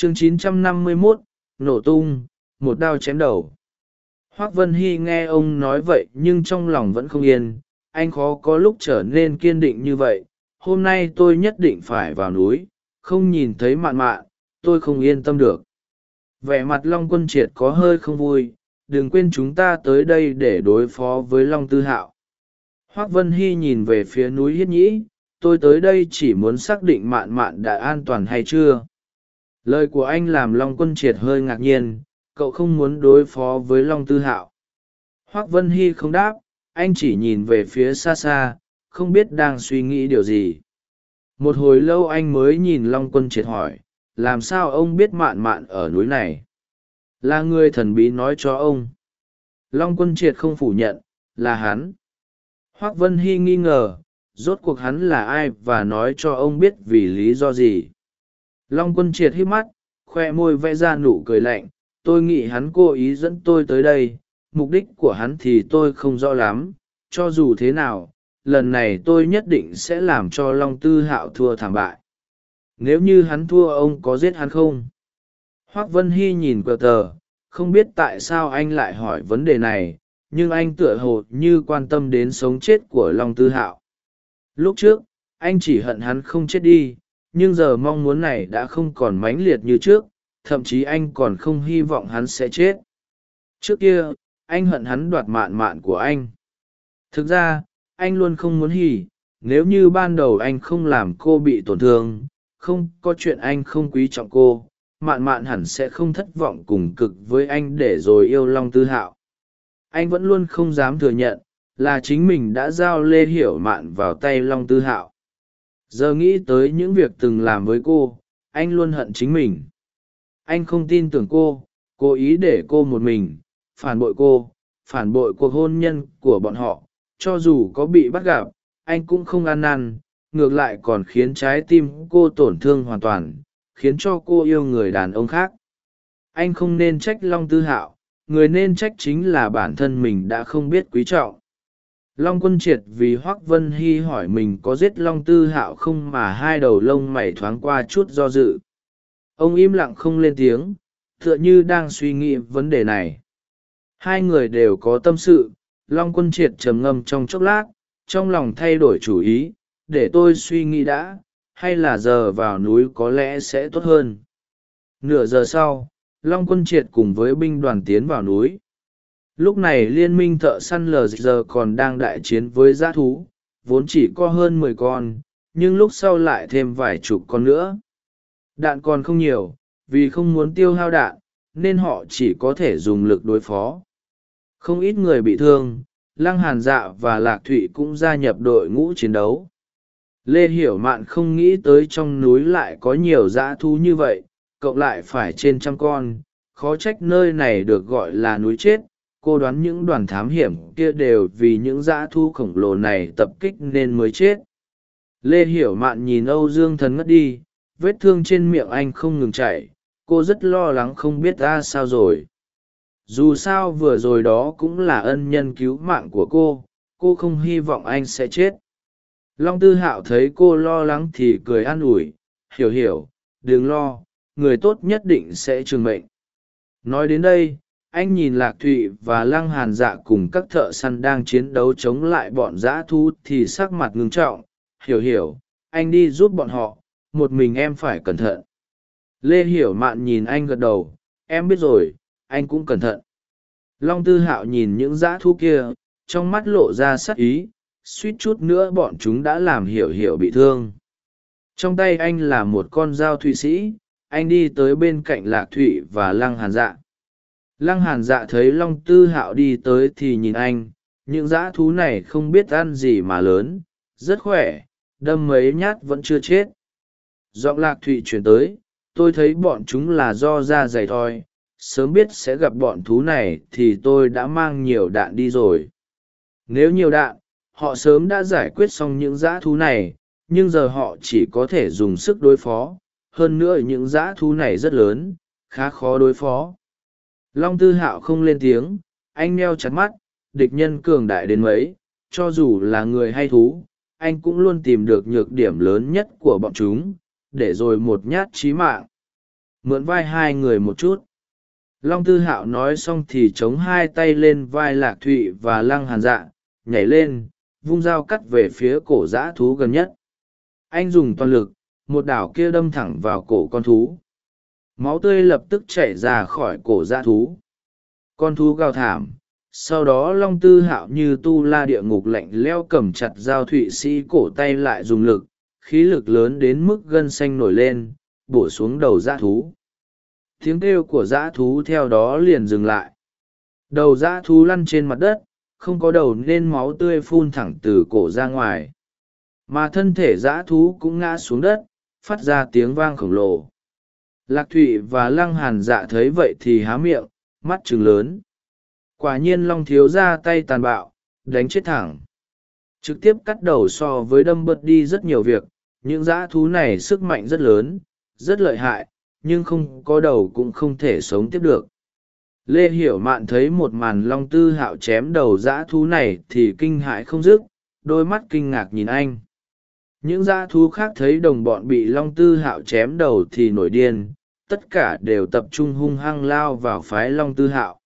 chương 951, nổ tung một đao chém đầu. Hoác vân hy nghe ông nói vậy nhưng trong lòng vẫn không yên. Anh khó có lúc trở nên kiên định như vậy. Hôm nay tôi nhất định phải vào núi không nhìn thấy mạn mạn tôi không yên tâm được. Vẻ mặt long quân triệt có hơi không vui. Đừng quên chúng ta tới đây để đối phó với long tư hạo. Hoác vân hy nhìn về phía núi hiết nhĩ. Tôi tới đây chỉ muốn xác định mạn mạn đã an toàn hay chưa? Lời của anh làm long quân triệt hơi ngạc nhiên, cậu không muốn đối phó với long tư hạo. Hoác vân hy không đáp, anh chỉ nhìn về phía xa xa, không biết đang suy nghĩ điều gì. Một hồi lâu anh mới nhìn long quân triệt hỏi, làm sao ông biết mạn mạn ở núi này? Là người thần bí nói cho ông. Long quân triệt không phủ nhận, là hắn. Hoác vân hy nghi ngờ, rốt cuộc hắn là ai và nói cho ông biết vì lý do gì? Long quân triệt hít mắt, khoe môi vẽ ra nụ cười lạnh, tôi nghĩ hắn cố ý dẫn tôi tới đây, mục đích của hắn thì tôi không rõ lắm, cho dù thế nào, lần này tôi nhất định sẽ làm cho long tư hạo thua thảm bại. Nếu như hắn thua, ông có giết hắn không? Hoác vân hy nhìn cờ tờ, không biết tại sao anh lại hỏi vấn đề này, nhưng anh tựa hồ như quan tâm đến sống chết của long tư hạo. Lúc trước, anh chỉ hận hắn không chết đi nhưng giờ mong muốn này đã không còn mãnh liệt như trước, thậm chí anh còn không hy vọng hắn sẽ chết. Trước kia, anh hận hắn đoạt mạn mạn của anh. Thực ra, anh luôn không muốn hỉ, nếu như ban đầu anh không làm cô bị tổn thương, không có chuyện anh không quý trọng cô, mạn mạn hẳn sẽ không thất vọng cùng cực với anh để rồi yêu long tư hạo. Anh vẫn luôn không dám thừa nhận là chính mình đã giao lê hiểu mạn vào tay long tư hạo giờ nghĩ tới những việc từng làm với cô, anh luôn hận chính mình. Anh không tin tưởng cô, cố ý để cô một mình, phản bội cô, phản bội cuộc hôn nhân của bọn họ. Cho dù có bị bắt gặp, anh cũng không ăn năn, ngược lại còn khiến trái tim cô tổn thương hoàn toàn, khiến cho cô yêu người đàn ông khác. Anh không nên trách long tư hạo, người nên trách chính là bản thân mình đã không biết quý trọng long quân triệt vì hoác vân hy hỏi mình có giết long tư hạo không mà hai đầu lông mày thoáng qua chút do dự. Ông im lặng không lên tiếng, tựa như đang suy nghĩ vấn đề này. Hai người đều có tâm sự, long quân triệt trầm ngâm trong chốc lát, trong lòng thay đổi chủ ý, để tôi suy nghĩ đã, hay là giờ vào núi có lẽ sẽ tốt hơn. Nửa giờ sau, long quân triệt cùng với binh đoàn tiến vào núi lúc này liên minh thợ săn lờ giờ còn đang đại chiến với g i ã thú, vốn chỉ có hơn mười con, nhưng lúc sau lại thêm vài chục con nữa. Đạn còn không nhiều, vì không muốn tiêu hao đạn, nên họ chỉ có thể dùng lực đối phó. Không ít người bị thương, lăng hàn dạ và lạc thụy cũng gia nhập đội ngũ chiến đấu. Lê hiểu mạn không nghĩ tới trong núi lại có nhiều dã thú như vậy, cộng lại phải trên trăm con, khó trách nơi này được gọi là núi chết cô đoán những đoàn thám hiểm kia đều vì những dã thu khổng lồ này tập kích nên mới chết. Lê hiểu mạn nhìn âu dương thần ngất đi, vết thương trên miệng anh không ngừng chảy, cô rất lo lắng không biết ra sao rồi. Dù sao vừa rồi đó cũng là ân nhân cứu mạng của cô cô không hy vọng anh sẽ chết. Long tư hạo thấy cô lo lắng thì cười an ủi, hiểu hiểu, đừng lo, người tốt nhất định sẽ trường mệnh. Nói đến đây anh nhìn lạc thụy và lăng hàn dạ cùng các thợ săn đang chiến đấu chống lại bọn dã thu thì sắc mặt ngưng trọng. Hiểu hiểu, anh đi giúp bọn họ, một mình em phải cẩn thận. Lê hiểu mạn nhìn anh gật đầu, em biết rồi, anh cũng cẩn thận. Long tư hạo nhìn những dã thu kia, trong mắt lộ ra sắc ý, suýt chút nữa bọn chúng đã làm hiểu hiểu bị thương. Trong tay anh là một con dao thụy sĩ, anh đi tới bên cạnh lạc thụy và lăng hàn dạ lăng hàn dạ thấy long tư hạo đi tới thì nhìn anh, những dã thú này không biết ăn gì mà lớn, rất khỏe, đâm mấy nhát vẫn chưa chết. Giọng lạc thụy chuyển tới, tôi thấy bọn chúng là do da dày thoi, sớm biết sẽ gặp bọn thú này thì tôi đã mang nhiều đạn đi rồi. Nếu nhiều đạn, họ sớm đã giải quyết xong những dã thú này, nhưng giờ họ chỉ có thể dùng sức đối phó. Hơn nữa những dã thú này rất lớn, khá khó đối phó long tư hạo không lên tiếng, anh meo chặt mắt, địch nhân cường đại đến mấy, cho dù là người hay thú, anh cũng luôn tìm được nhược điểm lớn nhất của bọn chúng, để rồi một nhát chí mạng. Mượn vai hai người một chút. Long tư hạo nói xong thì chống hai tay lên vai lạc thụy và lăng hàn dạ nhảy lên, vung dao cắt về phía cổ dã thú gần nhất. Anh dùng toàn lực, một đảo kia đâm thẳng vào cổ con thú máu tươi lập tức chảy ra khỏi cổ dã thú. Con thú gào thảm, sau đó long tư hạo như tu la địa ngục lạnh leo cầm chặt dao thụy sĩ cổ tay lại dùng lực, khí lực lớn đến mức gân xanh nổi lên, bổ xuống đầu dã thú. Tiếng kêu của dã thú theo đó liền dừng lại. Đầu dã thú lăn trên mặt đất, không có đầu nên máu tươi phun thẳng từ cổ ra ngoài. Mà thân thể dã thú cũng ngã xuống đất, phát ra tiếng vang khổng lồ lạc thụy và lăng hàn dạ thấy vậy thì há miệng, mắt trừng lớn. Quả nhiên long thiếu ra tay tàn bạo, đánh chết thẳng. Trực tiếp cắt đầu so với đâm bật đi rất nhiều việc, những dã thú này sức mạnh rất lớn, rất lợi hại, nhưng không có đầu cũng không thể sống tiếp được. Lê hiểu mạn thấy một màn long tư hạo chém đầu dã thú này thì kinh hãi không dứt, đôi mắt kinh ngạc nhìn anh. Những dã thú khác thấy đồng bọn bị long tư hạo chém đầu thì nổi điên tất cả đều tập trung hung hăng lao vào phái long tư hạo.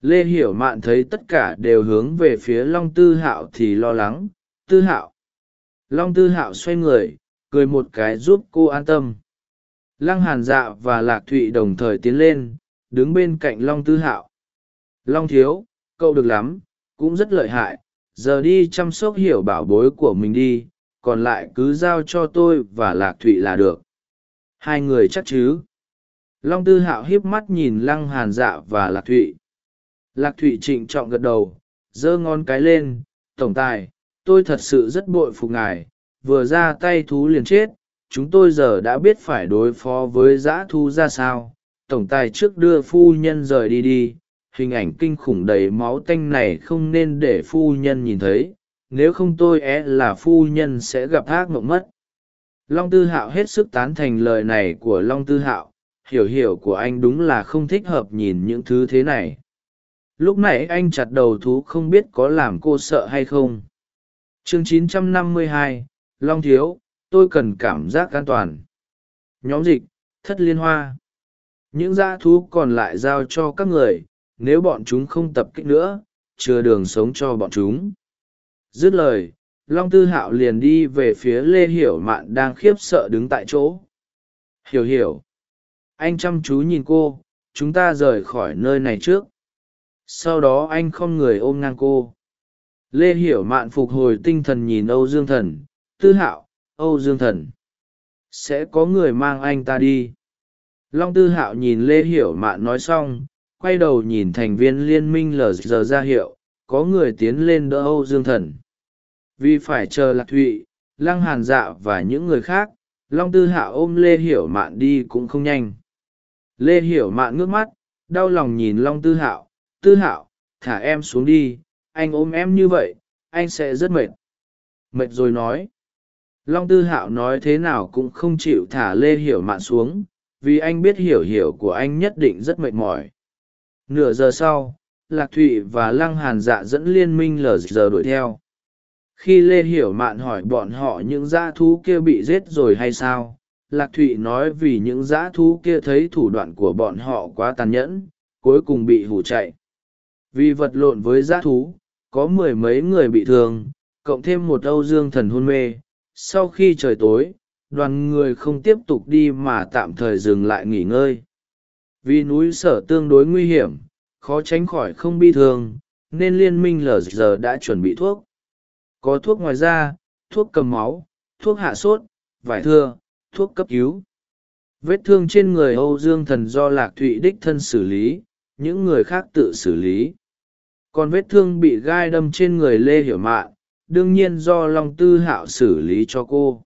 Lê hiểu mạn thấy tất cả đều hướng về phía long tư hạo thì lo lắng, tư hạo. Long tư hạo xoay người, cười một cái giúp cô an tâm. Lăng hàn dạ và lạc thụy đồng thời tiến lên, đứng bên cạnh long tư hạo. Long thiếu, cậu được lắm, cũng rất lợi hại, giờ đi chăm sóc hiểu bảo bối của mình đi, còn lại cứ giao cho tôi và lạc thụy là được. Hai người chắc chứ? Long tư hạo hiếp mắt nhìn lăng hàn dạ và lạc thụy. Lạc thụy trịnh trọng gật đầu, giơ ngón cái lên, tổng tài, tôi thật sự rất bội phục ngài, vừa ra tay thú liền chết, chúng tôi giờ đã biết phải đối phó với dã thú ra sao. Tổng tài trước đưa phu nhân rời đi đi, hình ảnh kinh khủng đầy máu tanh này không nên để phu nhân nhìn thấy, nếu không tôi é là phu nhân sẽ gặp ác mộng mất. Long tư hạo hết sức tán thành lời này của long tư hạo hiểu hiểu của anh đúng là không thích hợp nhìn những thứ thế này. Lúc nãy anh chặt đầu thú không biết có làm cô sợ hay không. Chương 952, long thiếu tôi cần cảm giác an toàn. Nhóm dịch thất liên hoa. Những dã thú còn lại giao cho các người nếu bọn chúng không tập kích nữa chừa đường sống cho bọn chúng. Dứt lời long tư hạo liền đi về phía lê hiểu mạn đang khiếp sợ đứng tại chỗ. Hiểu hiểu anh chăm chú nhìn cô, chúng ta rời khỏi nơi này trước. Sau đó anh không người ôm ngang cô. Lê hiểu mạn phục hồi tinh thần nhìn âu dương thần. Tư hạo, âu dương thần. Sẽ có người mang anh ta đi. Long tư hạo nhìn lê hiểu mạn nói xong, quay đầu nhìn thành viên liên minh lờ giờ ra hiệu, có người tiến lên đỡ âu dương thần. Vì phải chờ lạc thụy, lăng hàn dạ và những người khác, long tư hạo ôm lê hiểu mạn đi cũng không nhanh lê hiểu mạn ngước mắt, đau lòng nhìn long tư hạo. Tư hạo, thả em xuống đi, anh ôm em như vậy, anh sẽ rất mệt. Mệt rồi nói. Long tư hạo nói thế nào cũng không chịu thả lê hiểu mạn xuống, vì anh biết hiểu hiểu của anh nhất định rất mệt mỏi. Nửa giờ sau, lạc thụy và lăng hàn dạ dẫn liên minh lờ giờ đuổi theo. Khi lê hiểu mạn hỏi bọn họ những dã thú kia bị giết rồi hay sao lạc thụy nói vì những dã thú kia thấy thủ đoạn của bọn họ quá tàn nhẫn, cuối cùng bị hủ chạy. Vì vật lộn với dã thú, có mười mấy người bị thương, cộng thêm một âu dương thần hôn mê. Sau khi trời tối, đoàn người không tiếp tục đi mà tạm thời dừng lại nghỉ ngơi. Vì núi sở tương đối nguy hiểm, khó tránh khỏi không bi thương, nên liên minh lờ giờ đã chuẩn bị thuốc. Có thuốc ngoài da, thuốc cầm máu, thuốc hạ sốt, vải thưa thuốc cấp cứu. Vết thương trên người âu dương thần do lạc thụy đích thân xử lý, những người khác tự xử lý. Còn vết thương bị gai đâm trên người lê hiểu mạn, đương nhiên do long tư hạo xử lý cho cô.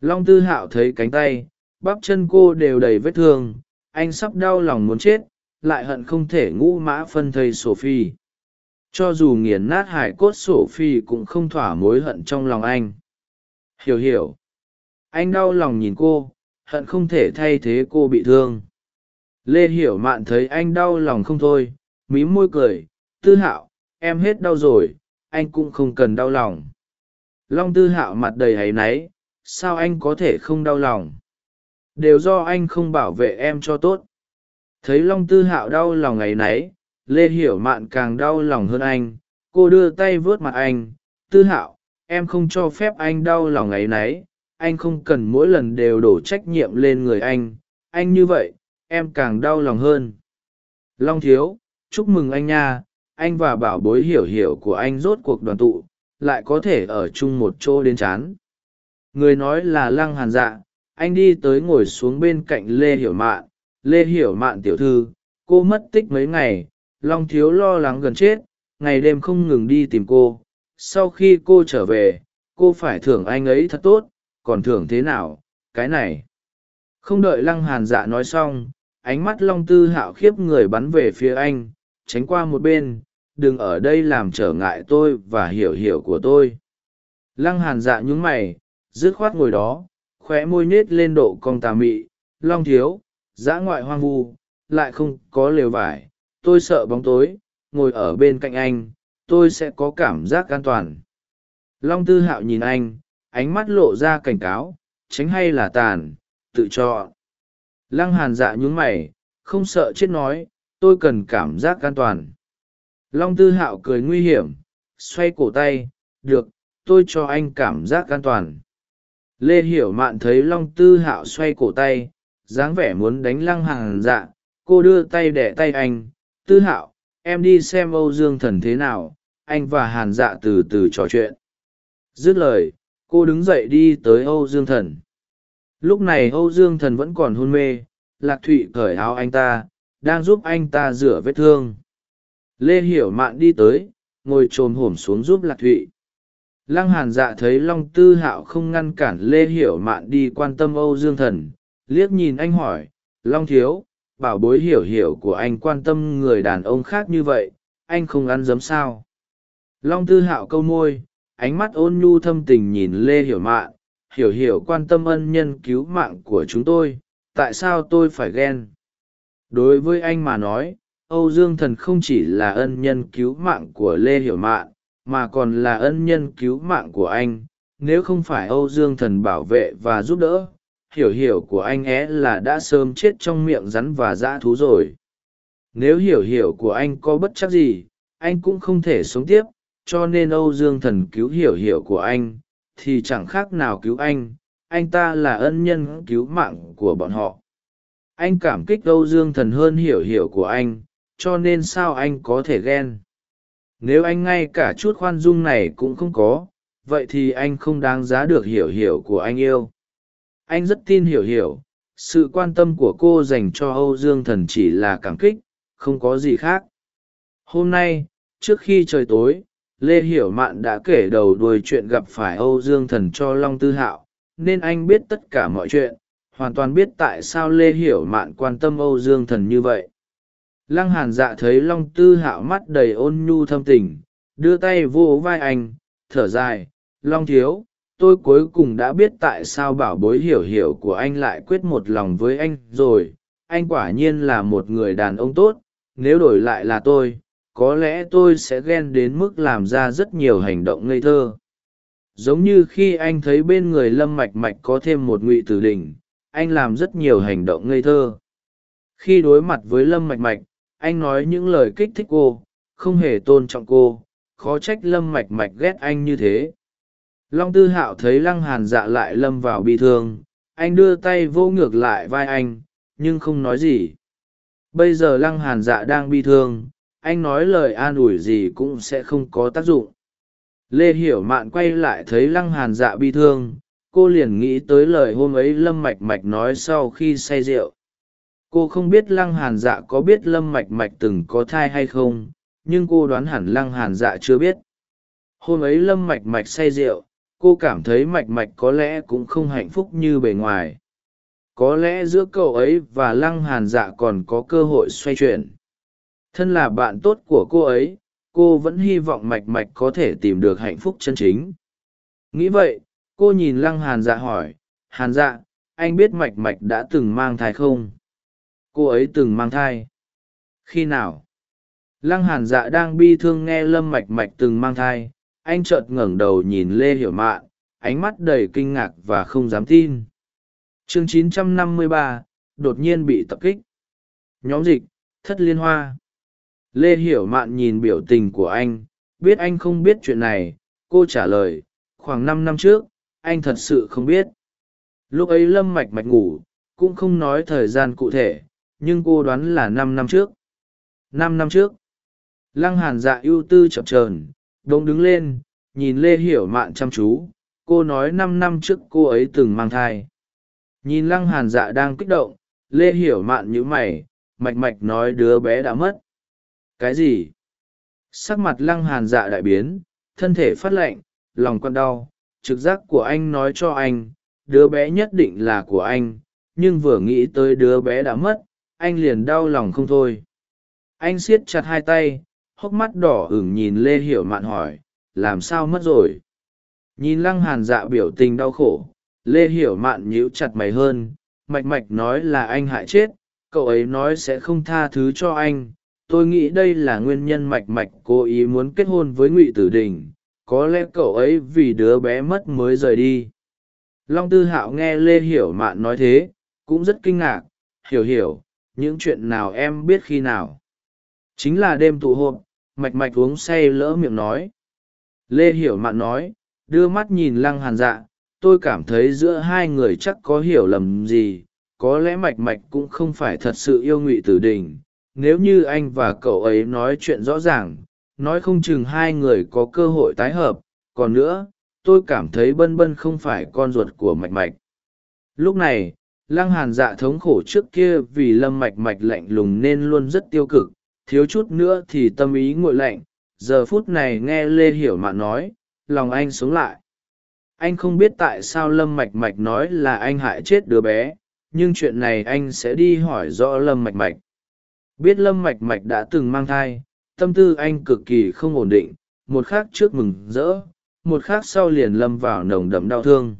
Long tư hạo thấy cánh tay, bắp chân cô đều đầy vết thương, anh sắp đau lòng muốn chết, lại hận không thể ngũ mã phân thây sophie. Cho dù nghiền nát hải cốt sophie cũng không thỏa mối hận trong lòng anh. Hiểu hiểu anh đau lòng nhìn cô, hận không thể thay thế cô bị thương. Lê hiểu mạn thấy anh đau lòng không thôi, mím môi cười, tư hạo, em hết đau rồi, anh cũng không cần đau lòng. Long tư hạo mặt đầy áy náy, sao anh có thể không đau lòng? Đều do anh không bảo vệ em cho tốt. Thấy long tư hạo đau lòng ngày náy, lê hiểu mạn càng đau lòng hơn anh, cô đưa tay vớt mặt anh, tư hạo, em không cho phép anh đau lòng ngày náy anh không cần mỗi lần đều đổ trách nhiệm lên người anh anh như vậy, em càng đau lòng hơn. Long thiếu, chúc mừng anh nha, anh và bảo bối hiểu hiểu của anh rốt cuộc đoàn tụ, lại có thể ở chung một chỗ đến chán. Người nói là lăng hàn dạ anh đi tới ngồi xuống bên cạnh lê hiểu mạn. Lê hiểu mạn tiểu thư, cô mất tích mấy ngày, long thiếu lo lắng gần chết, ngày đêm không ngừng đi tìm cô. Sau khi cô trở về, cô phải thưởng anh ấy thật tốt còn thưởng thế nào, cái này. Không đợi lăng hàn dạ nói xong, ánh mắt long tư hạo khiếp người bắn về phía anh, tránh qua một bên, đừng ở đây làm trở ngại tôi và hiểu hiểu của tôi. Lăng hàn dạ nhún mày, dứt khoát ngồi đó, khóe môi nết lên độ cong tà mị, long thiếu, dã ngoại hoang vu, lại không có lều vải, tôi sợ bóng tối, ngồi ở bên cạnh anh, tôi sẽ có cảm giác an toàn. Long tư hạo nhìn anh ánh mắt lộ ra cảnh cáo, tránh hay là tàn, tự cho. Lăng hàn dạ nhún mày, không sợ chết nói, tôi cần cảm giác an toàn. Long tư hạo cười nguy hiểm, xoay cổ tay, được, tôi cho anh cảm giác an toàn. Lê hiểu mạn thấy long tư hạo xoay cổ tay, dáng vẻ muốn đánh lăng hàn dạ cô đưa tay đẻ tay anh, tư hạo, em đi xem âu dương thần thế nào, anh và hàn dạ từ từ trò chuyện. Dứt lời cô đứng dậy đi tới âu dương thần. Lúc này âu dương thần vẫn còn hôn mê, lạc thụy cởi áo anh ta, đang giúp anh ta rửa vết thương. Lê hiểu mạn đi tới, ngồi t r ồ m hổm xuống giúp lạc thụy. Lăng hàn dạ thấy long tư hạo không ngăn cản lê hiểu mạn đi quan tâm âu dương thần, liếc nhìn anh hỏi, long thiếu, bảo bối hiểu hiểu của anh quan tâm người đàn ông khác như vậy, anh không ăn giấm sao? Long tư hạo câu môi ánh mắt ôn nhu thâm tình nhìn lê hiểu mạn hiểu hiểu quan tâm ân nhân cứu mạng của chúng tôi, tại sao tôi phải ghen? Đối với anh mà nói, âu dương thần không chỉ là ân nhân cứu mạng của lê hiểu mạn mà còn là ân nhân cứu mạng của anh. Nếu không phải âu dương thần bảo vệ và giúp đỡ, hiểu hiểu của anh é là đã sớm chết trong miệng rắn và dã thú rồi. Nếu hiểu hiểu của anh có bất chắc gì, anh cũng không thể sống tiếp cho nên âu dương thần cứu hiểu hiểu của anh, thì chẳng khác nào cứu anh anh ta là ân nhân cứu mạng của bọn họ. Anh cảm kích âu dương thần hơn hiểu hiểu của anh, cho nên sao anh có thể ghen? Nếu anh ngay cả chút khoan dung này cũng không có, vậy thì anh không đáng giá được hiểu hiểu của anh yêu. Anh rất tin hiểu hiểu, sự quan tâm của cô dành cho âu dương thần chỉ là cảm kích, không có gì khác. Hôm nay, trước khi trời tối lê hiểu mạn đã kể đầu đuôi chuyện gặp phải âu dương thần cho long tư hạo, nên anh biết tất cả mọi chuyện, hoàn toàn biết tại sao lê hiểu mạn quan tâm âu dương thần như vậy. Lăng hàn dạ thấy long tư hạo mắt đầy ôn nhu thâm tình, đưa tay vô vai anh, thở dài, long thiếu, tôi cuối cùng đã biết tại sao bảo bối hiểu hiểu của anh lại quyết một lòng với anh rồi. Anh quả nhiên là một người đàn ông tốt, nếu đổi lại là tôi có lẽ tôi sẽ ghen đến mức làm ra rất nhiều hành động ngây thơ. Giống như khi anh thấy bên người lâm mạch mạch có thêm một ngụy tử đình, anh làm rất nhiều hành động ngây thơ. Khi đối mặt với lâm mạch mạch, anh nói những lời kích thích cô, không hề tôn trọng cô, khó trách lâm mạch mạch ghét anh như thế. Long tư hạo thấy lăng hàn dạ lại lâm vào bị thương, anh đưa tay vô ngược lại vai anh, nhưng không nói gì. Bây giờ lăng hàn dạ đang bị thương anh nói lời an ủi gì cũng sẽ không có tác dụng. Lê hiểu mạn quay lại thấy lăng hàn dạ bi thương, cô liền nghĩ tới lời hôm ấy lâm mạch mạch nói sau khi say rượu. Cô không biết lăng hàn dạ có biết lâm mạch mạch từng có thai hay không, nhưng cô đoán hẳn lăng hàn dạ chưa biết. Hôm ấy lâm mạch mạch say rượu, cô cảm thấy mạch mạch có lẽ cũng không hạnh phúc như bề ngoài. Có lẽ giữa cậu ấy và lăng hàn dạ còn có cơ hội xoay chuyển thân là bạn tốt của cô ấy cô vẫn hy vọng mạch mạch có thể tìm được hạnh phúc chân chính. Nghĩ vậy cô nhìn lăng hàn dạ hỏi hàn dạ anh biết mạch mạch đã từng mang thai không? Cô ấy từng mang thai. Khi nào? Lăng hàn dạ đang bi thương nghe lâm mạch mạch từng mang thai anh chợt ngẩng đầu nhìn lê hiểu mạn ánh mắt đầy kinh ngạc và không dám tin. Chương 953, đột nhiên bị tập kích. Nhóm dịch thất liên hoa lê hiểu mạn nhìn biểu tình của anh, biết anh không biết chuyện này, cô trả lời, khoảng năm năm trước, anh thật sự không biết. Lúc ấy lâm mạch mạch ngủ, cũng không nói thời gian cụ thể, nhưng cô đoán là năm năm trước. Năm năm trước, lăng hàn dạ ưu tư chập trờn đ đứng lên, nhìn lê hiểu mạn chăm chú, cô nói năm năm trước cô ấy từng mang thai. Nhìn lăng hàn dạ đang kích động, lê hiểu mạn nhữ mày, mạch mạch nói đứa bé đã mất cái gì? Sắc mặt lăng hàn dạ đại biến, thân thể phát lạnh, lòng con đau, trực giác của anh nói cho anh, đứa bé nhất định là của anh, nhưng vừa nghĩ tới đứa bé đã mất, anh liền đau lòng không thôi. Anh siết chặt hai tay, hốc mắt đỏ ửng nhìn lê hiểu mạn hỏi, làm sao mất rồi? Nhìn lăng hàn dạ biểu tình đau khổ, lê hiểu mạn nhíu chặt mày hơn, mạch mạch nói là anh hại chết, cậu ấy nói sẽ không tha thứ cho anh tôi nghĩ đây là nguyên nhân mạch mạch cố ý muốn kết hôn với ngụy tử đình, có lẽ cậu ấy vì đứa bé mất mới rời đi. Long tư hạo nghe lê hiểu mạn nói thế, cũng rất kinh ngạc, hiểu hiểu, những chuyện nào em biết khi nào? Chính là đêm tụ họp, mạch mạch uống say lỡ miệng nói. Lê hiểu mạn nói, đưa mắt nhìn lăng hàn dạ tôi cảm thấy giữa hai người chắc có hiểu lầm gì, có lẽ mạch mạch cũng không phải thật sự yêu ngụy tử đình nếu như anh và cậu ấy nói chuyện rõ ràng, nói không chừng hai người có cơ hội tái hợp. Còn nữa, tôi cảm thấy bân bân không phải con ruột của mạch mạch. Lúc này, lăng hàn dạ thống khổ trước kia vì lâm mạch mạch lạnh lùng nên luôn rất tiêu cực. Thiếu chút nữa thì tâm ý nguội lạnh. Giờ phút này nghe lê hiểu mạn nói, lòng anh sống lại. Anh không biết tại sao lâm mạch mạch nói là anh hại chết đứa bé, nhưng chuyện này anh sẽ đi hỏi rõ lâm mạch mạch biết lâm mạch mạch đã từng mang thai, tâm tư anh cực kỳ không ổn định, một khác trước mừng rỡ, một khác sau liền lâm vào nồng đậm đau thương.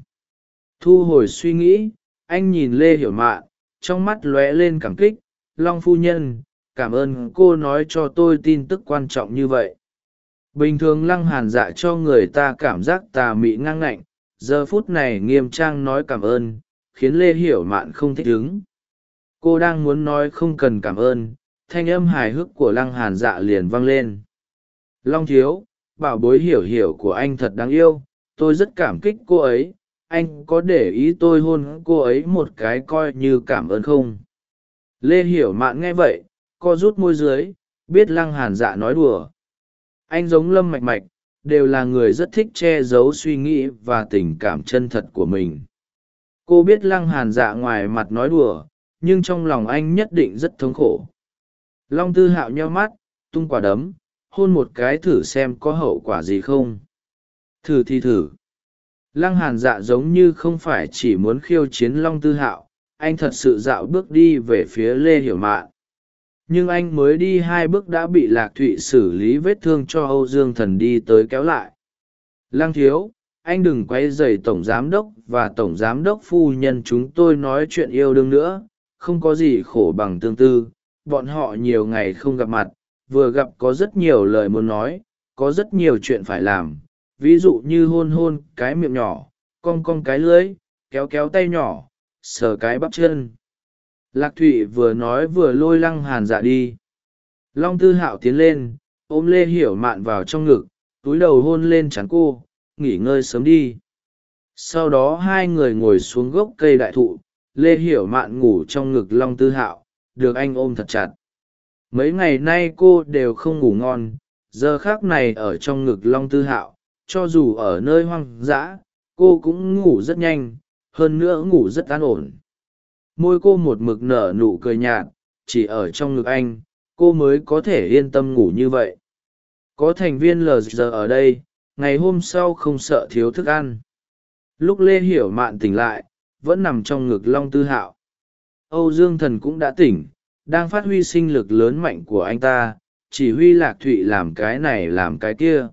Thu hồi suy nghĩ, anh nhìn lê hiểu mạn trong mắt lóe lên cảm kích, long phu nhân, cảm ơn cô nói cho tôi tin tức quan trọng như vậy. Bình thường lăng hàn dạ cho người ta cảm giác tà mị ngang ngạnh, giờ phút này nghiêm trang nói cảm ơn, khiến lê hiểu mạn không thích ứng. Cô đang muốn nói không cần cảm ơn thanh âm hài hước của lăng hàn dạ liền vang lên. Long thiếu, bảo bối hiểu hiểu của anh thật đáng yêu, tôi rất cảm kích cô ấy, anh có để ý tôi hôn cô ấy một cái coi như cảm ơn không? Lê hiểu mạn nghe vậy, co rút môi dưới, biết lăng hàn dạ nói đùa. Anh giống lâm mạch mạch, đều là người rất thích che giấu suy nghĩ và tình cảm chân thật của mình. Cô biết lăng hàn dạ ngoài mặt nói đùa, nhưng trong lòng anh nhất định rất thống khổ long tư hạo nheo mắt, tung quả đấm, hôn một cái thử xem có hậu quả gì không. Thử thì thử. Lăng hàn dạ giống như không phải chỉ muốn khiêu chiến long tư hạo, anh thật sự dạo bước đi về phía lê hiểu mạn. Nhưng anh mới đi hai bước đã bị lạc thụy xử lý vết thương cho âu dương thần đi tới kéo lại. Lăng thiếu, anh đừng quay dày tổng giám đốc và tổng giám đốc phu nhân chúng tôi nói chuyện yêu đương nữa, không có gì khổ bằng tương tư bọn họ nhiều ngày không gặp mặt, vừa gặp có rất nhiều lời muốn nói, có rất nhiều chuyện phải làm. Ví dụ như hôn hôn cái miệng nhỏ, cong cong cái lưới kéo kéo tay nhỏ, sờ cái bắp chân. Lạc thụy vừa nói vừa lôi lăng hàn dạ đi. Long tư hạo tiến lên, ôm lê hiểu mạn vào trong ngực, túi đầu hôn lên chắn cô, nghỉ ngơi sớm đi. Sau đó hai người ngồi xuống gốc cây đại thụ, lê hiểu mạn ngủ trong ngực long tư hạo được anh ôm thật chặt. Mấy ngày nay cô đều không ngủ ngon, giờ khác này ở trong ngực long tư hạo, cho dù ở nơi hoang dã, cô cũng ngủ rất nhanh, hơn nữa ngủ rất an ổn. Môi cô một mực nở nụ cười nhạt, chỉ ở trong ngực anh, cô mới có thể yên tâm ngủ như vậy. Có thành viên lờ giờ ở đây, ngày hôm sau không sợ thiếu thức ăn. Lúc lê hiểu mạn tỉnh lại, vẫn nằm trong ngực long tư hạo âu dương thần cũng đã tỉnh, đang phát huy sinh lực lớn mạnh của anh ta, chỉ huy lạc thụy làm cái này làm cái kia.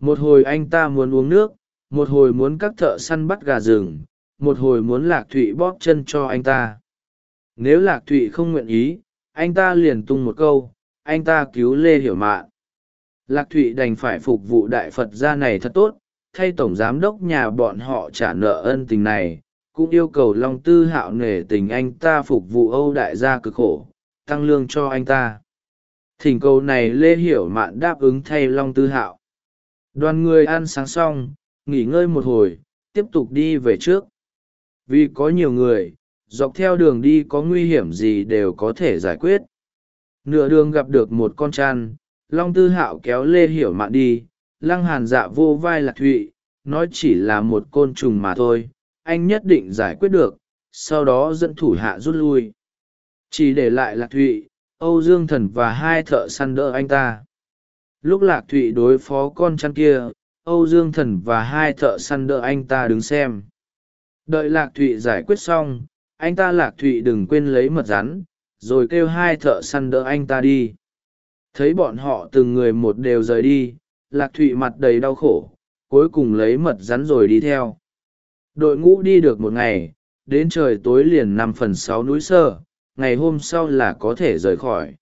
Một hồi anh ta muốn uống nước, một hồi muốn các thợ săn bắt gà rừng, một hồi muốn lạc thụy bóp chân cho anh ta. Nếu lạc thụy không nguyện ý, anh ta liền tung một câu, anh ta cứu lê hiểu mạn. Lạc thụy đành phải phục vụ đại phật gia này thật tốt, thay tổng giám đốc nhà bọn họ trả nợ ân tình này cũng yêu cầu long tư hạo nể tình anh ta phục vụ âu đại gia cực khổ, tăng lương cho anh ta. Thỉnh cầu này lê hiểu mạn đáp ứng thay long tư hạo. Đoàn người ăn sáng xong, nghỉ ngơi một hồi, tiếp tục đi về trước. Vì có nhiều người, dọc theo đường đi có nguy hiểm gì đều có thể giải quyết. Nửa đường gặp được một con chăn long tư hạo kéo lê hiểu mạn đi, lăng hàn dạ vô vai lạc thụy, nói chỉ là một côn trùng mà thôi anh nhất định giải quyết được, sau đó dẫn thủ hạ rút lui. Chỉ để lại lạc thụy, âu dương thần và hai thợ săn đỡ anh ta. Lúc lạc thụy đối phó con chăn kia, âu dương thần và hai thợ săn đỡ anh ta đứng xem. Đợi lạc thụy giải quyết xong, anh ta lạc thụy đừng quên lấy mật rắn, rồi kêu hai thợ săn đỡ anh ta đi. Thấy bọn họ từng người một đều rời đi, lạc thụy mặt đầy đau khổ, cuối cùng lấy mật rắn rồi đi theo đội ngũ đi được một ngày, đến trời tối liền năm phần sáu núi sơ, ngày hôm sau là có thể rời khỏi.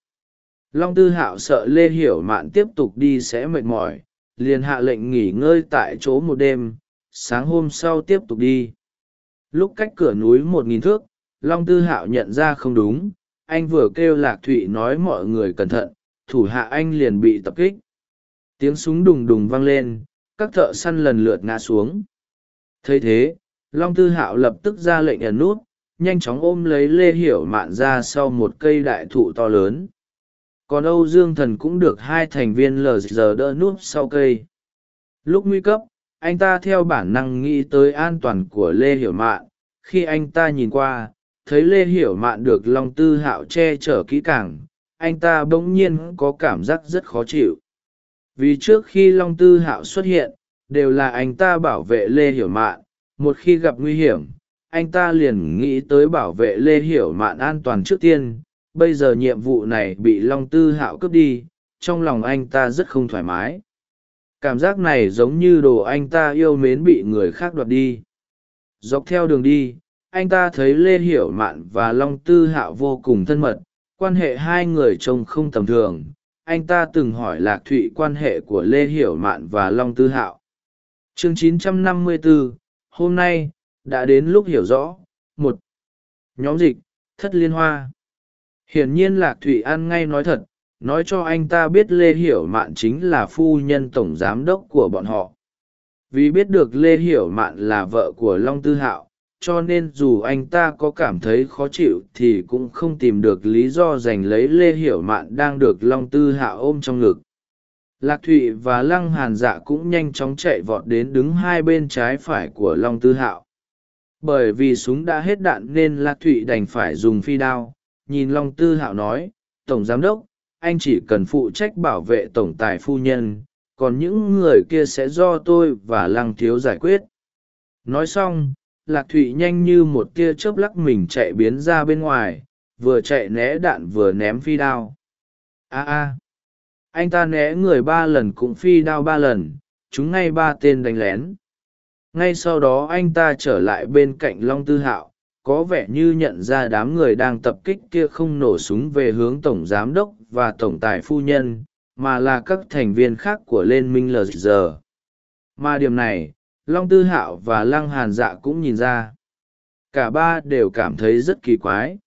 Long tư hạo sợ lê hiểu mạn tiếp tục đi sẽ mệt mỏi, liền hạ lệnh nghỉ ngơi tại chỗ một đêm, sáng hôm sau tiếp tục đi. Lúc cách cửa núi một nghìn thước, long tư hạo nhận ra không đúng, anh vừa kêu lạc thụy nói mọi người cẩn thận, thủ hạ anh liền bị tập kích. Tiếng súng đùng đùng vang lên, các thợ săn lần lượt ngã xuống. Thấy thế long tư hạo lập tức ra lệnh ẩn nút, nhanh chóng ôm lấy lê hiểu mạn ra sau một cây đại thụ to lớn. Còn âu dương thần cũng được hai thành viên lờ giờ đỡ núp sau cây. Lúc nguy cấp, anh ta theo bản năng nghĩ tới an toàn của lê hiểu mạn. Khi anh ta nhìn qua, thấy lê hiểu mạn được long tư hạo che chở kỹ càng, anh ta bỗng nhiên có cảm giác rất khó chịu. Vì trước khi long tư hạo xuất hiện, đều là anh ta bảo vệ lê hiểu mạn một khi gặp nguy hiểm anh ta liền nghĩ tới bảo vệ lê hiểu mạn an toàn trước tiên bây giờ nhiệm vụ này bị long tư hạo cướp đi trong lòng anh ta rất không thoải mái. Cảm giác này giống như đồ anh ta yêu mến bị người khác đoạt đi. Dọc theo đường đi anh ta thấy lê hiểu mạn và long tư hạo vô cùng thân mật quan hệ hai người trông không tầm thường. Anh ta từng hỏi lạc thụy quan hệ của lê hiểu mạn và long tư hạo. Chương 954, hôm nay đã đến lúc hiểu rõ. Một, nhóm dịch, thất liên hoa. Hiển nhiên lạc thụy An ngay nói thật, nói cho anh ta biết lê hiểu mạn chính là phu nhân tổng giám đốc của bọn họ. Vì biết được lê hiểu mạn là vợ của long tư hạo, cho nên dù anh ta có cảm thấy khó chịu thì cũng không tìm được lý do giành lấy lê hiểu mạn đang được long tư hạo ôm trong ngực lạc thụy và lăng hàn dạ cũng nhanh chóng chạy vọt đến đứng hai bên trái phải của long tư hạo. Bởi vì súng đã hết đạn nên lạc thụy đành phải dùng phi đao. Nhìn long tư hạo nói, tổng giám đốc, anh chỉ cần phụ trách bảo vệ tổng tài phu nhân, còn những người kia sẽ do tôi và lăng thiếu giải quyết. Nói xong, lạc thụy nhanh như một tia chớp lắc mình chạy biến ra bên ngoài, vừa chạy né đạn vừa ném phi đao. A a anh ta né người ba lần cũng phi đao ba lần, chúng ngay ba tên đánh lén. Ngay sau đó anh ta trở lại bên cạnh long tư hạo, có vẻ như nhận ra đám người đang tập kích kia không nổ súng về hướng tổng giám đốc và tổng tài phu nhân, mà là các thành viên khác của liên minh lg mà điểm này, long tư hạo và lăng hàn dạ cũng nhìn ra. Cả ba đều cảm thấy rất kỳ quái.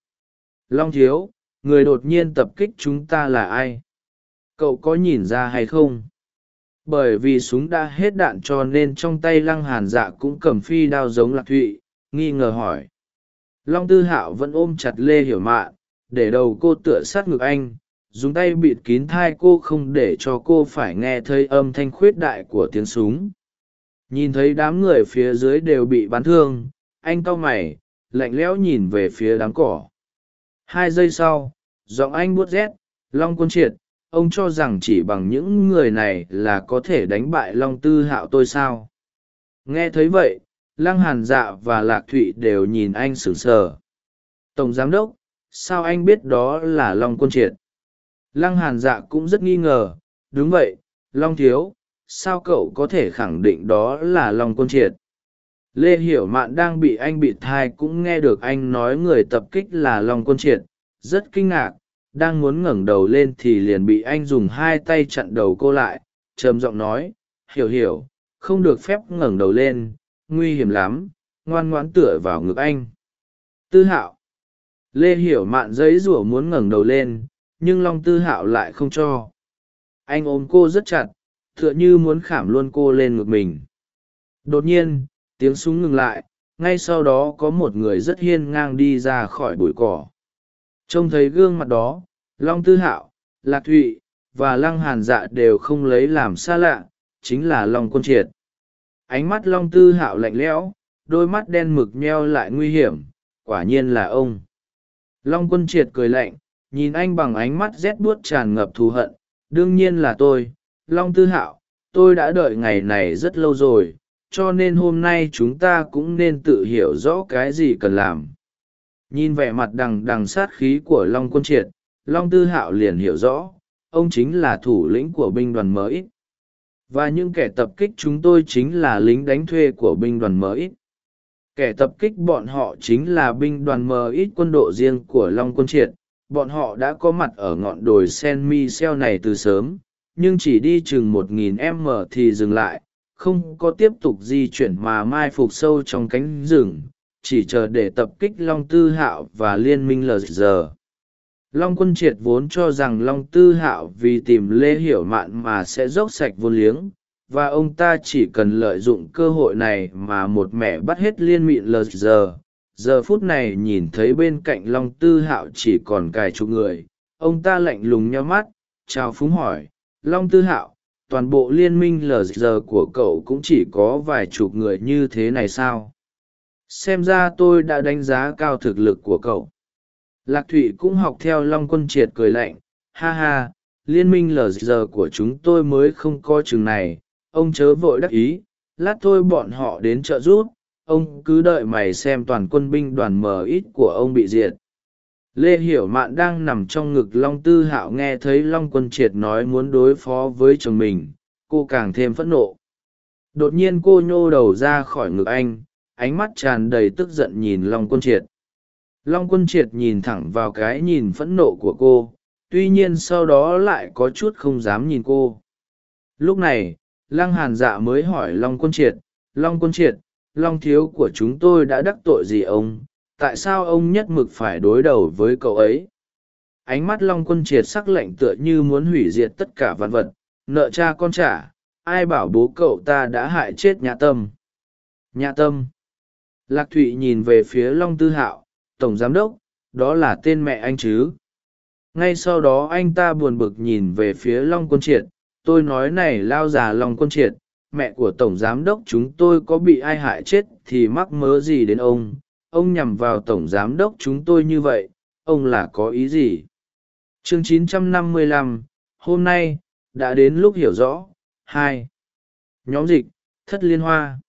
Long thiếu, người đột nhiên tập kích chúng ta là ai? Cậu có nhìn ra hay không? Bởi vì súng đã hết đạn cho nên trong tay lăng hàn dạ cũng cầm phi đao giống lạc thụy, nghi ngờ hỏi. Long tư hạo vẫn ôm chặt lê hiểu mạn để đầu cô tựa sát ngực anh, dùng tay bịt kín thai cô không để cho cô phải nghe thấy âm thanh khuyết đại của tiếng súng. Nhìn thấy đám người phía dưới đều bị bắn thương, anh cau mày, lạnh lẽo nhìn về phía đám cỏ. Hai giây sau, giọng anh buốt rét, long quân triệt ông cho rằng chỉ bằng những người này là có thể đánh bại long tư hạo tôi sao? Nghe thấy vậy, lăng hàn dạ và lạc thụy đều nhìn anh sửng sờ. Tổng giám đốc, sao anh biết đó là long quân triệt? Lăng hàn dạ cũng rất nghi ngờ. Đúng vậy, long thiếu, sao cậu có thể khẳng định đó là long quân triệt? Lê hiểu mạn đang bị anh bị thai cũng nghe được anh nói người tập kích là long quân triệt, rất kinh ngạc đang muốn ngẩng đầu lên thì liền bị anh dùng hai tay chặn đầu cô lại, trầm giọng nói, hiểu hiểu, không được phép ngẩng đầu lên, nguy hiểm lắm, ngoan ngoãn tựa vào ngực anh. Tư hạo, lê hiểu mạn giấy rủa muốn ngẩng đầu lên, nhưng long tư hạo lại không cho. Anh ôm cô rất chặt, tựa như muốn khảm luôn cô lên ngực mình. Đột nhiên, tiếng súng ngừng lại, ngay sau đó có một người rất hiên ngang đi ra khỏi bụi cỏ trông thấy gương mặt đó, long tư hạo, lạc thụy và lăng hàn dạ đều không lấy làm xa lạ, chính là long quân triệt. Ánh mắt long tư hạo lạnh lẽo, đôi mắt đen mực nheo lại nguy hiểm, quả nhiên là ông. Long quân triệt cười lạnh, nhìn anh bằng ánh mắt rét buốt tràn ngập thù hận, đương nhiên là tôi, long tư hạo, tôi đã đợi ngày này rất lâu rồi, cho nên hôm nay chúng ta cũng nên tự hiểu rõ cái gì cần làm nhìn vẻ mặt đằng đằng sát khí của long quân triệt, long tư hạo liền hiểu rõ, ông chính là thủ lĩnh của binh đoàn mới và những kẻ tập kích chúng tôi chính là lính đánh thuê của binh đoàn mới kẻ tập kích bọn họ chính là binh đoàn mờ ít quân độ riêng của long quân triệt. Bọn họ đã có mặt ở ngọn đồi sen mi xeo này từ sớm, nhưng chỉ đi chừng một nghìn m thì dừng lại, không có tiếp tục di chuyển mà mai phục sâu trong cánh rừng chỉ chờ để tập kích long tư hạo và liên minh lờ giờ long quân triệt vốn cho rằng long tư hạo vì tìm lê hiểu mạn mà sẽ dốc sạch vô liếng, và ông ta chỉ cần lợi dụng cơ hội này mà một mẻ bắt hết liên mịn lờ giờ giờ phút này nhìn thấy bên cạnh long tư hạo chỉ còn cài chục người, ông ta lạnh lùng nhau mắt, chào phúng hỏi, long tư hạo, toàn bộ liên minh lờ giờ của cậu cũng chỉ có vài chục người như thế này sao? Xem ra tôi đã đánh giá cao thực lực của cậu. Lạc thụy cũng học theo long quân triệt cười lạnh. Ha ha, liên minh lờ giờ của chúng tôi mới không coi chừng này. Ông chớ vội đắc ý. Lát thôi bọn họ đến trợ giúp ông cứ đợi mày xem toàn quân binh đoàn mờ ít của ông bị diệt. Lê hiểu mạn đang nằm trong ngực long tư hạo nghe thấy long quân triệt nói muốn đối phó với chồng mình. Cô càng thêm phẫn nộ. Đột nhiên cô nhô đầu ra khỏi ngực anh ánh mắt tràn đầy tức giận nhìn long quân triệt. Long quân triệt nhìn thẳng vào cái nhìn phẫn nộ của cô, tuy nhiên sau đó lại có chút không dám nhìn cô. Lúc này, lăng hàn dạ mới hỏi long quân triệt, long quân triệt, long thiếu của chúng tôi đã đắc tội gì ông? Tại sao ông nhất mực phải đối đầu với cậu ấy? Ánh mắt long quân triệt sắc lệnh tựa như muốn hủy diệt tất cả vạn vật, nợ cha con trả, ai bảo bố cậu ta đã hại chết nhã tâm? Nhã tâm? Lạc thụy nhìn về phía long tư hạo tổng giám đốc đó là tên mẹ anh chứ? Ngay sau đó anh ta buồn bực nhìn về phía long quân triệt tôi nói này lao già long quân triệt mẹ của tổng giám đốc chúng tôi có bị ai hại chết thì mắc mớ gì đến ông? Ông nhằm vào tổng giám đốc chúng tôi như vậy ông là có ý gì? Chương 955, hôm nay đã đến lúc hiểu rõ. Hai. Nhóm dịch thất liên hoa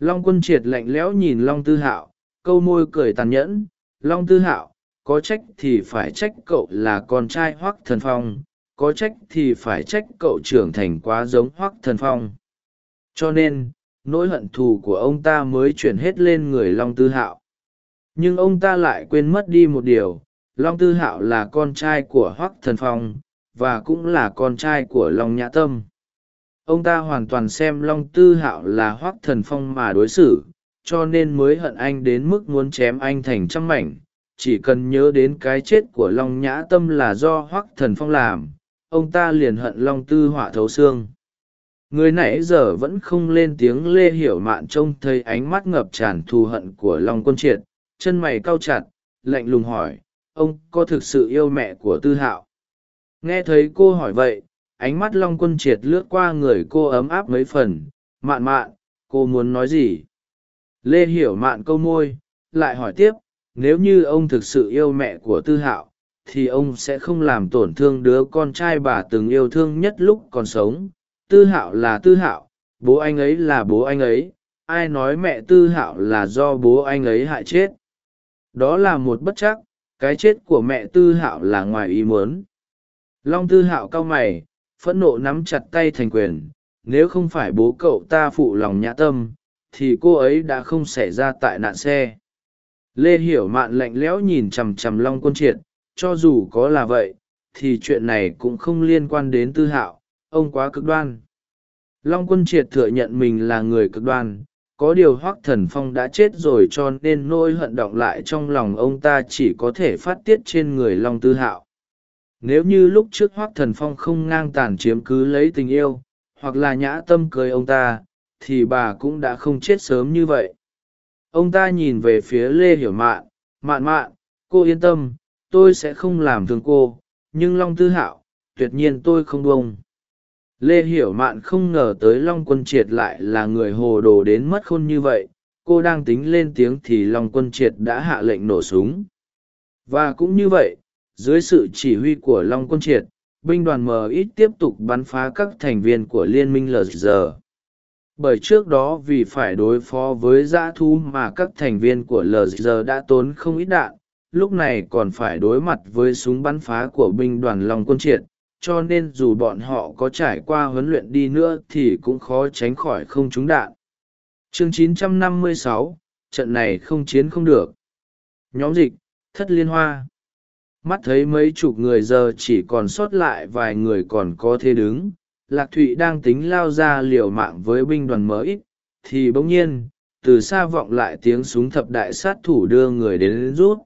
long quân triệt lạnh lẽo nhìn long tư hạo, câu môi cười tàn nhẫn. Long tư hạo, có trách thì phải trách cậu là con trai hoắc thần phong, có trách thì phải trách cậu trưởng thành quá giống hoắc thần phong. Cho nên, nỗi hận thù của ông ta mới chuyển hết lên người long tư hạo. Nhưng ông ta lại quên mất đi một điều, long tư hạo là con trai của hoắc thần phong, và cũng là con trai của long nhã tâm ông ta hoàn toàn xem long tư hạo là hoắc thần phong mà đối xử, cho nên mới hận anh đến mức muốn chém anh thành trăm mảnh. Chỉ cần nhớ đến cái chết của long nhã tâm là do hoắc thần phong làm, ông ta liền hận long tư họa thấu xương. Người nãy giờ vẫn không lên tiếng lê hiểu mạn trông thấy ánh mắt ngập tràn thù hận của long quân triệt, chân mày cau chặt, lạnh lùng hỏi, ông có thực sự yêu mẹ của tư hạo? Nghe thấy cô hỏi vậy ánh mắt long quân triệt lướt qua người cô ấm áp mấy phần. Mạn mạn, cô muốn nói gì? Lê hiểu mạn câu môi, lại hỏi tiếp, nếu như ông thực sự yêu mẹ của tư hạo, thì ông sẽ không làm tổn thương đứa con trai bà từng yêu thương nhất lúc còn sống. Tư hạo là tư hạo, bố anh ấy là bố anh ấy. Ai nói mẹ tư hạo là do bố anh ấy hại chết? Đó là một bất chắc cái chết của mẹ tư hạo là ngoài ý muốn. Long tư hạo cau mày phẫn nộ nắm chặt tay thành quyền, nếu không phải bố cậu ta phụ lòng nhã tâm, thì cô ấy đã không xảy ra tại nạn xe. Lê hiểu mạn lạnh lẽo nhìn chằm chằm long quân triệt, cho dù có là vậy, thì chuyện này cũng không liên quan đến tư hạo, ông quá cực đoan. Long quân triệt thừa nhận mình là người cực đoan, có điều hoác thần phong đã chết rồi cho nên nỗi hận động lại trong lòng ông ta chỉ có thể phát tiết trên người long tư hạo nếu như lúc trước hoác thần phong không ngang tàn chiếm cứ lấy tình yêu, hoặc là nhã tâm cười ông ta, thì bà cũng đã không chết sớm như vậy. Ông ta nhìn về phía lê hiểu mạn mạn mạn, cô yên tâm, tôi sẽ không làm thương cô, nhưng long tư hạo, tuyệt nhiên tôi không bông lê hiểu mạn không ngờ tới long quân triệt lại là người hồ đồ đến mất khôn như vậy, cô đang tính lên tiếng thì long quân triệt đã hạ lệnh nổ súng. Và cũng như vậy dưới sự chỉ huy của long quân triệt binh đoàn ít tiếp tục bắn phá các thành viên của liên minh lg bởi trước đó vì phải đối phó với dã thu mà các thành viên của lg đã tốn không ít đạn lúc này còn phải đối mặt với súng bắn phá của binh đoàn long quân triệt cho nên dù bọn họ có trải qua huấn luyện đi nữa thì cũng khó tránh khỏi không trúng đạn. Chương 956, trận này không chiến không được. Nhóm dịch thất liên hoa mắt thấy mấy chục người giờ chỉ còn sót lại vài người còn có thế đứng, lạc thụy đang tính lao ra liều mạng với binh đoàn mới thì bỗng nhiên, từ xa vọng lại tiếng súng thập đại sát thủ đưa người đến rút.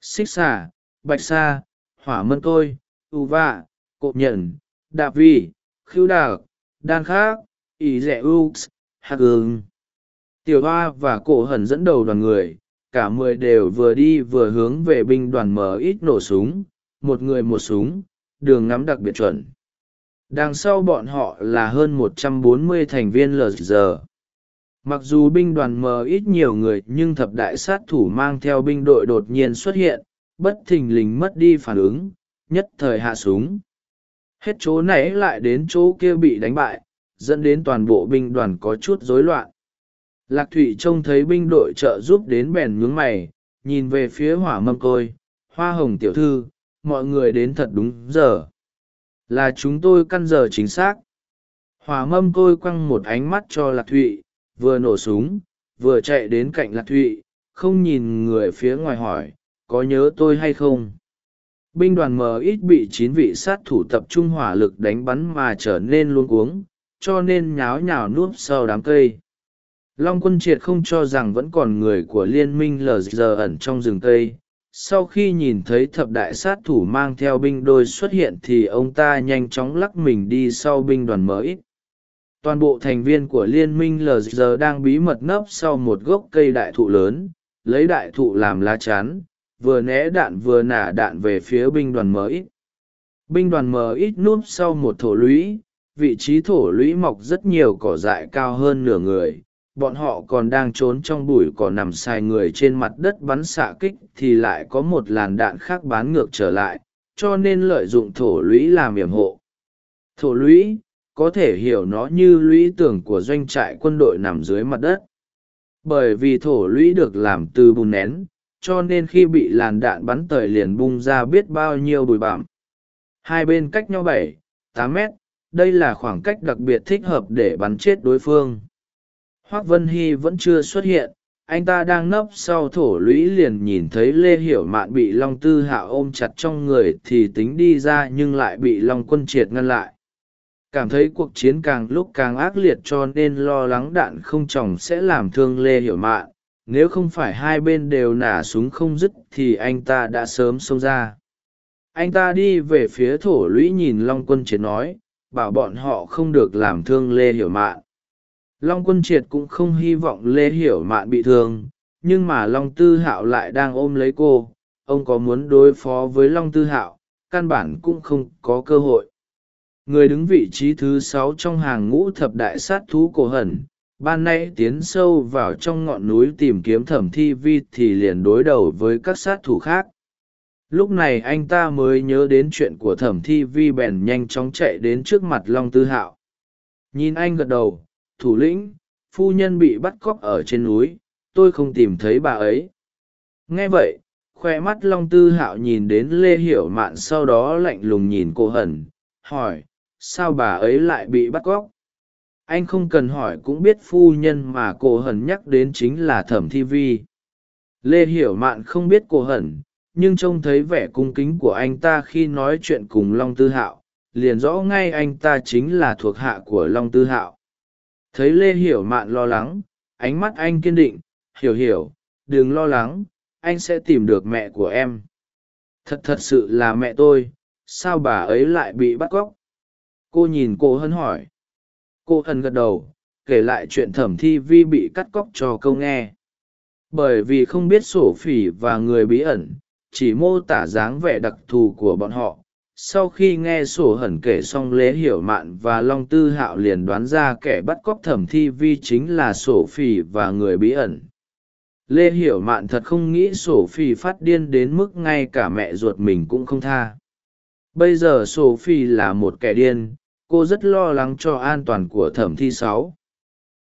Xích xả bạch sa hỏa mân tôi u vạ cộp nhận đạp vi, khưu đạc, đan khác ý rẻ ux, hạc ương tiểu hoa và cổ hẩn dẫn đầu đoàn người cả mười đều vừa đi vừa hướng về binh đoàn mở ít nổ súng, một người một súng, đường ngắm đặc biệt chuẩn. Đằng sau bọn họ là hơn một trăm bốn mươi thành viên lg mặc dù binh đoàn mờ ít nhiều người, nhưng thập đại sát thủ mang theo binh đội đột nhiên xuất hiện, bất thình lình mất đi phản ứng, nhất thời hạ súng. Hết chỗ nãy lại đến chỗ kia bị đánh bại, dẫn đến toàn bộ binh đoàn có chút rối loạn lạc thụy trông thấy binh đội trợ giúp đến bèn nhướng mày, nhìn về phía hỏa mâm côi, hoa hồng tiểu thư, mọi người đến thật đúng giờ. Là chúng tôi căn giờ chính xác. Hỏa mâm côi quăng một ánh mắt cho lạc thụy, vừa nổ súng, vừa chạy đến cạnh lạc thụy, không nhìn người phía ngoài hỏi, có nhớ tôi hay không? Binh đoàn mờ ít bị chín vị sát thủ tập trung hỏa lực đánh bắn mà trở nên luôn cuống, cho nên nháo nhào núp sau đám cây long quân triệt không cho rằng vẫn còn người của liên minh lờ giờ ẩn trong rừng tây. sau khi nhìn thấy thập đại sát thủ mang theo binh đôi xuất hiện thì ông ta nhanh chóng lắc mình đi sau binh đoàn mới toàn bộ thành viên của liên minh lờ giờ đang bí mật nấp sau một gốc cây đại thụ lớn, lấy đại thụ làm lá chắn, vừa né đạn vừa nả đạn về phía binh đoàn mới binh đoàn mới núp sau một thổ lũy, vị trí thổ lũy mọc rất nhiều, cỏ dại cao hơn nửa người bọn họ còn đang trốn trong bụi cỏ nằm xài người trên mặt đất bắn xạ kích thì lại có một làn đạn khác bán ngược trở lại, cho nên lợi dụng thổ lũy làm yểm hộ. Thổ lũy, có thể hiểu nó như lũy tưởng của doanh trại quân đội nằm dưới mặt đất. Bởi vì thổ lũy được làm từ bùn nén, cho nên khi bị làn đạn bắn tời liền bung ra biết bao nhiêu bụi bặm. Hai bên cách nhau bảy, tám mét, đây là khoảng cách đặc biệt thích hợp để bắn chết đối phương hoác vân hy vẫn chưa xuất hiện, anh ta đang nấp sau thổ lũy liền nhìn thấy lê hiểu mạn bị long tư hạ ôm chặt trong người thì tính đi ra nhưng lại bị long quân triệt ngăn lại. Cảm thấy cuộc chiến càng lúc càng ác liệt cho nên lo lắng đạn không chồng sẽ làm thương lê hiểu mạn. Nếu không phải hai bên đều nả súng không dứt thì anh ta đã sớm xông ra. Anh ta đi về phía thổ lũy nhìn long quân triệt nói, bảo bọn họ không được làm thương lê hiểu mạn long quân triệt cũng không hy vọng lê hiểu mạn bị thương, nhưng mà long tư hạo lại đang ôm lấy cô. Ông có muốn đối phó với long tư hạo, căn bản cũng không có cơ hội. Người đứng vị trí thứ sáu trong hàng ngũ thập đại sát thú cổ hẩn, ban nay tiến sâu vào trong ngọn núi tìm kiếm thẩm thi vi thì liền đối đầu với các sát thủ khác. Lúc này anh ta mới nhớ đến chuyện của thẩm thi vi bèn nhanh chóng chạy đến trước mặt long tư hạo. Nhìn anh gật đầu thủ lĩnh, phu nhân bị bắt cóc ở trên núi, tôi không tìm thấy bà ấy. Nghe vậy, khoe mắt long tư hạo nhìn đến lê hiểu mạn sau đó lạnh lùng nhìn cô hẩn, hỏi, sao bà ấy lại bị bắt cóc? Anh không cần hỏi cũng biết phu nhân mà cô hẩn nhắc đến chính là thẩm thi vi. Lê hiểu mạn không biết cô hẩn, nhưng trông thấy vẻ cung kính của anh ta khi nói chuyện cùng long tư hạo, liền rõ ngay anh ta chính là thuộc hạ của long tư hạo thấy lê hiểu mạn lo lắng, ánh mắt anh kiên định, hiểu hiểu, đừng lo lắng, anh sẽ tìm được mẹ của em. Thật thật sự là mẹ tôi, sao bà ấy lại bị bắt cóc? Cô nhìn cô hân hỏi. Cô hân gật đầu, kể lại chuyện thẩm thi vi bị cắt cóc cho câu nghe. Bởi vì không biết sổ phỉ và người bí ẩn, chỉ mô tả dáng vẻ đặc thù của bọn họ sau khi nghe sổ hẩn kể xong lễ hiểu mạn và long tư hạo liền đoán ra kẻ bắt cóc thẩm thi vi chính là sổ phỉ và người bí ẩn. Lê hiểu mạn thật không nghĩ sổ phỉ phát điên đến mức ngay cả mẹ ruột mình cũng không tha. Bây giờ sổ phỉ là một kẻ điên, cô rất lo lắng cho an toàn của thẩm thi sáu.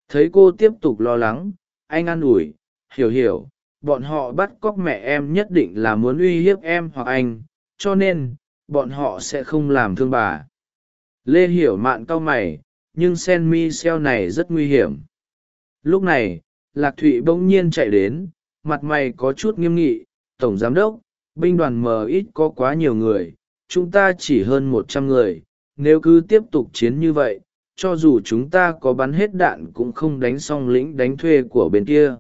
Thấy cô tiếp tục lo lắng, anh an ủi, hiểu hiểu, bọn họ bắt cóc mẹ em nhất định là muốn uy hiếp em hoặc anh, cho nên bọn họ sẽ không làm thương bà. Lê hiểu mạn cau mày, nhưng sen mi xeo này rất nguy hiểm. Lúc này, lạc thụy bỗng nhiên chạy đến, mặt mày có chút nghiêm nghị, tổng giám đốc, binh đoàn mờ ít có quá nhiều người, chúng ta chỉ hơn một trăm người, nếu cứ tiếp tục chiến như vậy, cho dù chúng ta có bắn hết đạn cũng không đánh xong lính đánh thuê của bên kia.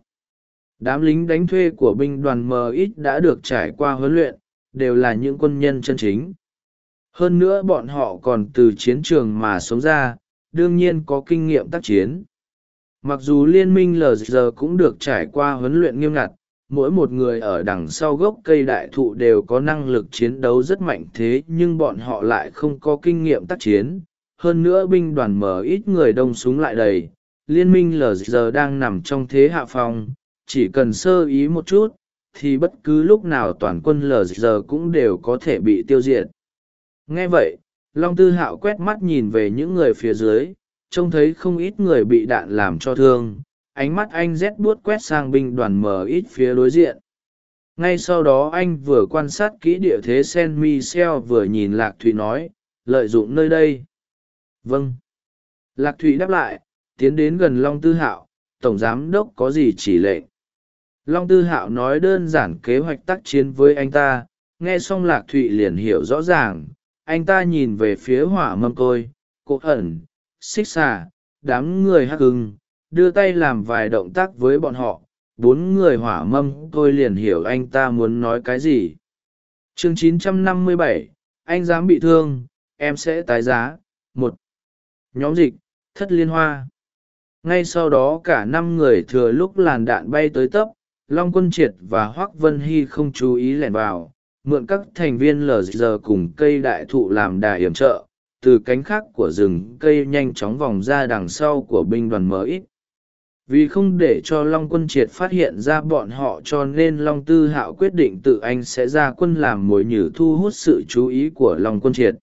Đám lính đánh thuê của binh đoàn MX đã được trải qua huấn luyện đều là những quân nhân chân chính. Hơn nữa bọn họ còn từ chiến trường mà sống ra, đương nhiên có kinh nghiệm tác chiến. Mặc dù liên minh lg cũng được trải qua huấn luyện nghiêm ngặt, mỗi một người ở đằng sau gốc cây đại thụ đều có năng lực chiến đấu rất mạnh thế nhưng bọn họ lại không có kinh nghiệm tác chiến. Hơn nữa binh đoàn mở ít người đông súng lại đầy, liên minh lg đang nằm trong thế hạ phong, chỉ cần sơ ý một chút thì bất cứ lúc nào toàn quân lg cũng đều có thể bị tiêu diệt. Nghe vậy, long tư hạo quét mắt nhìn về những người phía dưới, trông thấy không ít người bị đạn làm cho thương, ánh mắt anh rét buốt quét sang binh đoàn mờ ít phía đối diện. Ngay sau đó anh vừa quan sát kỹ địa thế sen michel vừa nhìn lạc thụy nói, lợi dụng nơi đây. Vâng. Lạc thụy đáp lại, tiến đến gần long tư hạo, tổng giám đốc có gì chỉ lệnh? Long tư hạo nói đơn giản kế hoạch tác chiến với anh ta nghe xong lạc thụy liền hiểu rõ ràng anh ta nhìn về phía hỏa mâm tôi cột ẩn xích xà đám người hắc hưng đưa tay làm vài động tác với bọn họ bốn người hỏa mâm tôi liền hiểu anh ta muốn nói cái gì. Chương 957, anh dám bị thương em sẽ tái giá một nhóm dịch thất liên hoa. Ngay sau đó cả năm người thừa lúc làn đạn bay tới tấp long quân triệt và hoác vân hy không chú ý lẻn vào, mượn các thành viên lờ giờ cùng cây đại thụ làm đà yểm trợ, từ cánh khác của rừng cây nhanh chóng vòng ra đằng sau của binh đoàn mới vì không để cho long quân triệt phát hiện ra bọn họ cho nên long tư hạo quyết định tự anh sẽ ra quân làm mồi nhử thu hút sự chú ý của long quân triệt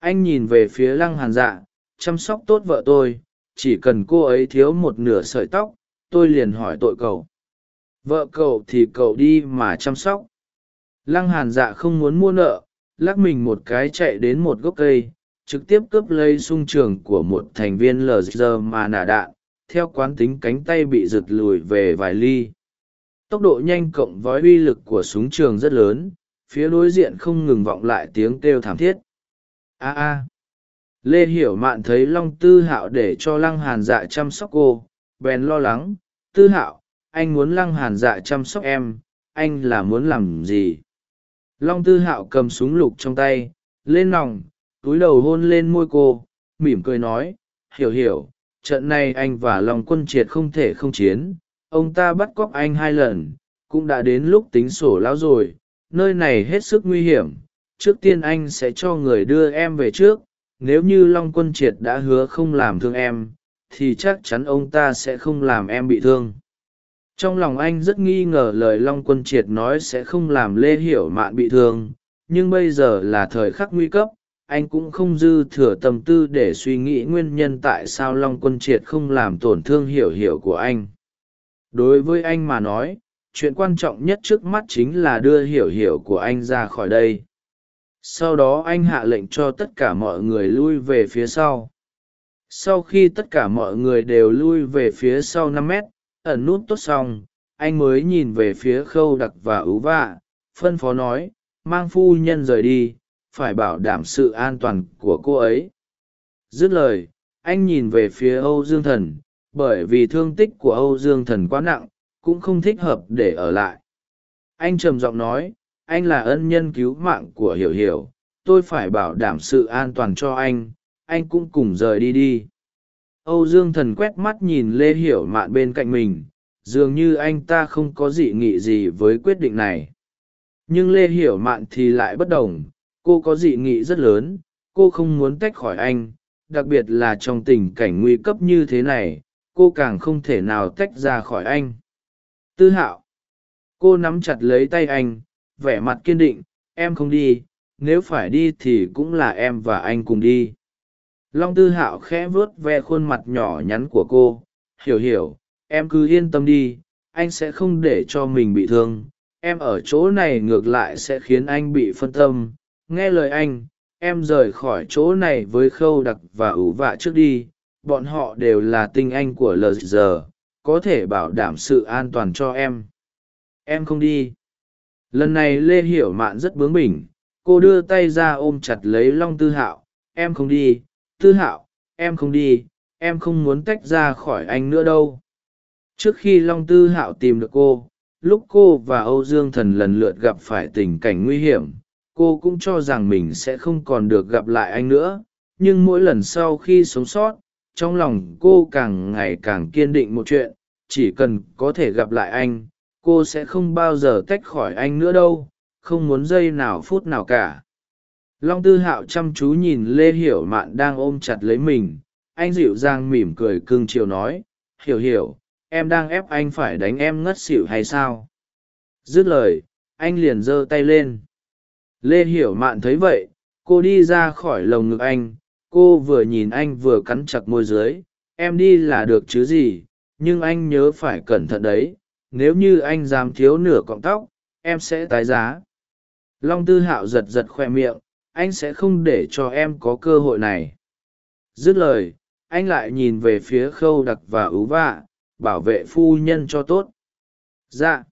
anh nhìn về phía lăng hàn dạ chăm sóc tốt vợ tôi, chỉ cần cô ấy thiếu một nửa sợi tóc, tôi liền hỏi tội cầu vợ cậu thì cậu đi mà chăm sóc. Lăng hàn dạ không muốn mua nợ, lắc mình một cái chạy đến một gốc cây, trực tiếp cướp lấy sung trường của một thành viên lờ mà nả đạn, theo quán tính cánh tay bị giật lùi về vài ly. Tốc độ nhanh cộng với uy lực của súng trường rất lớn, phía đối diện không ngừng vọng lại tiếng kêu thảm thiết. A a. Lê hiểu mạn thấy long tư hạo để cho lăng hàn dạ chăm sóc cô, bèn lo lắng, tư hạo anh muốn lăng hàn dạ chăm sóc em, anh là muốn làm gì? Long tư hạo cầm súng lục trong tay, lên nòng, túi đầu hôn lên môi cô, mỉm cười nói, hiểu hiểu, trận này anh và lòng quân triệt không thể không chiến, ông ta bắt cóc anh hai lần, cũng đã đến lúc tính sổ lão rồi, nơi này hết sức nguy hiểm, trước tiên anh sẽ cho người đưa em về trước, nếu như long quân triệt đã hứa không làm thương em, thì chắc chắn ông ta sẽ không làm em bị thương trong lòng anh rất nghi ngờ lời long quân triệt nói sẽ không làm lê hiểu mạn bị thương, nhưng bây giờ là thời khắc nguy cấp, anh cũng không dư thừa tâm tư để suy nghĩ nguyên nhân tại sao long quân triệt không làm tổn thương hiểu hiểu của anh. Đối với anh mà nói, chuyện quan trọng nhất trước mắt chính là đưa hiểu hiểu của anh ra khỏi đây. Sau đó anh hạ lệnh cho tất cả mọi người lui về phía sau. Sau khi tất cả mọi người đều lui về phía sau năm mét ẩn nút tốt xong, anh mới nhìn về phía khâu đặc và ứ vạ, phân phó nói, mang phu nhân rời đi, phải bảo đảm sự an toàn của cô ấy. Dứt lời, anh nhìn về phía âu dương thần, bởi vì thương tích của âu dương thần quá nặng, cũng không thích hợp để ở lại. Anh trầm giọng nói, anh là ân nhân cứu mạng của hiểu hiểu, tôi phải bảo đảm sự an toàn cho anh anh cũng cùng rời đi đi âu dương thần quét mắt nhìn lê hiểu mạn bên cạnh mình, dường như anh ta không có dị nghị gì với quyết định này. Nhưng lê hiểu mạn thì lại bất đồng, cô có dị nghị rất lớn, cô không muốn tách khỏi anh, đặc biệt là trong tình cảnh nguy cấp như thế này, cô càng không thể nào tách ra khỏi anh. Tư hạo, cô nắm chặt lấy tay anh, vẻ mặt kiên định, em không đi, nếu phải đi thì cũng là em và anh cùng đi long tư hạo khẽ vuốt ve khuôn mặt nhỏ nhắn của cô. Hiểu hiểu, em cứ yên tâm đi, anh sẽ không để cho mình bị thương. Em ở chỗ này ngược lại sẽ khiến anh bị phân tâm. Nghe lời anh, em rời khỏi chỗ này với khâu đặc và ủ vạ trước đi. Bọn họ đều là tinh anh của lg có thể bảo đảm sự an toàn cho em. Em không đi. Lần này lê hiểu mạn rất bướng bỉnh. Cô đưa tay ra ôm chặt lấy long tư hạo. Em không đi tư hạo, em không đi, em không muốn tách ra khỏi anh nữa đâu. Trước khi long tư hạo tìm được cô, lúc cô và âu dương thần lần lượt gặp phải tình cảnh nguy hiểm, cô cũng cho rằng mình sẽ không còn được gặp lại anh nữa. Nhưng mỗi lần sau khi sống sót, trong lòng cô càng ngày càng kiên định một chuyện, chỉ cần có thể gặp lại anh, cô sẽ không bao giờ tách khỏi anh nữa đâu, không muốn giây nào phút nào cả long tư hạo chăm chú nhìn lê hiểu mạn đang ôm chặt lấy mình. Anh dịu dàng mỉm cười cưng chiều nói, hiểu hiểu, em đang ép anh phải đánh em ngất xỉu hay sao? Dứt lời, anh liền giơ tay lên. Lê hiểu mạn thấy vậy, cô đi ra khỏi lồng ngực anh. Cô vừa nhìn anh vừa cắn chặt môi dưới, em đi là được chứ gì, nhưng anh nhớ phải cẩn thận đấy. Nếu như anh dám thiếu nửa cọng tóc, em sẽ tái giá. Long tư hạo giật giật khoe miệng anh sẽ không để cho em có cơ hội này. Dứt lời, anh lại nhìn về phía khâu đặc và ứ vạ, bảo vệ phu nhân cho tốt. Dạ.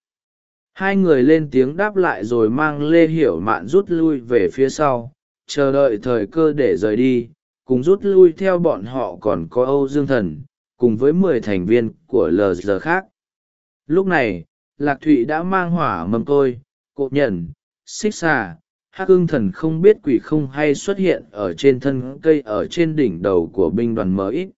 Hai người lên tiếng đáp lại rồi mang lê hiểu mạn rút lui về phía sau, chờ đợi thời cơ để rời đi. Cùng rút lui theo bọn họ còn có âu dương thần, cùng với mười thành viên của lg khác. Lúc này, lạc thụy đã mang hỏa mầm tôi cộ nhận xích xà hắc ưng thần không biết quỷ không hay xuất hiện ở trên thân cây ở trên đỉnh đầu của binh đoàn Mới. ít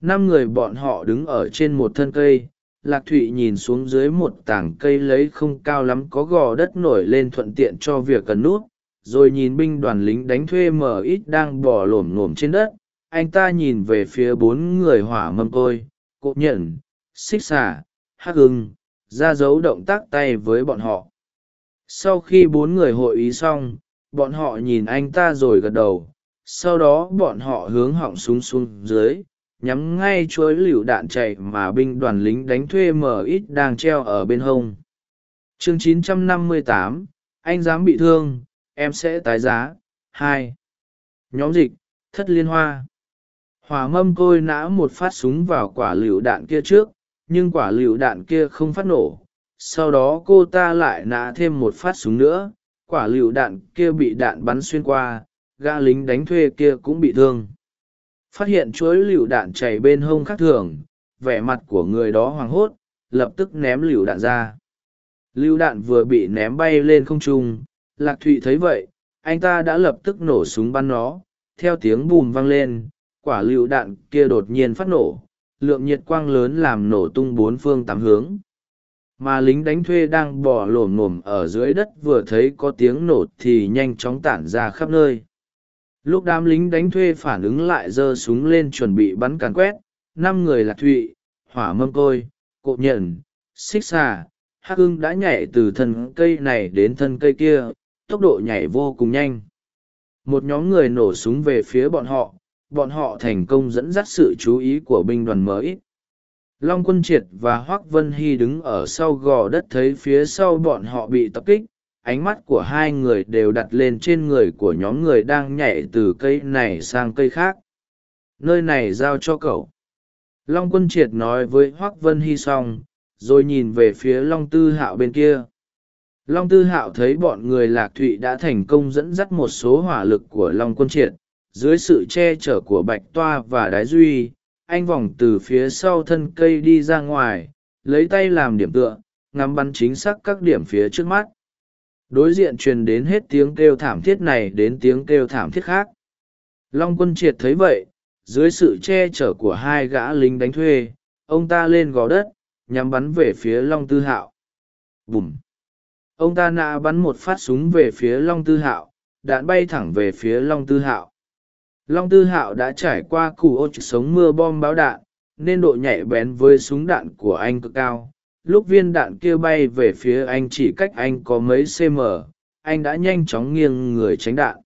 năm người bọn họ đứng ở trên một thân cây, lạc thụy nhìn xuống dưới một tảng cây lấy không cao lắm có gò đất nổi lên thuận tiện cho việc cần nút, rồi nhìn binh đoàn lính đánh thuê mờ ít đang bỏ lổm nổm trên đất anh ta nhìn về phía bốn người hỏa mâm tôi cộ nhận xích xả hắc ưng, ra dấu động tác tay với bọn họ sau khi bốn người hội ý xong bọn họ nhìn anh ta rồi gật đầu. Sau đó bọn họ hướng họng súng xuống dưới nhắm ngay chuối lựu đạn chạy mà binh đoàn lính đánh thuê m ít đang treo ở bên hông. Chương 958, anh dám bị thương em sẽ tái giá. Hai. Nhóm dịch thất liên hoa. Hòa mâm côi nã một phát súng vào quả lựu đạn kia trước nhưng quả lựu đạn kia không phát nổ sau đó cô ta lại nã thêm một phát súng nữa, quả lựu đạn kia bị đạn bắn xuyên qua, gã lính đánh thuê kia cũng bị thương. Phát hiện chuỗi lựu đạn chảy bên hông khác thường, vẻ mặt của người đó hoảng hốt, lập tức ném lựu đạn ra. Lựu đạn vừa bị ném bay lên không trung, lạc thụy thấy vậy, anh ta đã lập tức nổ súng bắn nó, theo tiếng bùm vang lên, quả lựu đạn kia đột nhiên phát nổ, lượng nhiệt quang lớn làm nổ tung bốn phương tám hướng mà lính đánh thuê đang bỏ lổm ngổm ở dưới đất vừa thấy có tiếng nổ thì nhanh chóng tản ra khắp nơi. Lúc đám lính đánh thuê phản ứng lại giơ súng lên chuẩn bị bắn càn quét, năm người lạc thụy, hỏa mâm côi, cộ nhận xích xà, hắc hưng đã nhảy từ thân cây này đến thân cây kia, tốc độ nhảy vô cùng nhanh. Một nhóm người nổ súng về phía bọn họ bọn họ thành công dẫn dắt sự chú ý của binh đoàn mới long quân triệt và hoác vân hy đứng ở sau gò đất thấy phía sau bọn họ bị tập kích, ánh mắt của hai người đều đặt lên trên người của nhóm người đang nhảy từ cây này sang cây khác. Nơi này giao cho cậu. Long quân triệt nói với hoác vân hy xong, rồi nhìn về phía long tư hạo bên kia. Long tư hạo thấy bọn người lạc thụy đã thành công dẫn dắt một số hỏa lực của long quân triệt, dưới sự che chở của bạch toa và đái duy anh vòng từ phía sau thân cây đi ra ngoài, lấy tay làm điểm tựa, ngắm bắn chính xác các điểm phía trước mắt. Đối diện truyền đến hết tiếng kêu thảm thiết này đến tiếng kêu thảm thiết khác. Long quân triệt thấy vậy, dưới sự che chở của hai gã lính đánh thuê, ông ta lên gò đất, nhắm bắn về phía long tư hạo. Bùm! Ông ta nã bắn một phát súng về phía long tư hạo, đạn bay thẳng về phía long tư hạo long tư hạo đã trải qua củ ô trực sống mưa bom báo đạn, nên độ nhạy bén với súng đạn của anh cực cao. Lúc viên đạn kia bay về phía anh chỉ cách anh có mấy cm anh đã nhanh chóng nghiêng người tránh đạn.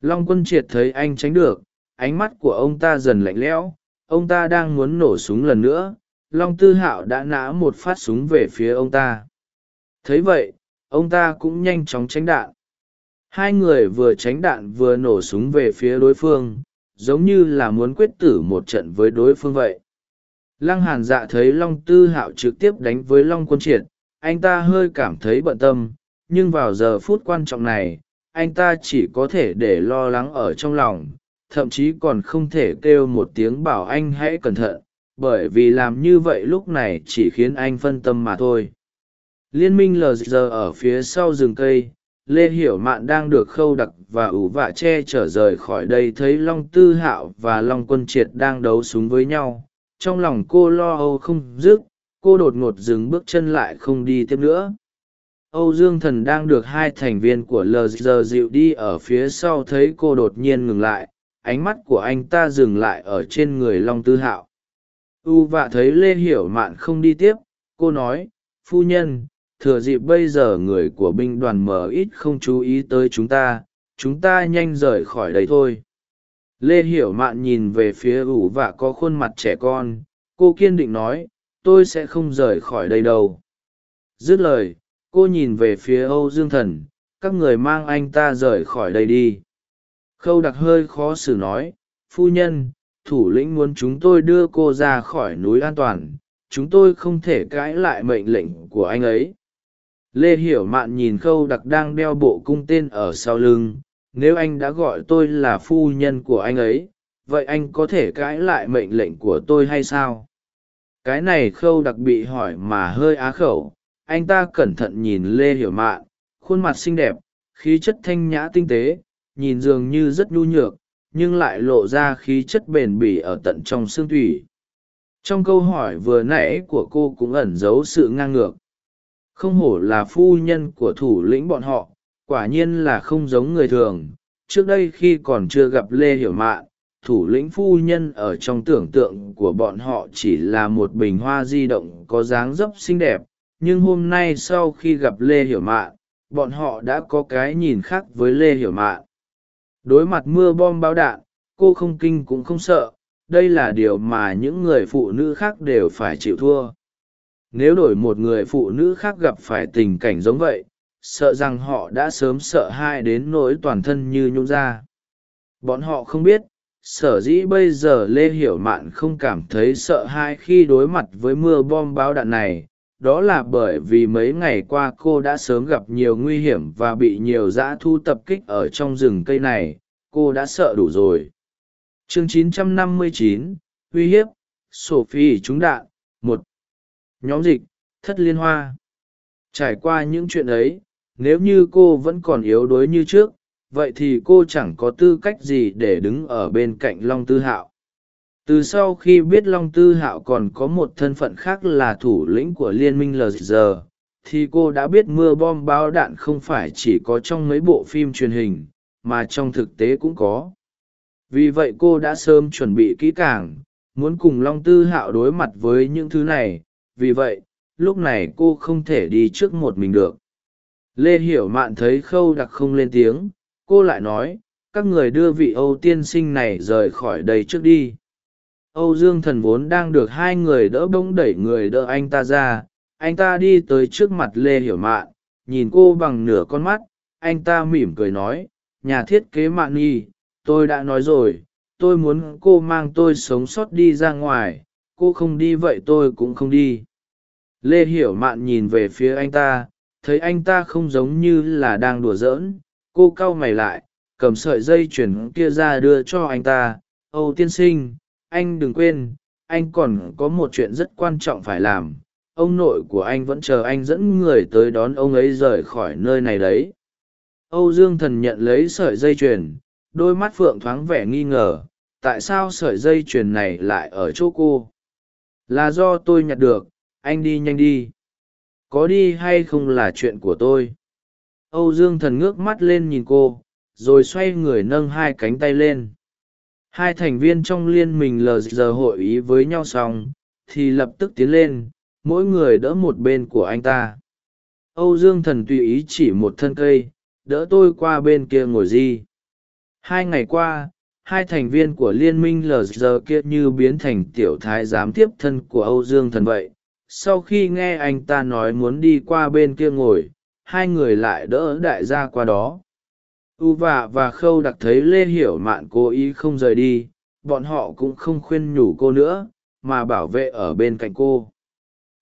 Long quân triệt thấy anh tránh được, ánh mắt của ông ta dần lạnh lẽo, ông ta đang muốn nổ súng lần nữa. Long tư hạo đã nã một phát súng về phía ông ta. Thấy vậy, ông ta cũng nhanh chóng tránh đạn hai người vừa tránh đạn vừa nổ súng về phía đối phương, giống như là muốn quyết tử một trận với đối phương vậy. Lăng hàn dạ thấy long tư hạo trực tiếp đánh với long quân triệt, anh ta hơi cảm thấy bận tâm, nhưng vào giờ phút quan trọng này, anh ta chỉ có thể để lo lắng ở trong lòng, thậm chí còn không thể kêu một tiếng bảo anh hãy cẩn thận, bởi vì làm như vậy lúc này chỉ khiến anh phân tâm mà thôi. Liên minh lờ giờ ở phía sau rừng cây lê hiểu mạn đang được khâu đặc và ủ vạ che trở rời khỏi đây thấy long tư hạo và long quân triệt đang đấu súng với nhau. Trong lòng cô lo âu không dứt, cô đột ngột dừng bước chân lại không đi tiếp nữa. Âu dương thần đang được hai thành viên của lg giờ dịu đi ở phía sau thấy cô đột nhiên ngừng lại, ánh mắt của anh ta dừng lại ở trên người long tư hạo. U vạ thấy lê hiểu mạn không đi tiếp, cô nói, phu nhân thừa dịp bây giờ người của binh đoàn mở ít không chú ý tới chúng ta chúng ta nhanh rời khỏi đây thôi. Lê hiểu mạn nhìn về phía ủ vạ có khuôn mặt trẻ con, cô kiên định nói, tôi sẽ không rời khỏi đây đâu. Dứt lời, cô nhìn về phía âu dương thần, các người mang anh ta rời khỏi đây đi. Khâu đặc hơi khó xử nói, phu nhân, thủ lĩnh muốn chúng tôi đưa cô ra khỏi núi an toàn, chúng tôi không thể cãi lại mệnh lệnh của anh ấy lê hiểu mạn nhìn khâu đặc đang đeo bộ cung tên ở sau lưng, nếu anh đã gọi tôi là phu nhân của anh ấy, vậy anh có thể cãi lại mệnh lệnh của tôi hay sao? Cái này khâu đặc bị hỏi mà hơi á khẩu, anh ta cẩn thận nhìn lê hiểu mạn, khuôn mặt xinh đẹp, khí chất thanh nhã tinh tế, nhìn dường như rất nhu nhược, nhưng lại lộ ra khí chất bền bỉ ở tận trong xương thủy. Trong câu hỏi vừa nãy của cô cũng ẩn giấu sự ngang ngược không hổ là phu nhân của thủ lĩnh bọn họ, quả nhiên là không giống người thường. Trước đây khi còn chưa gặp lê hiểu mạn, thủ lĩnh phu nhân ở trong tưởng tượng của bọn họ chỉ là một bình hoa di động có dáng dấp xinh đẹp. Nhưng hôm nay sau khi gặp lê hiểu mạn, bọn họ đã có cái nhìn khác với lê hiểu mạn. Đối mặt mưa bom bão đạn, cô không kinh cũng không sợ. Đây là điều mà những người phụ nữ khác đều phải chịu thua nếu đổi một người phụ nữ khác gặp phải tình cảnh giống vậy sợ rằng họ đã sớm sợ hai đến nỗi toàn thân như nhung ra. Bọn họ không biết sở dĩ bây giờ lê hiểu mạn không cảm thấy sợ hai khi đối mặt với mưa bom báo đạn này đó là bởi vì mấy ngày qua cô đã sớm gặp nhiều nguy hiểm và bị nhiều dã thu tập kích ở trong rừng cây này cô đã sợ đủ rồi. Chương 959, uy hiếp sophie trúng đạn nhóm dịch, thất liên hoa. Trải qua những chuyện ấy, nếu như cô vẫn còn yếu đuối như trước, vậy thì cô chẳng có tư cách gì để đứng ở bên cạnh long tư hạo. Từ sau khi biết long tư hạo còn có một thân phận khác là thủ lĩnh của liên minh lg thì cô đã biết mưa bom bao đạn không phải chỉ có trong mấy bộ phim truyền hình, mà trong thực tế cũng có. Vì vậy cô đã sớm chuẩn bị kỹ càng, muốn cùng long tư hạo đối mặt với những thứ này vì vậy, lúc này cô không thể đi trước một mình được. Lê hiểu mạn thấy khâu đặc không lên tiếng, cô lại nói, các người đưa vị âu tiên sinh này rời khỏi đây trước đi. Âu dương thần vốn đang được hai người đỡ bỗng đẩy người đỡ anh ta ra, anh ta đi tới trước mặt lê hiểu mạn, nhìn cô bằng nửa con mắt, anh ta mỉm cười nói, nhà thiết kế mạn nhi, tôi đã nói rồi, tôi muốn cô mang tôi sống sót đi ra ngoài, cô không đi vậy tôi cũng không đi lê hiểu mạn nhìn về phía anh ta, thấy anh ta không giống như là đang đùa giỡn. Cô cau mày lại, cầm sợi dây chuyền kia ra đưa cho anh ta. Âu tiên sinh, anh đừng quên, anh còn có một chuyện rất quan trọng phải làm. Ông nội của anh vẫn chờ anh dẫn người tới đón ông ấy rời khỏi nơi này đấy. Âu dương thần nhận lấy sợi dây chuyền, đôi mắt phượng thoáng vẻ nghi ngờ. Tại sao sợi dây chuyền này lại ở chỗ cô? Là do tôi nhặt được anh đi nhanh đi. Có đi hay không là chuyện của tôi. Âu dương thần ngước mắt lên nhìn cô, rồi xoay người nâng hai cánh tay lên. Hai thành viên trong liên minh lờ giờ hội ý với nhau xong, thì lập tức tiến lên, mỗi người đỡ một bên của anh ta. Âu dương thần tùy ý chỉ một thân cây, đỡ tôi qua bên kia ngồi di hai ngày qua, hai thành viên của liên minh lờ giờ kia như biến thành tiểu thái giám tiếp thân của âu dương thần vậy sau khi nghe anh ta nói muốn đi qua bên kia ngồi, hai người lại đỡ đại gia qua đó. U vạ và khâu đặc thấy lê hiểu mạn cố ý không rời đi, bọn họ cũng không khuyên nhủ cô nữa, mà bảo vệ ở bên cạnh cô.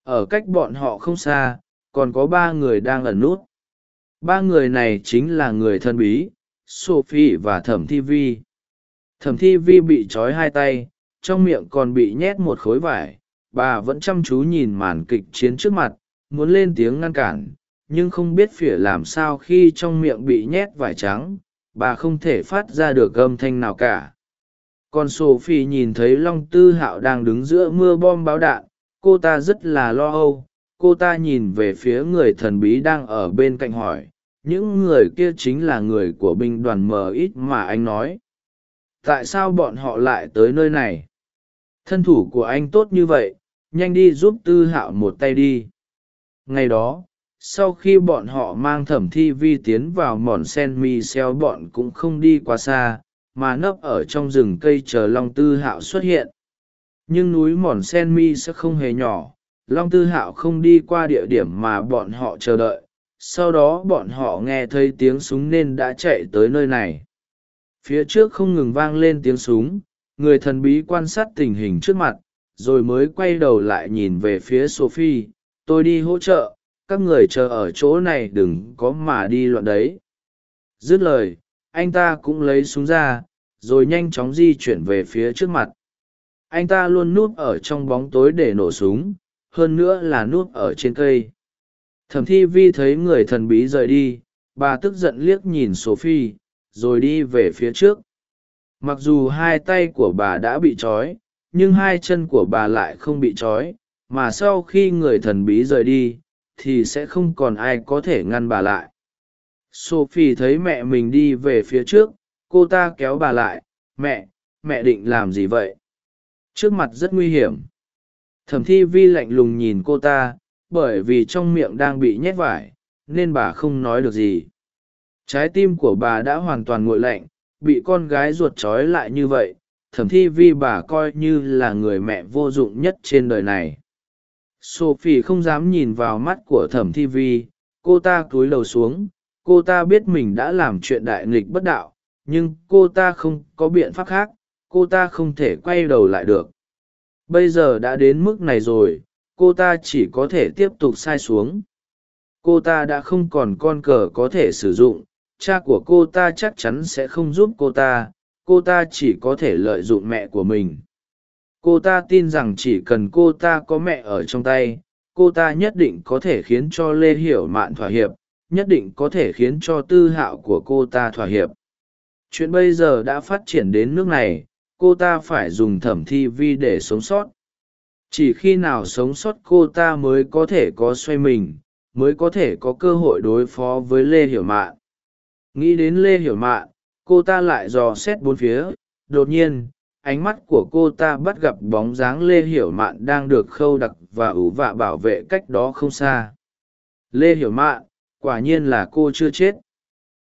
Ở cách bọn họ không xa, còn có ba người đang ẩn nút. Ba người này chính là người thân bí, sophie và thẩm thi vi. Thẩm thi vi bị trói hai tay, trong miệng còn bị nhét một khối vải bà vẫn chăm chú nhìn màn kịch chiến trước mặt, muốn lên tiếng ngăn cản, nhưng không biết phỉa làm sao khi trong miệng bị nhét vải trắng, bà không thể phát ra được âm thanh nào cả. Còn sophie nhìn thấy long tư hạo đang đứng giữa mưa bom báo đạn, cô ta rất là lo âu. Cô ta nhìn về phía người thần bí đang ở bên cạnh hỏi, những người kia chính là người của binh đoàn mờ ít mà anh nói? Tại sao bọn họ lại tới nơi này? Thân thủ của anh tốt như vậy nhanh đi giúp tư hạo một tay đi. Ngày đó, sau khi bọn họ mang thẩm thi vi tiến vào mòn sen mi xeo bọn cũng không đi quá xa, mà nấp ở trong rừng cây chờ long tư hạo xuất hiện. Nhưng núi mòn sen mi sẽ không hề nhỏ, long tư hạo không đi qua địa điểm mà bọn họ chờ đợi. Sau đó bọn họ nghe thấy tiếng súng nên đã chạy tới nơi này. Phía trước không ngừng vang lên tiếng súng, người thần bí quan sát tình hình trước mặt rồi mới quay đầu lại nhìn về phía sophie. Tôi đi hỗ trợ, các người chờ ở chỗ này đừng có mà đi loạn đấy. Dứt lời, anh ta cũng lấy súng ra, rồi nhanh chóng di chuyển về phía trước mặt. Anh ta luôn núp ở trong bóng tối để nổ súng, hơn nữa là núp ở trên cây. Thẩm thi vi thấy người thần bí rời đi, bà tức giận liếc nhìn sophie, rồi đi về phía trước. Mặc dù hai tay của bà đã bị trói nhưng hai chân của bà lại không bị trói, mà sau khi người thần bí rời đi, thì sẽ không còn ai có thể ngăn bà lại. Sophie thấy mẹ mình đi về phía trước, cô ta kéo bà lại, mẹ mẹ định làm gì vậy? Trước mặt rất nguy hiểm. Thẩm thi vi lạnh lùng nhìn cô ta, bởi vì trong miệng đang bị nhét vải, nên bà không nói được gì. Trái tim của bà đã hoàn toàn nguội lạnh, bị con gái ruột trói lại như vậy thẩm thi vi bà coi như là người mẹ vô dụng nhất trên đời này. Sophie không dám nhìn vào mắt của thẩm thi vi, cô ta cúi đầu xuống, cô ta biết mình đã làm chuyện đại nghịch bất đạo, nhưng cô ta không có biện pháp khác, cô ta không thể quay đầu lại được. Bây giờ đã đến mức này rồi, cô ta chỉ có thể tiếp tục sai xuống. Cô ta đã không còn con cờ có thể sử dụng, cha của cô ta chắc chắn sẽ không giúp cô ta cô ta chỉ có thể lợi dụng mẹ của mình. Cô ta tin rằng chỉ cần cô ta có mẹ ở trong tay, cô ta nhất định có thể khiến cho lê hiểu mạn thỏa hiệp, nhất định có thể khiến cho tư hạo của cô ta thỏa hiệp. Chuyện bây giờ đã phát triển đến nước này, cô ta phải dùng thẩm thi vi để sống sót. Chỉ khi nào sống sót cô ta mới có thể có xoay mình, mới có thể có cơ hội đối phó với lê hiểu mạn. Nghĩ đến lê hiểu mạn cô ta lại dò xét bốn phía. Đột nhiên ánh mắt của cô ta bắt gặp bóng dáng lê hiểu mạn đang được khâu đặc và ủ vạ bảo vệ cách đó không xa. Lê hiểu mạn quả nhiên là cô chưa chết.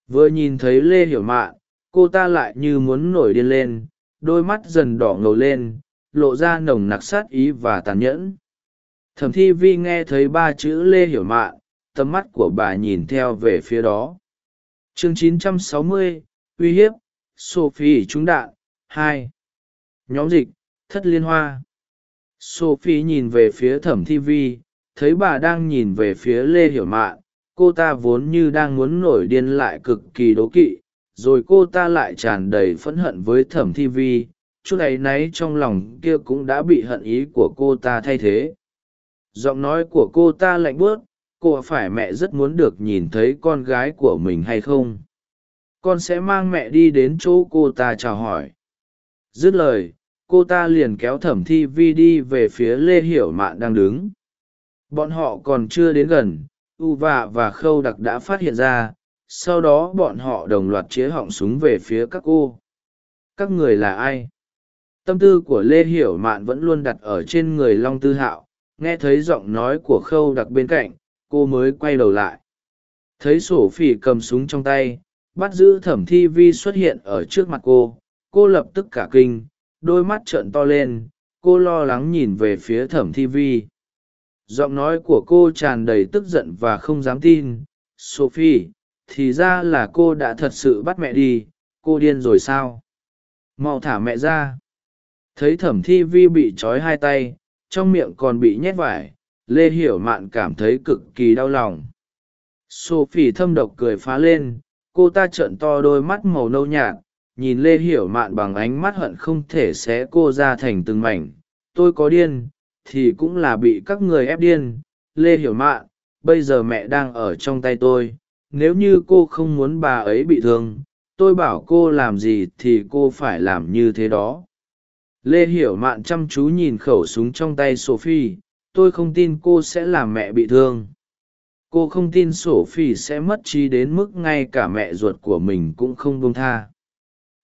Vừa nhìn thấy lê hiểu mạn cô ta lại như muốn nổi điên lên đôi mắt dần đỏ ngầu lên lộ ra nồng nặc sát ý và tàn nhẫn. Thẩm thi vi nghe thấy ba chữ lê hiểu mạn tầm mắt của bà nhìn theo về phía đó. Chương 960, uy hiếp, sophie, trúng đạn, hai. Nhóm dịch, thất liên hoa. Sophie nhìn về phía thẩm thi vi, thấy bà đang nhìn về phía lê hiểu mạn. Cô ta vốn như đang muốn nổi điên lại cực kỳ đố kỵ, rồi cô ta lại tràn đầy phẫn hận với thẩm thi vi. Chút ấy náy trong lòng kia cũng đã bị hận ý của cô ta thay thế. Giọng nói của cô ta lạnh bớt cô phải mẹ rất muốn được nhìn thấy con gái của mình hay không? Con sẽ mang mẹ đi đến chỗ cô ta chào hỏi. Dứt lời, cô ta liền kéo thẩm thi vi đi về phía lê hiểu mạn đang đứng. Bọn họ còn chưa đến gần, u vạ và khâu đặc đã phát hiện ra, sau đó bọn họ đồng loạt chế họng súng về phía các cô. Các người là ai? Tâm tư của lê hiểu mạn vẫn luôn đặt ở trên người long tư hạo, nghe thấy giọng nói của khâu đặc bên cạnh, cô mới quay đầu lại. Thấy sổ phỉ cầm súng trong tay bắt giữ thẩm thi vi xuất hiện ở trước mặt cô. Cô lập tức cả kinh, đôi mắt trợn to lên, cô lo lắng nhìn về phía thẩm thi vi. Giọng nói của cô tràn đầy tức giận và không dám tin. Sophie, thì ra là cô đã thật sự bắt mẹ đi, cô điên rồi sao? Mau thả mẹ ra. Thấy thẩm thi vi bị trói hai tay, trong miệng còn bị nhét vải, lê hiểu mạn cảm thấy cực kỳ đau lòng. Sophie thâm độc cười phá lên cô ta trợn to đôi mắt màu nâu nhạt, nhìn lê hiểu mạn bằng ánh mắt hận không thể xé cô ra thành từng mảnh. Tôi có điên, thì cũng là bị các người ép điên. Lê hiểu mạn, bây giờ mẹ đang ở trong tay tôi. Nếu như cô không muốn bà ấy bị thương, tôi bảo cô làm gì thì cô phải làm như thế đó. Lê hiểu mạn chăm chú nhìn khẩu súng trong tay sophie. Tôi không tin cô sẽ làm mẹ bị thương cô không tin sophie sẽ mất trí đến mức ngay cả mẹ ruột của mình cũng không buông tha.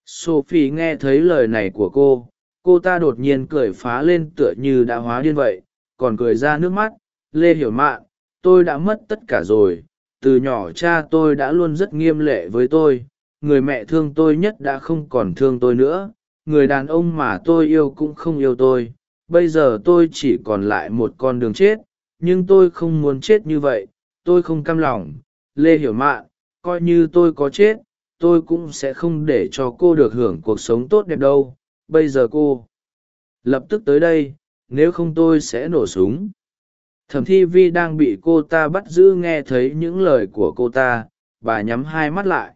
Sophie nghe thấy lời này của cô cô ta đột nhiên cười phá lên tựa như đã hóa điên vậy, còn cười ra nước mắt. Lê hiểu mạn, tôi đã mất tất cả rồi. Từ nhỏ cha tôi đã luôn rất nghiêm lệ với tôi. Người mẹ thương tôi nhất đã không còn thương tôi nữa. Người đàn ông mà tôi yêu cũng không yêu tôi. Bây giờ tôi chỉ còn lại một con đường chết. Nhưng tôi không muốn chết như vậy tôi không căm lòng. Lê hiểu mạn, coi như tôi có chết, tôi cũng sẽ không để cho cô được hưởng cuộc sống tốt đẹp đâu. Bây giờ cô lập tức tới đây, nếu không tôi sẽ nổ súng. Thẩm thi vi đang bị cô ta bắt giữ nghe thấy những lời của cô ta, bà nhắm hai mắt lại.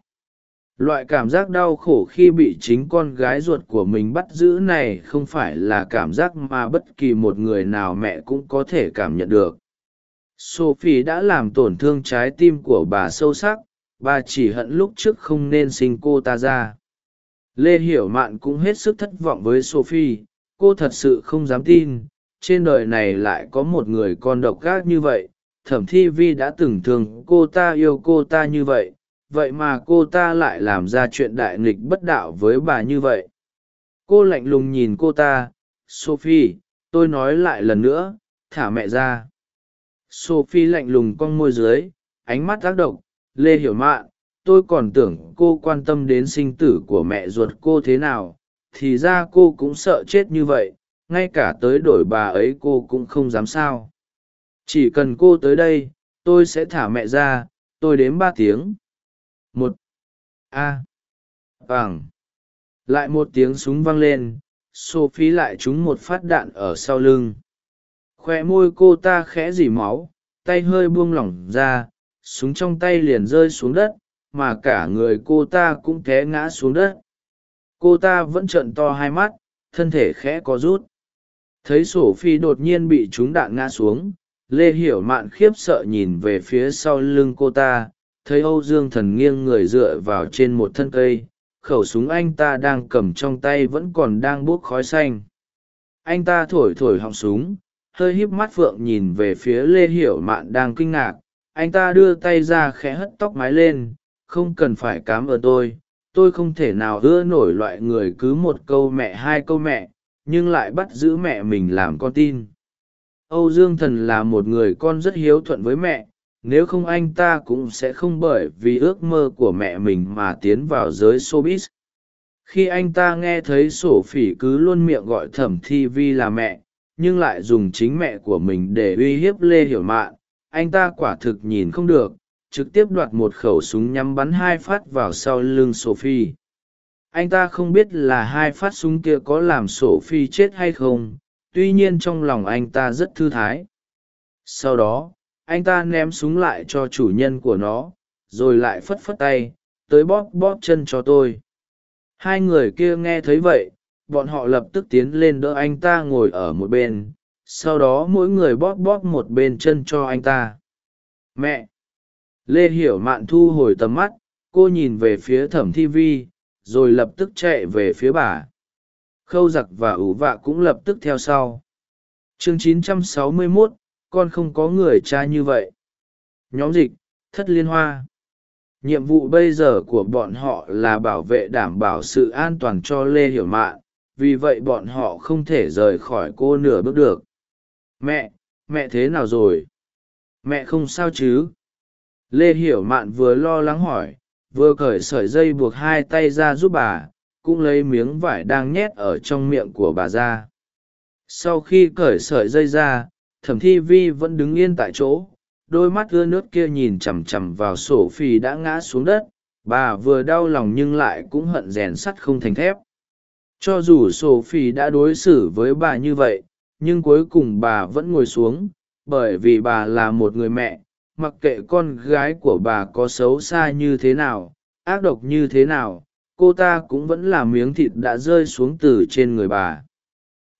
Loại cảm giác đau khổ khi bị chính con gái ruột của mình bắt giữ này không phải là cảm giác mà bất kỳ một người nào mẹ cũng có thể cảm nhận được sophie đã làm tổn thương trái tim của bà sâu sắc, bà chỉ hận lúc trước không nên sinh cô ta ra. Lê hiểu mạn cũng hết sức thất vọng với sophie, cô thật sự không dám tin, trên đời này lại có một người con độc gác như vậy, thẩm thi vi đã từng thương cô ta yêu cô ta như vậy vậy mà cô ta lại làm ra chuyện đại nghịch bất đạo với bà như vậy. Cô lạnh lùng nhìn cô ta, sophie, tôi nói lại lần nữa, thả mẹ ra sophie lạnh lùng cong môi dưới, ánh mắt tác động. Lê hiểu mạn, tôi còn tưởng cô quan tâm đến sinh tử của mẹ ruột cô thế nào. Thì ra cô cũng sợ chết như vậy, ngay cả tới đổi bà ấy cô cũng không dám sao. Chỉ cần cô tới đây, tôi sẽ thả mẹ ra, tôi đếm ba tiếng. Một. A. Vàng lại một tiếng súng vang lên, sophie lại trúng một phát đạn ở sau lưng khoe môi cô ta khẽ dỉ máu, tay hơi buông lỏng ra, súng trong tay liền rơi xuống đất, mà cả người cô ta cũng té ngã xuống đất. Cô ta vẫn trợn to hai mắt, thân thể khẽ có rút. Thấy sổ phi đột nhiên bị trúng đạn ngã xuống, lê hiểu mạn khiếp sợ nhìn về phía sau lưng cô ta, thấy âu dương thần nghiêng người dựa vào trên một thân cây, khẩu súng anh ta đang cầm trong tay vẫn còn đang buốc khói xanh. Anh ta thổi thổi họng súng hơi híp mắt phượng nhìn về phía lê hiểu mạn đang kinh ngạc. Anh ta đưa tay ra khẽ hất tóc mái lên, không cần phải cám ơn tôi tôi không thể nào ưa nổi loại người cứ một câu mẹ hai câu mẹ, nhưng lại bắt giữ mẹ mình làm con tin. Âu dương thần là một người con rất hiếu thuận với mẹ, nếu không anh ta cũng sẽ không bởi vì ước mơ của mẹ mình mà tiến vào giới showbiz. Khi anh ta nghe thấy sổ phỉ cứ luôn miệng gọi thẩm thi vi là mẹ nhưng lại dùng chính mẹ của mình để uy hiếp lê hiểu mạn. Anh ta quả thực nhìn không được, trực tiếp đoạt một khẩu súng nhắm bắn hai phát vào sau lưng sophie. Anh ta không biết là hai phát súng kia có làm sophie chết hay không, tuy nhiên trong lòng anh ta rất thư thái. Sau đó, anh ta ném súng lại cho chủ nhân của nó, rồi lại phất phất tay, tới bóp bóp chân cho tôi. Hai người kia nghe thấy vậy bọn họ lập tức tiến lên đỡ anh ta ngồi ở một bên sau đó mỗi người bóp bóp một bên chân cho anh ta. Mẹ! Lê hiểu mạn thu hồi tầm mắt cô nhìn về phía thẩm thi vi rồi lập tức chạy về phía bà. Khâu giặc và ủ vạ cũng lập tức theo sau. Chương 961, con không có người cha như vậy. Nhóm dịch thất liên hoa. Nhiệm vụ bây giờ của bọn họ là bảo vệ đảm bảo sự an toàn cho lê hiểu mạn vì vậy bọn họ không thể rời khỏi cô nửa bước được. Mẹ mẹ thế nào rồi? Mẹ không sao chứ? Lê hiểu mạn vừa lo lắng hỏi, vừa cởi sợi dây buộc hai tay ra giúp bà, cũng lấy miếng vải đang nhét ở trong miệng của bà ra. Sau khi cởi sợi dây ra, thẩm thi vi vẫn đứng yên tại chỗ, đôi mắt ưa nước kia nhìn chằm chằm vào sổ phi đã ngã xuống đất. Bà vừa đau lòng nhưng lại cũng hận rèn sắt không thành thép cho dù Sophie đã đối xử với bà như vậy, nhưng cuối cùng bà vẫn ngồi xuống, bởi vì bà là một người mẹ, mặc kệ con gái của bà có xấu xa như thế nào, ác độc như thế nào, cô ta cũng vẫn là miếng thịt đã rơi xuống từ trên người bà.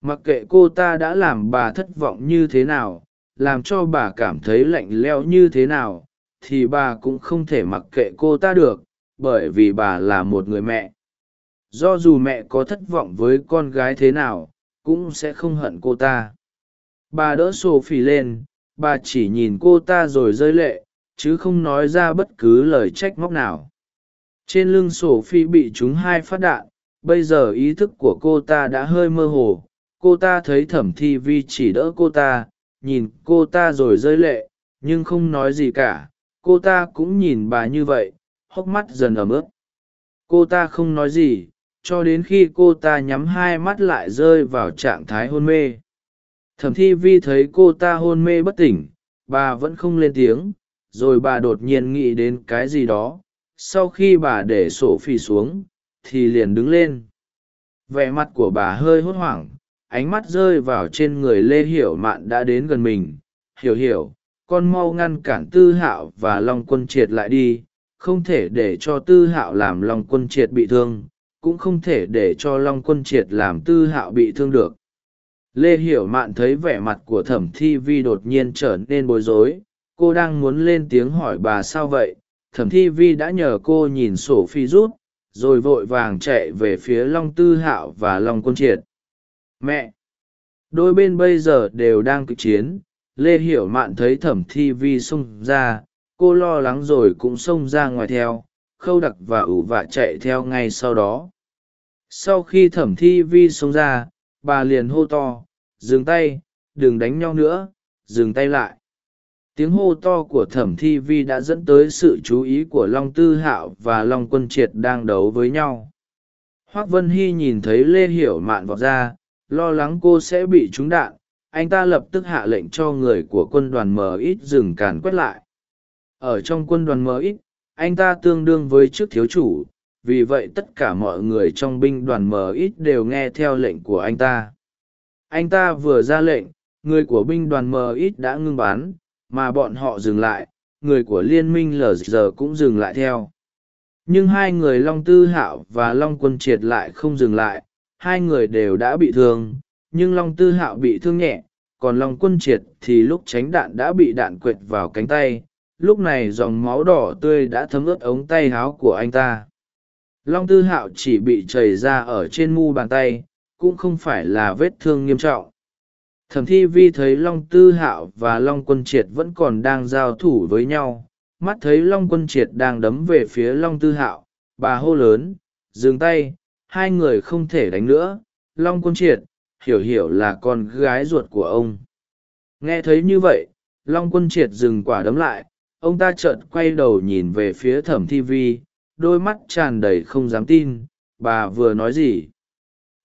Mặc kệ cô ta đã làm bà thất vọng như thế nào, làm cho bà cảm thấy lạnh leo như thế nào, thì bà cũng không thể mặc kệ cô ta được, bởi vì bà là một người mẹ do dù mẹ có thất vọng với con gái thế nào, cũng sẽ không hận cô ta. Bà đỡ sổ phỉ lên, bà chỉ nhìn cô ta rồi rơi lệ, chứ không nói ra bất cứ lời trách móc nào. Trên lưng sổ phi bị trúng hai phát đạn, bây giờ ý thức của cô ta đã hơi mơ hồ. Cô ta thấy thẩm thi vi chỉ đỡ cô ta, nhìn cô ta rồi rơi lệ, nhưng không nói gì cả. Cô ta cũng nhìn bà như vậy, hốc mắt dần ẩm ướt. Cô ta không nói gì cho đến khi cô ta nhắm hai mắt lại rơi vào trạng thái hôn mê. Thẩm thi vi thấy cô ta hôn mê bất tỉnh, bà vẫn không lên tiếng, rồi bà đột nhiên nghĩ đến cái gì đó. Sau khi bà để sổ phi xuống, thì liền đứng lên. Vẻ mặt của bà hơi hốt hoảng, ánh mắt rơi vào trên người lê hiểu mạn đã đến gần mình. Hiểu hiểu, con mau ngăn cản tư hạo và long quân triệt lại đi, không thể để cho tư hạo làm long quân triệt bị thương cũng không thể để cho long quân triệt làm tư hạo bị thương được. Lê hiểu mạn thấy vẻ mặt của thẩm thi vi đột nhiên trở nên bối rối, cô đang muốn lên tiếng hỏi bà sao vậy? Thẩm thi vi đã nhờ cô nhìn sổ phi rút, rồi vội vàng chạy về phía long tư hạo và long quân triệt. Mẹ! Đôi bên bây giờ đều đang cực chiến, lê hiểu mạn thấy thẩm thi vi xông ra, cô lo lắng rồi cũng xông ra ngoài theo, khâu đặc và ủ vạ chạy theo ngay sau đó sau khi thẩm thi vi xông ra, bà liền hô to, dừng tay, đừng đánh nhau nữa, dừng tay lại. Tiếng hô to của thẩm thi vi đã dẫn tới sự chú ý của long tư hạo và long quân triệt đang đấu với nhau. Hoác vân hy nhìn thấy lê hiểu mạn vọt ra, lo lắng cô sẽ bị trúng đạn, anh ta lập tức hạ lệnh cho người của quân đoàn ít dừng càn quét lại. Ở trong quân đoàn ít anh ta tương đương với chức thiếu chủ vì vậy tất cả mọi người trong binh đoàn Mờ ít đều nghe theo lệnh của anh ta. Anh ta vừa ra lệnh, người của binh đoàn Mờ ít đã ngưng bắn, mà bọn họ dừng lại, người của liên minh lg cũng dừng lại theo. Nhưng hai người long tư hạo và long quân triệt lại không dừng lại, hai người đều đã bị thương, nhưng long tư hạo bị thương nhẹ, còn long quân triệt thì lúc tránh đạn đã bị đạn quệt vào cánh tay, lúc này dòng máu đỏ tươi đã thấm ướt ống tay háo của anh ta long tư hạo chỉ bị chảy ra ở trên mu bàn tay, cũng không phải là vết thương nghiêm trọng. Thẩm thi vi thấy long tư hạo và long quân triệt vẫn còn đang giao thủ với nhau, mắt thấy long quân triệt đang đấm về phía long tư hạo, bà hô lớn, dừng tay, hai người không thể đánh nữa, long quân triệt, hiểu hiểu là con gái ruột của ông. Nghe thấy như vậy, long quân triệt dừng quả đấm lại, ông ta chợt quay đầu nhìn về phía thẩm thi vi đôi mắt tràn đầy không dám tin, bà vừa nói gì?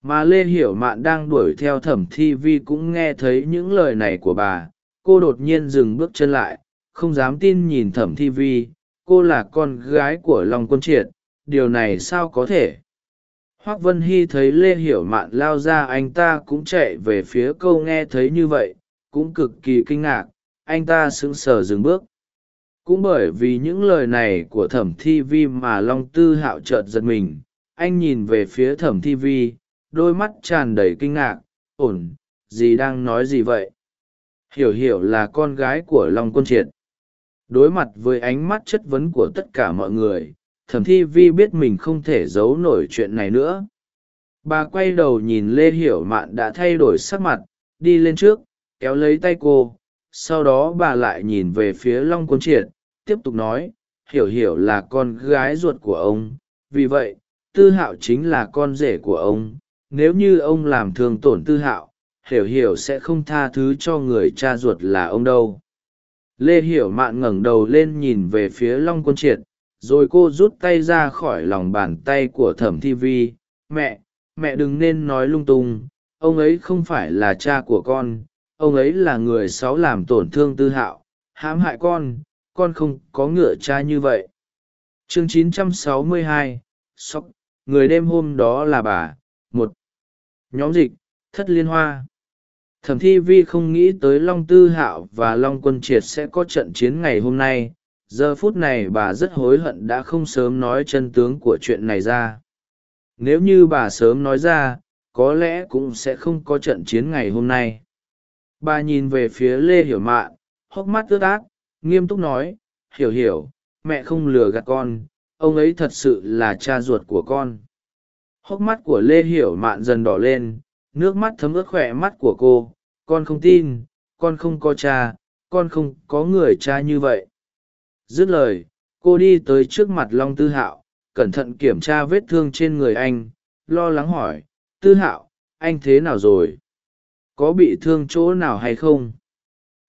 Mà lê hiểu mạn đang đuổi theo thẩm thi vi cũng nghe thấy những lời này của bà, cô đột nhiên dừng bước chân lại, không dám tin nhìn thẩm thi vi, cô là con gái của long quân triệt, điều này sao có thể? Hoác vân hy thấy lê hiểu mạn lao ra, anh ta cũng chạy về phía câu nghe thấy như vậy, cũng cực kỳ kinh ngạc, anh ta sững sờ dừng bước cũng bởi vì những lời này của thẩm thi vi mà long tư hạo chợt giật mình. Anh nhìn về phía thẩm thi vi, đôi mắt tràn đầy kinh ngạc. Ổn gì đang nói gì vậy? Hiểu hiểu là con gái của long quân triệt. Đối mặt với ánh mắt chất vấn của tất cả mọi người, thẩm thi vi biết mình không thể giấu nổi chuyện này nữa. Bà quay đầu nhìn lê hiểu mạn đã thay đổi sắc mặt, đi lên trước, kéo lấy tay cô sau đó bà lại nhìn về phía long quân triệt, tiếp tục nói, hiểu hiểu là con gái ruột của ông, vì vậy, tư hạo chính là con rể của ông. Nếu như ông làm thương tổn tư hạo, hiểu hiểu sẽ không tha thứ cho người cha ruột là ông đâu. Lê hiểu mạn ngẩng đầu lên nhìn về phía long quân triệt, rồi cô rút tay ra khỏi lòng bàn tay của thẩm thi vi. Mẹ mẹ đừng nên nói lung tung, ông ấy không phải là cha của con ông ấy là người sáu làm tổn thương tư hạo hãm hại con con không có ngựa cha như vậy. Chương 962, sóc người đêm hôm đó là bà một. Nhóm dịch thất liên hoa. Thẩm thi vi không nghĩ tới long tư hạo và long quân triệt sẽ có trận chiến ngày hôm nay. Giờ phút này bà rất hối hận đã không sớm nói chân tướng của chuyện này ra. Nếu như bà sớm nói ra có lẽ cũng sẽ không có trận chiến ngày hôm nay bà nhìn về phía lê hiểu mạn hốc mắt ướt át, nghiêm túc nói, hiểu hiểu, mẹ không lừa gạt con, ông ấy thật sự là cha ruột của con. Hốc mắt của lê hiểu mạn dần đỏ lên, nước mắt thấm ướt khỏe mắt của cô, con không tin, con không có cha, con không có người cha như vậy. Dứt lời, cô đi tới trước mặt long tư hạo, cẩn thận kiểm tra vết thương trên người anh, lo lắng hỏi, tư hạo, anh thế nào rồi? Có bị thương chỗ nào hay không?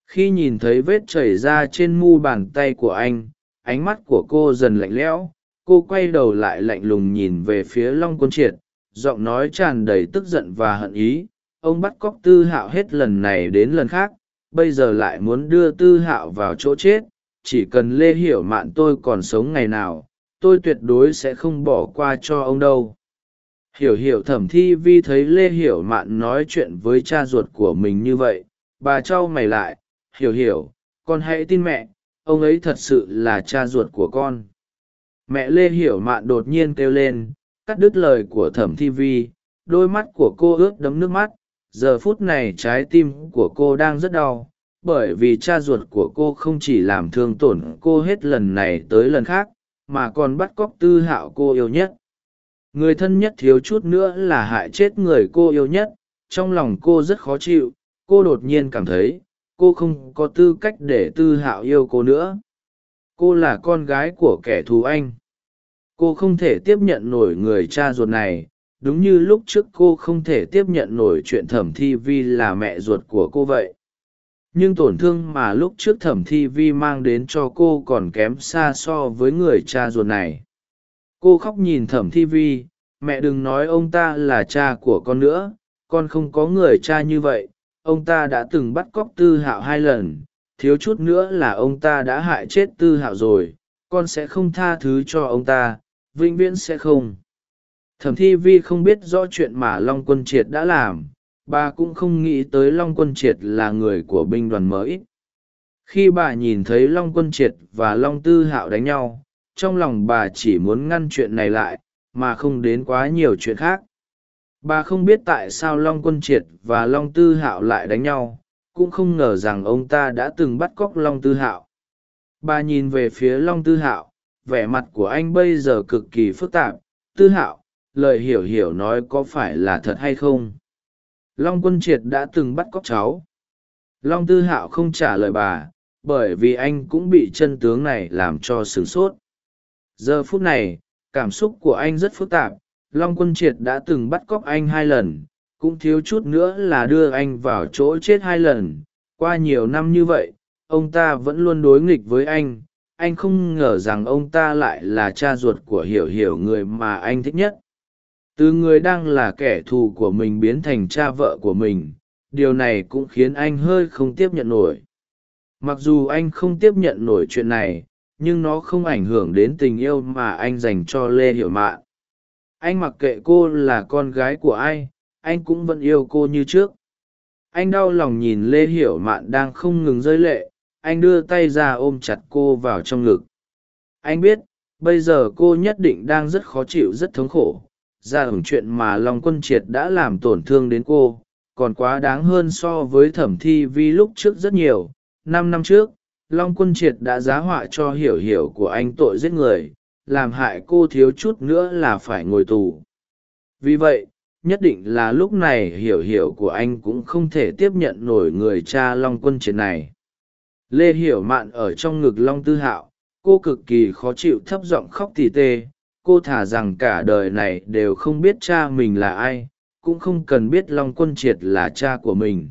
Khi nhìn thấy vết chảy ra trên mu bàn tay của anh, ánh mắt của cô dần lạnh lẽo, cô quay đầu lại lạnh lùng nhìn về phía long quân triệt, giọng nói tràn đầy tức giận và hận ý, ông bắt cóc tư hạo hết lần này đến lần khác, bây giờ lại muốn đưa tư hạo vào chỗ chết, chỉ cần lê hiểu mạn tôi còn sống ngày nào, tôi tuyệt đối sẽ không bỏ qua cho ông đâu hiểu hiểu thẩm thi vi thấy lê hiểu mạn nói chuyện với cha ruột của mình như vậy, bà t mày lại, hiểu hiểu, con hãy tin mẹ, ông ấy thật sự là cha ruột của con. Mẹ lê hiểu mạn đột nhiên kêu lên, cắt đứt lời của thẩm thi vi, đôi mắt của cô ướt đấm nước mắt. Giờ phút này trái tim của cô đang rất đau, bởi vì cha ruột của cô không chỉ làm thương tổn cô hết lần này tới lần khác, mà còn bắt cóc tư hạo cô yêu nhất người thân nhất thiếu chút nữa là hại chết người cô yêu nhất, trong lòng cô rất khó chịu, cô đột nhiên cảm thấy, cô không có tư cách để tư hạo yêu cô nữa. Cô là con gái của kẻ thù anh. Cô không thể tiếp nhận nổi người cha ruột này, đúng như lúc trước cô không thể tiếp nhận nổi chuyện thẩm thi vi là mẹ ruột của cô vậy. Nhưng tổn thương mà lúc trước thẩm thi vi mang đến cho cô còn kém xa so với người cha ruột này cô khóc nhìn thẩm thi vi, mẹ đừng nói ông ta là cha của con nữa, con không có người cha như vậy, ông ta đã từng bắt cóc tư hạo hai lần, thiếu chút nữa là ông ta đã hại chết tư hạo rồi, con sẽ không tha thứ cho ông ta, vĩnh viễn sẽ không. Thẩm thi vi không biết rõ chuyện mà long quân triệt đã làm, bà cũng không nghĩ tới long quân triệt là người của binh đoàn mới khi bà nhìn thấy long quân triệt và long tư hạo đánh nhau trong lòng bà chỉ muốn ngăn chuyện này lại, mà không đến quá nhiều chuyện khác. Bà không biết tại sao long quân triệt và long tư hạo lại đánh nhau, cũng không ngờ rằng ông ta đã từng bắt cóc long tư hạo. Bà nhìn về phía long tư hạo, vẻ mặt của anh bây giờ cực kỳ phức tạp. Tư hạo, lời hiểu hiểu nói có phải là thật hay không? Long quân triệt đã từng bắt cóc cháu. Long tư hạo không trả lời bà, bởi vì anh cũng bị chân tướng này làm cho sửng sốt giờ phút này, cảm xúc của anh rất phức tạp. Long quân triệt đã từng bắt cóc anh hai lần, cũng thiếu chút nữa là đưa anh vào chỗ chết hai lần. Qua nhiều năm như vậy, ông ta vẫn luôn đối nghịch với anh. Anh không ngờ rằng ông ta lại là cha ruột của hiểu hiểu người mà anh thích nhất. Từ người đang là kẻ thù của mình biến thành cha vợ của mình, điều này cũng khiến anh hơi không tiếp nhận nổi. Mặc dù anh không tiếp nhận nổi chuyện này nhưng nó không ảnh hưởng đến tình yêu mà anh dành cho lê hiểu mạn. Anh mặc kệ cô là con gái của ai, anh cũng vẫn yêu cô như trước. Anh đau lòng nhìn lê hiểu mạn đang không ngừng rơi lệ, anh đưa tay ra ôm chặt cô vào trong ngực. Anh biết, bây giờ cô nhất định đang rất khó chịu, rất thống khổ. Ra hưởng chuyện mà long quân triệt đã làm tổn thương đến cô, còn quá đáng hơn so với thẩm thi vi lúc trước rất nhiều. Năm năm trước long quân triệt đã giá họa cho hiểu hiểu của anh tội giết người, làm hại cô thiếu chút nữa là phải ngồi tù. Vì vậy, nhất định là lúc này hiểu hiểu của anh cũng không thể tiếp nhận nổi người cha long quân triệt này. Lê hiểu mạn ở trong ngực long tư hạo, cô cực kỳ khó chịu thấp giọng khóc tỉ tê. Cô thả rằng cả đời này đều không biết cha mình là ai, cũng không cần biết long quân triệt là cha của mình.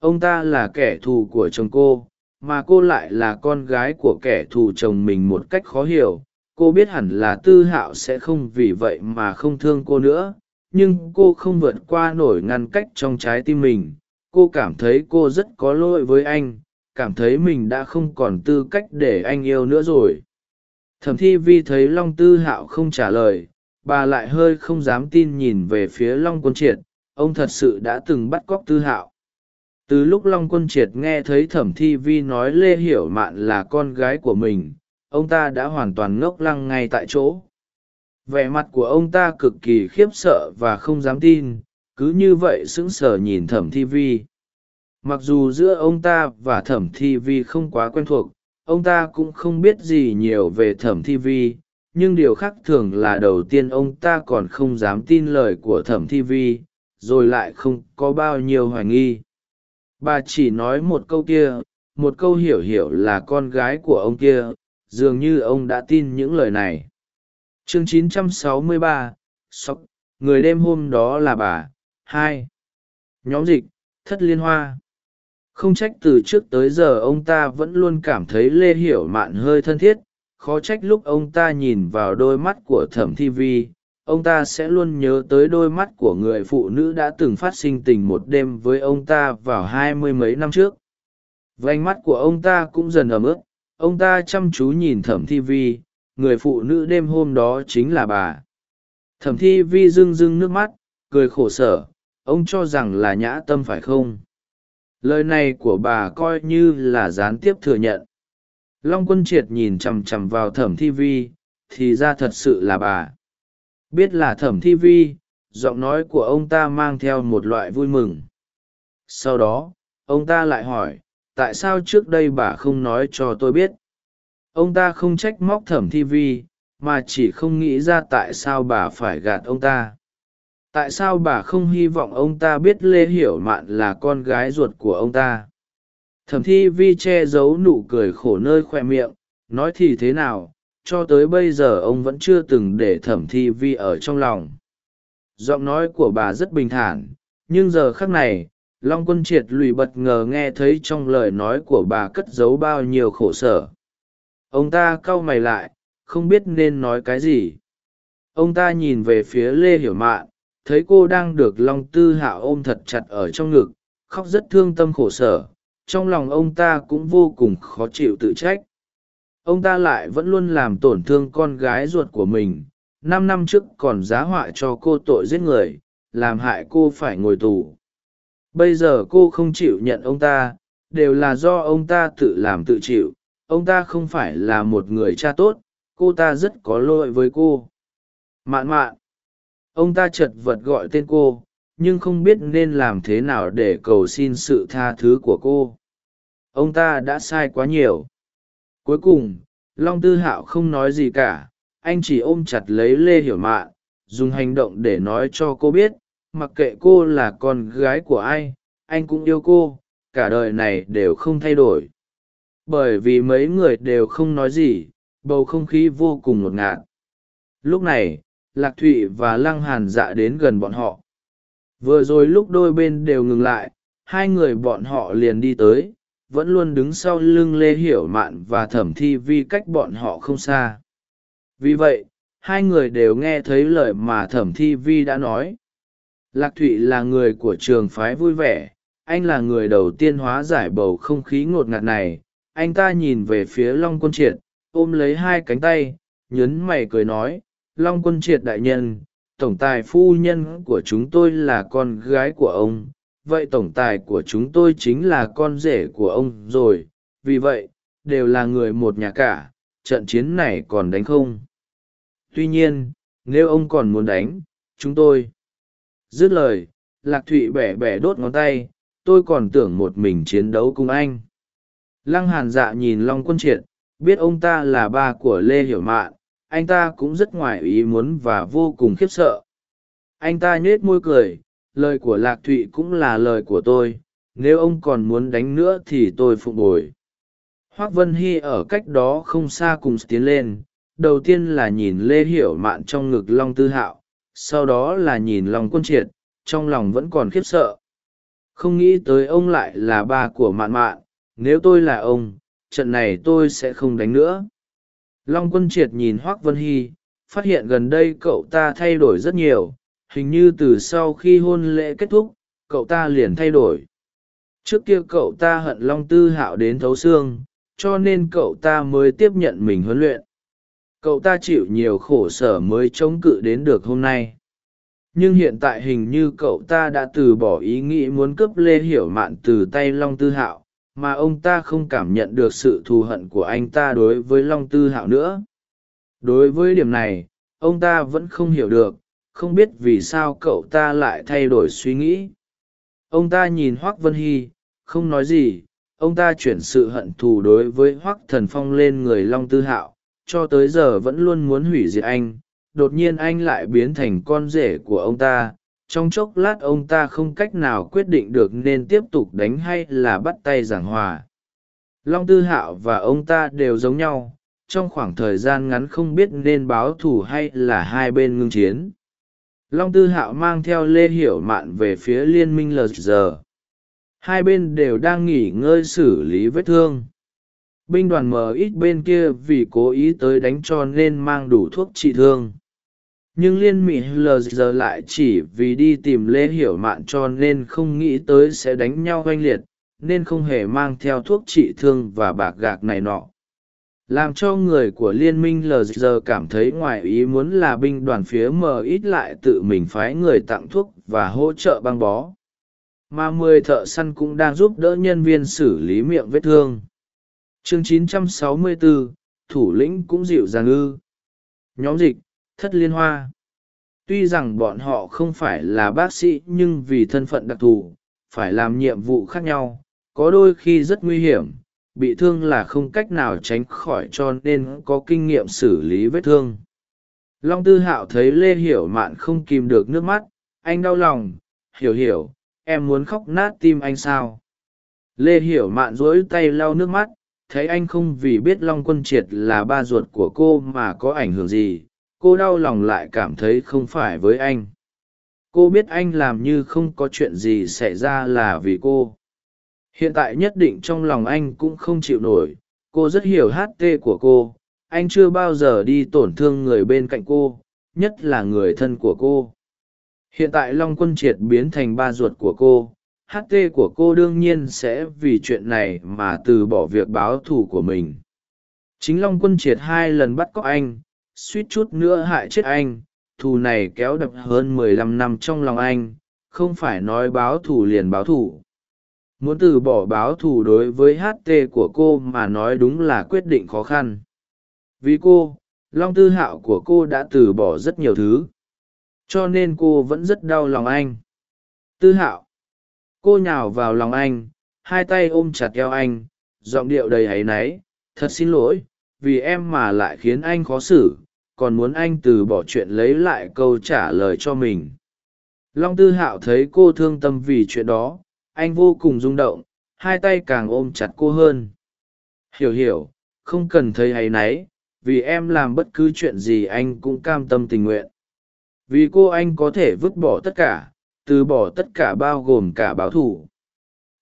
Ông ta là kẻ thù của chồng cô mà cô lại là con gái của kẻ thù chồng mình một cách khó hiểu. Cô biết hẳn là tư hạo sẽ không vì vậy mà không thương cô nữa, nhưng cô không vượt qua nổi ngăn cách trong trái tim mình. Cô cảm thấy cô rất có lỗi với anh, cảm thấy mình đã không còn tư cách để anh yêu nữa rồi. Thẩm thi vi thấy long tư hạo không trả lời, bà lại hơi không dám tin nhìn về phía long quân triệt. Ông thật sự đã từng bắt cóc tư hạo từ lúc long quân triệt nghe thấy thẩm thi vi nói lê hiểu mạn là con gái của mình, ông ta đã hoàn toàn ngốc lăng ngay tại chỗ. Vẻ mặt của ông ta cực kỳ khiếp sợ và không dám tin, cứ như vậy sững sờ nhìn thẩm thi vi. Mặc dù giữa ông ta và thẩm thi vi không quá quen thuộc, ông ta cũng không biết gì nhiều về thẩm thi vi, nhưng điều khác thường là đầu tiên ông ta còn không dám tin lời của thẩm thi vi, rồi lại không có bao nhiêu hoài nghi bà chỉ nói một câu kia một câu hiểu hiểu là con gái của ông kia dường như ông đã tin những lời này. Chương 963, sóc người đêm hôm đó là bà. Hai. Nhóm dịch thất liên hoa. Không trách từ trước tới giờ ông ta vẫn luôn cảm thấy lê hiểu mạn hơi thân thiết khó trách lúc ông ta nhìn vào đôi mắt của thẩm thi vi ông ta sẽ luôn nhớ tới đôi mắt của người phụ nữ đã từng phát sinh tình một đêm với ông ta vào hai mươi mấy năm trước. Vánh mắt của ông ta cũng dần ấm ức ông ta chăm chú nhìn thẩm thi vi, người phụ nữ đêm hôm đó chính là bà. Thẩm thi vi rưng rưng nước mắt, cười khổ sở. Ông cho rằng là nhã tâm phải không? Lời này của bà coi như là gián tiếp thừa nhận. Long quân triệt nhìn chằm chằm vào thẩm thi vi, thì ra thật sự là bà biết là thẩm thi vi, giọng nói của ông ta mang theo một loại vui mừng. Sau đó, ông ta lại hỏi, tại sao trước đây bà không nói cho tôi biết? Ông ta không trách móc thẩm thi vi, mà chỉ không nghĩ ra tại sao bà phải gạt ông ta. Tại sao bà không hy vọng ông ta biết lê hiểu mạn là con gái ruột của ông ta? Thẩm thi vi che giấu nụ cười khổ nơi khoe miệng, nói thì thế nào cho tới bây giờ ông vẫn chưa từng để thẩm thi vi ở trong lòng. Giọng nói của bà rất bình thản, nhưng giờ khác này, long quân triệt lùi bật ngờ nghe thấy trong lời nói của bà cất giấu bao nhiêu khổ sở. Ông ta cau mày lại, không biết nên nói cái gì. Ông ta nhìn về phía lê hiểu mạn, thấy cô đang được long tư hạo ôm thật chặt ở trong ngực, khóc rất thương tâm khổ sở. Trong lòng ông ta cũng vô cùng khó chịu tự trách ông ta lại vẫn luôn làm tổn thương con gái ruột của mình. Năm năm trước còn giá họa cho cô tội giết người, làm hại cô phải ngồi tù. Bây giờ cô không chịu nhận ông ta, đều là do ông ta tự làm tự chịu. Ông ta không phải là một người cha tốt, cô ta rất có lỗi với cô. Mạn mạn. Ông ta chật vật gọi tên cô, nhưng không biết nên làm thế nào để cầu xin sự tha thứ của cô. Ông ta đã sai quá nhiều cuối cùng, long tư hạo không nói gì cả, anh chỉ ôm chặt lấy lê hiểu mạn, dùng hành động để nói cho cô biết, mặc kệ cô là con gái của ai, anh cũng yêu cô, cả đời này đều không thay đổi. Bởi vì mấy người đều không nói gì, bầu không khí vô cùng ngột ngạt. Lúc này, lạc thụy và lăng hàn dạ đến gần bọn họ. Vừa rồi lúc đôi bên đều ngừng lại, hai người bọn họ liền đi tới vẫn luôn đứng sau lưng lê hiểu mạn và thẩm thi vi cách bọn họ không xa. Vì vậy, hai người đều nghe thấy lời mà thẩm thi vi đã nói. Lạc thụy là người của trường phái vui vẻ, anh là người đầu tiên hóa giải bầu không khí ngột ngạt này. Anh ta nhìn về phía long quân triệt, ôm lấy hai cánh tay, nhấn mày cười nói, long quân triệt đại nhân, tổng tài phu nhân của chúng tôi là con gái của ông vậy tổng tài của chúng tôi chính là con rể của ông rồi, vì vậy, đều là người một nhà cả, trận chiến này còn đánh không? Tuy nhiên, nếu ông còn muốn đánh, chúng tôi dứt lời, lạc thụy bẻ bẻ đốt ngón tay, tôi còn tưởng một mình chiến đấu cùng anh. Lăng hàn dạ nhìn long quân triệt, biết ông ta là ba của lê hiểu mạn, anh ta cũng rất ngoài ý muốn và vô cùng khiếp sợ. Anh ta nhết môi cười lời của lạc thụy cũng là lời của tôi, nếu ông còn muốn đánh nữa thì tôi phụng bồi. Hoác vân hy ở cách đó không xa cùng tiến lên, đầu tiên là nhìn lê hiểu mạn trong ngực long tư hạo, sau đó là nhìn long quân triệt, trong lòng vẫn còn khiếp sợ. Không nghĩ tới ông lại là ba của mạn mạn, nếu tôi là ông, trận này tôi sẽ không đánh nữa. Long quân triệt nhìn hoác vân hy, phát hiện gần đây cậu ta thay đổi rất nhiều hình như từ sau khi hôn lễ kết thúc, cậu ta liền thay đổi. Trước kia cậu ta hận long tư hạo đến thấu xương, cho nên cậu ta mới tiếp nhận mình huấn luyện. Cậu ta chịu nhiều khổ sở mới chống cự đến được hôm nay. Nhưng hiện tại hình như cậu ta đã từ bỏ ý nghĩ muốn cướp lê hiểu mạn từ tay long tư hạo, mà ông ta không cảm nhận được sự thù hận của anh ta đối với long tư hạo nữa. Đối với điểm này, ông ta vẫn không hiểu được không biết vì sao cậu ta lại thay đổi suy nghĩ. Ông ta nhìn hoác vân hy, không nói gì, ông ta chuyển sự hận thù đối với hoác thần phong lên người long tư hạo, cho tới giờ vẫn luôn muốn hủy diệt anh, đột nhiên anh lại biến thành con rể của ông ta, trong chốc lát ông ta không cách nào quyết định được nên tiếp tục đánh hay là bắt tay giảng hòa. Long tư hạo và ông ta đều giống nhau, trong khoảng thời gian ngắn không biết nên báo thù hay là hai bên ngưng chiến long tư hạo mang theo lê hiểu mạn về phía liên minh lg hai bên đều đang nghỉ ngơi xử lý vết thương. Binh đoàn mờ ít bên kia vì cố ý tới đánh cho nên mang đủ thuốc trị thương. Nhưng liên mỹ lg lại chỉ vì đi tìm lê hiểu mạn cho nên không nghĩ tới sẽ đánh nhau oanh liệt, nên không hề mang theo thuốc trị thương và bạc gạc này nọ làm cho người của liên minh lg cảm thấy ngoài ý muốn là binh đoàn phía m ít lại tự mình phái người tặng thuốc và hỗ trợ băng bó. Mà mười thợ săn cũng đang giúp đỡ nhân viên xử lý miệng vết thương. Chương 964, thủ lĩnh cũng dịu dàng ư. Nhóm dịch thất liên hoa. Tuy rằng bọn họ không phải là bác sĩ nhưng vì thân phận đặc thù phải làm nhiệm vụ khác nhau có đôi khi rất nguy hiểm bị thương là không cách nào tránh khỏi cho nên có kinh nghiệm xử lý vết thương. Long tư hạo thấy lê hiểu mạn không kìm được nước mắt, anh đau lòng, hiểu hiểu, em muốn khóc nát tim anh sao? Lê hiểu mạn rỗi tay lau nước mắt, thấy anh không vì biết long quân triệt là ba ruột của cô mà có ảnh hưởng gì, cô đau lòng lại cảm thấy không phải với anh. Cô biết anh làm như không có chuyện gì xảy ra là vì cô hiện tại nhất định trong lòng anh cũng không chịu nổi. Cô rất hiểu ht của cô. Anh chưa bao giờ đi tổn thương người bên cạnh cô, nhất là người thân của cô. Hiện tại long quân triệt biến thành ba ruột của cô. Ht của cô đương nhiên sẽ vì chuyện này mà từ bỏ việc báo thù của mình. Chính long quân triệt hai lần bắt cóc anh, suýt chút nữa hại chết anh. Thù này kéo đập hơn mười lăm năm trong lòng anh. Không phải nói báo thù liền báo thù muốn từ bỏ báo thù đối với ht của cô mà nói đúng là quyết định khó khăn. Vì cô, long tư hạo của cô đã từ bỏ rất nhiều thứ. Cho nên cô vẫn rất đau lòng anh. Tư hạo, cô nhào vào lòng anh, hai tay ôm chặt eo anh, giọng điệu đầy áy náy, thật xin lỗi, vì em mà lại khiến anh khó xử, còn muốn anh từ bỏ chuyện lấy lại câu trả lời cho mình. Long tư hạo thấy cô thương tâm vì chuyện đó anh vô cùng rung động, hai tay càng ôm chặt cô hơn. Hiểu hiểu, không cần thấy hay náy, vì em làm bất cứ chuyện gì anh cũng cam tâm tình nguyện. Vì cô anh có thể vứt bỏ tất cả, từ bỏ tất cả bao gồm cả báo thù.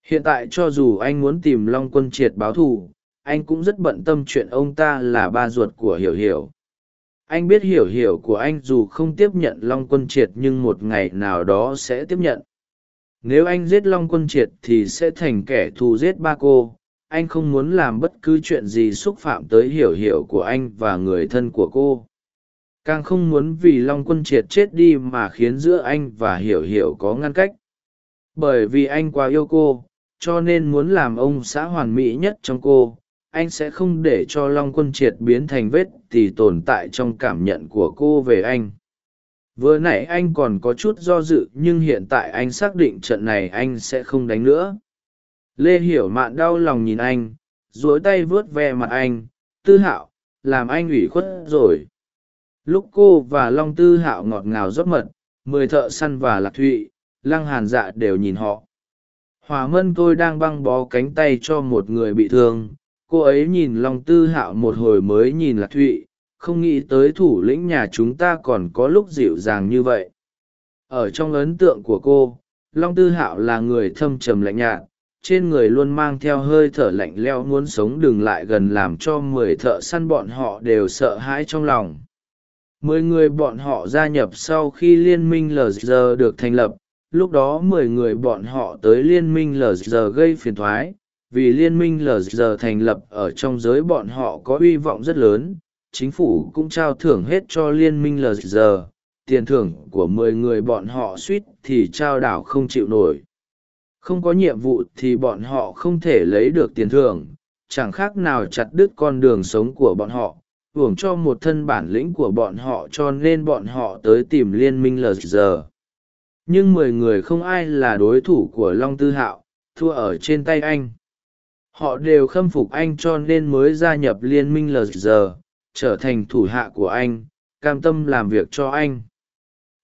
Hiện tại cho dù anh muốn tìm long quân triệt báo thù, anh cũng rất bận tâm chuyện ông ta là ba ruột của hiểu hiểu. Anh biết hiểu hiểu của anh dù không tiếp nhận long quân triệt nhưng một ngày nào đó sẽ tiếp nhận nếu anh giết long quân triệt thì sẽ thành kẻ thù giết ba cô. Anh không muốn làm bất cứ chuyện gì xúc phạm tới hiểu hiểu của anh và người thân của cô. Càng không muốn vì long quân triệt chết đi mà khiến giữa anh và hiểu hiểu có ngăn cách. Bởi vì anh quá yêu cô, cho nên muốn làm ông xã hoàn mỹ nhất trong cô, anh sẽ không để cho long quân triệt biến thành vết thì tồn tại trong cảm nhận của cô về anh vừa nãy anh còn có chút do dự, nhưng hiện tại anh xác định trận này anh sẽ không đánh nữa. Lê hiểu mạn đau lòng nhìn anh dối tay vớt ve mặt anh. Tư hạo, làm anh ủy khuất rồi. Lúc cô và long tư hạo ngọt ngào rót mật, mười thợ săn và lạc thụy, lăng hàn dạ đều nhìn họ. Hòa mân tôi đang băng bó cánh tay cho một người bị thương. Cô ấy nhìn long tư hạo một hồi mới nhìn lạc thụy không nghĩ tới thủ lĩnh nhà chúng ta còn có lúc dịu dàng như vậy. Ở trong ấn tượng của cô, long tư hạo là người thâm trầm lạnh nhạt, trên người luôn mang theo hơi thở lạnh leo muốn sống đừng lại gần làm cho mười thợ săn bọn họ đều sợ hãi trong lòng. Mười người bọn họ gia nhập sau khi liên minh lg được thành lập, lúc đó mười người bọn họ tới liên minh lg gây phiền thoái, vì liên minh lg thành lập ở trong giới bọn họ có hy vọng rất lớn chính phủ cũng trao thưởng hết cho liên minh Lờ Giờ. tiền thưởng của mười người bọn họ suýt thì trao đảo không chịu nổi không có nhiệm vụ thì bọn họ không thể lấy được tiền thưởng chẳng khác nào chặt đứt con đường sống của bọn họ hưởng cho một thân bản lĩnh của bọn họ cho nên bọn họ tới tìm liên minh Lờ Giờ. nhưng mười người không ai là đối thủ của long tư hạo, thua ở trên tay anh họ đều khâm phục anh cho nên mới gia nhập liên minh Lờ Giờ trở thành thủ hạ của anh, cam tâm làm việc cho anh.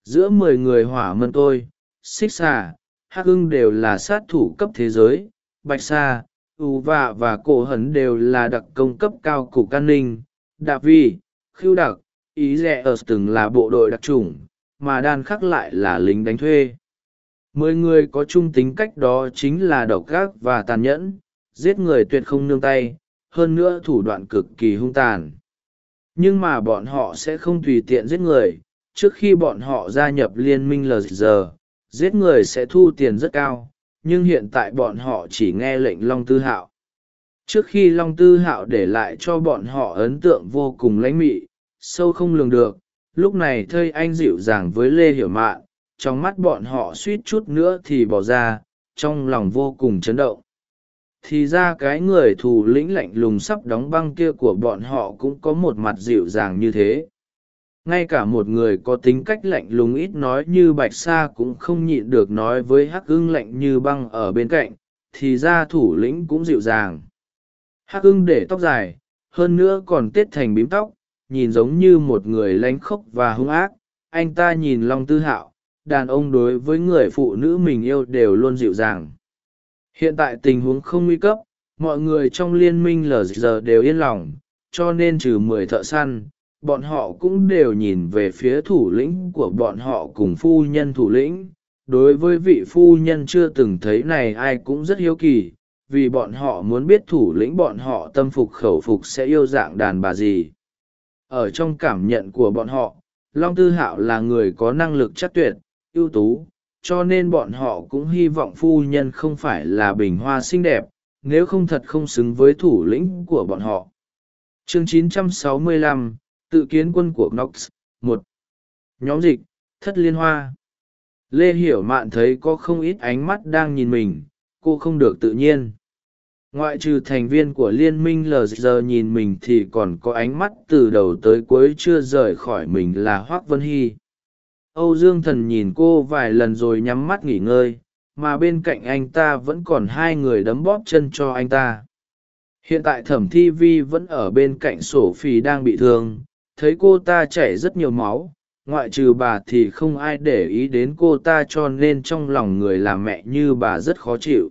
Giữa mười người hỏa mân tôi, xích xà, hắc hưng đều là sát thủ cấp thế giới, bạch sa ù vạ và cổ hấn đều là đặc công cấp cao cục an ninh. Đạp vi, Khưu đặc, ý rẻ ở từng là bộ đội đặc trùng mà đan khắc lại là lính đánh thuê. Mười người có chung tính cách đó chính là độc gác và tàn nhẫn, giết người tuyệt không nương tay, hơn nữa thủ đoạn cực kỳ hung tàn nhưng mà bọn họ sẽ không tùy tiện giết người, trước khi bọn họ gia nhập liên minh lg giết người sẽ thu tiền rất cao, nhưng hiện tại bọn họ chỉ nghe lệnh long tư hạo. Trước khi long tư hạo để lại cho bọn họ ấn tượng vô cùng lãnh mị, sâu không lường được, lúc này thơi anh dịu dàng với lê hiểu mạn, trong mắt bọn họ suýt chút nữa thì bỏ ra, trong lòng vô cùng chấn động thì ra cái người thù lĩnh lạnh lùng sắp đóng băng kia của bọn họ cũng có một mặt dịu dàng như thế. Ngay cả một người có tính cách lạnh lùng ít nói như bạch sa cũng không nhịn được nói với hắc ưng lạnh như băng ở bên cạnh, thì ra thủ lĩnh cũng dịu dàng. Hắc ưng để tóc dài, hơn nữa còn tết thành bím tóc, nhìn giống như một người lánh khóc và hung ác. Anh ta nhìn long tư hạo, đàn ông đối với người phụ nữ mình yêu đều luôn dịu dàng hiện tại tình huống không nguy cấp, mọi người trong liên minh lờ giờ đều yên lòng, cho nên trừ mười thợ săn, bọn họ cũng đều nhìn về phía thủ lĩnh của bọn họ cùng phu nhân thủ lĩnh. Đối với vị phu nhân chưa từng thấy này ai cũng rất hiếu kỳ, vì bọn họ muốn biết thủ lĩnh bọn họ tâm phục khẩu phục sẽ yêu dạng đàn bà gì. Ở trong cảm nhận của bọn họ, long tư hạo là người có năng lực chắc tuyệt, ưu tú cho nên bọn họ cũng hy vọng phu nhân không phải là bình hoa xinh đẹp nếu không thật không xứng với thủ lĩnh của bọn họ. Chương 965, tự kiến quân của Knox một. Nhóm dịch thất liên hoa. Lê hiểu mạn thấy có không ít ánh mắt đang nhìn mình cô không được tự nhiên. Ngoại trừ thành viên của liên minh Lờ Giờ nhìn mình thì còn có ánh mắt từ đầu tới cuối chưa rời khỏi mình là hoác vân hy âu dương thần nhìn cô vài lần rồi nhắm mắt nghỉ ngơi, mà bên cạnh anh ta vẫn còn hai người đấm bóp chân cho anh ta. Hiện tại thẩm thi vi vẫn ở bên cạnh sổ phì đang bị thương, thấy cô ta chảy rất nhiều máu, ngoại trừ bà thì không ai để ý đến cô ta cho nên trong lòng người làm mẹ như bà rất khó chịu.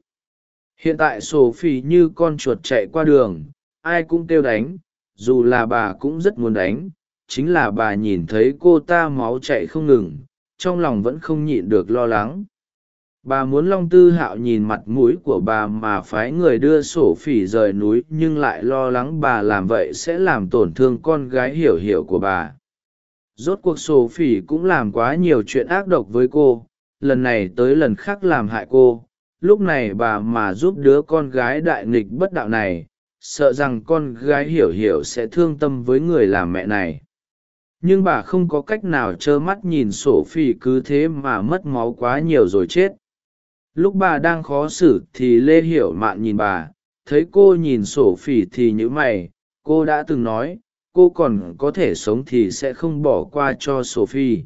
Hiện tại sổ phì như con chuột chạy qua đường, ai cũng kêu đánh, dù là bà cũng rất muốn đánh chính là bà nhìn thấy cô ta máu chạy không ngừng, trong lòng vẫn không nhịn được lo lắng. Bà muốn long tư hạo nhìn mặt mũi của bà mà phái người đưa sổ phỉ rời núi, nhưng lại lo lắng bà làm vậy sẽ làm tổn thương con gái hiểu hiểu của bà. Rốt cuộc sổ phỉ cũng làm quá nhiều chuyện ác độc với cô, lần này tới lần khác làm hại cô. Lúc này bà mà giúp đứa con gái đại nghịch bất đạo này, sợ rằng con gái hiểu hiểu sẽ thương tâm với người làm mẹ này nhưng bà không có cách nào trơ mắt nhìn sổ phi cứ thế mà mất máu quá nhiều rồi chết. Lúc bà đang khó xử thì lê hiểu mạn nhìn bà, thấy cô nhìn sổ phỉ thì nhữ mày, cô đã từng nói, cô còn có thể sống thì sẽ không bỏ qua cho sophie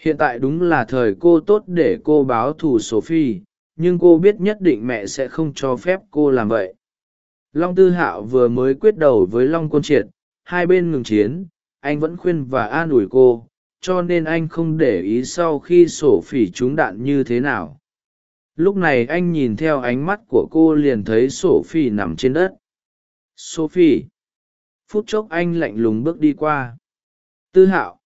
hiện tại đúng là thời cô tốt để cô báo thù sophie nhưng cô biết nhất định mẹ sẽ không cho phép cô làm vậy. Long tư hạo vừa mới quyết đầu với long Quân triệt, hai bên ngừng chiến anh vẫn khuyên và an ủi cô, cho nên anh không để ý sau khi sổ phỉ trúng đạn như thế nào. Lúc này anh nhìn theo ánh mắt của cô liền thấy sổ phỉ nằm trên đất. Sophie phút chốc anh lạnh lùng bước đi qua. Tư hạo!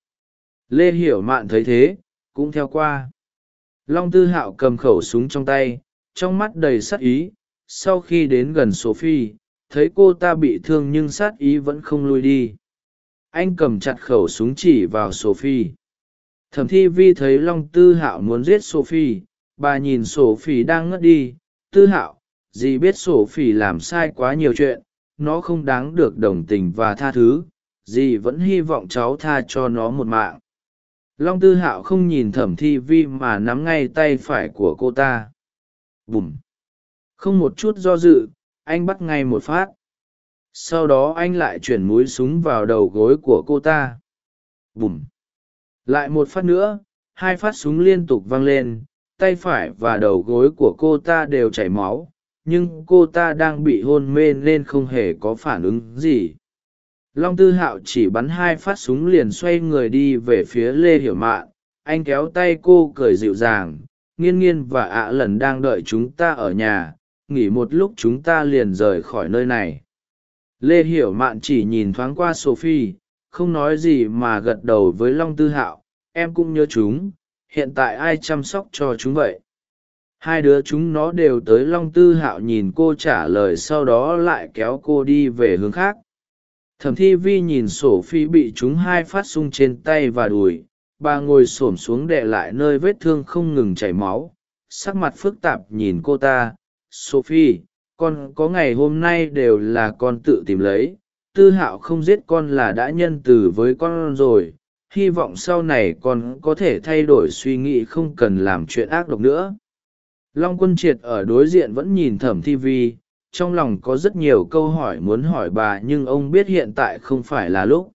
Lê hiểu mạn thấy thế, cũng theo qua. Long tư hạo cầm khẩu súng trong tay, trong mắt đầy sát ý. Sau khi đến gần sophie thấy cô ta bị thương nhưng sát ý vẫn không lui đi anh cầm chặt khẩu súng chỉ vào sophie. Thẩm thi vi thấy long tư hạo muốn giết sophie, bà nhìn sophie đang ngất đi. Tư hạo, dì biết sophie làm sai quá nhiều chuyện, nó không đáng được đồng tình và tha thứ. Dì vẫn hy vọng cháu tha cho nó một mạng. Long tư hạo không nhìn thẩm thi vi mà nắm ngay tay phải của cô ta. Bùm. Không một chút do dự, anh bắt ngay một phát sau đó anh lại chuyển múi súng vào đầu gối của cô ta. Bùm. Lại một phát nữa, hai phát súng liên tục vang lên, tay phải và đầu gối của cô ta đều chảy máu, nhưng cô ta đang bị hôn mê nên không hề có phản ứng gì. Long tư hạo chỉ bắn hai phát súng liền xoay người đi về phía lê hiểu mạn. Anh kéo tay cô cười dịu dàng, nghiên nghiên và ạ lần đang đợi chúng ta ở nhà, nghỉ một lúc chúng ta liền rời khỏi nơi này lê hiểu mạn chỉ nhìn thoáng qua sophie, không nói gì mà gật đầu với long tư hạo, em cũng nhớ chúng, hiện tại ai chăm sóc cho chúng vậy? Hai đứa chúng nó đều tới long tư hạo nhìn cô trả lời sau đó lại kéo cô đi về hướng khác. Thẩm thi vi nhìn sổ phi bị chúng hai phát sung trên tay và đùi, bà ngồi s ổ m xuống đệ lại nơi vết thương không ngừng chảy máu, sắc mặt phức tạp nhìn cô ta. Sophie con có ngày hôm nay đều là con tự tìm lấy, tư hạo không giết con là đã nhân từ với con rồi, hy vọng sau này con có thể thay đổi suy nghĩ không cần làm chuyện ác độc nữa. Long quân triệt ở đối diện vẫn nhìn thẩm thi vi, trong lòng có rất nhiều câu hỏi muốn hỏi bà nhưng ông biết hiện tại không phải là lúc.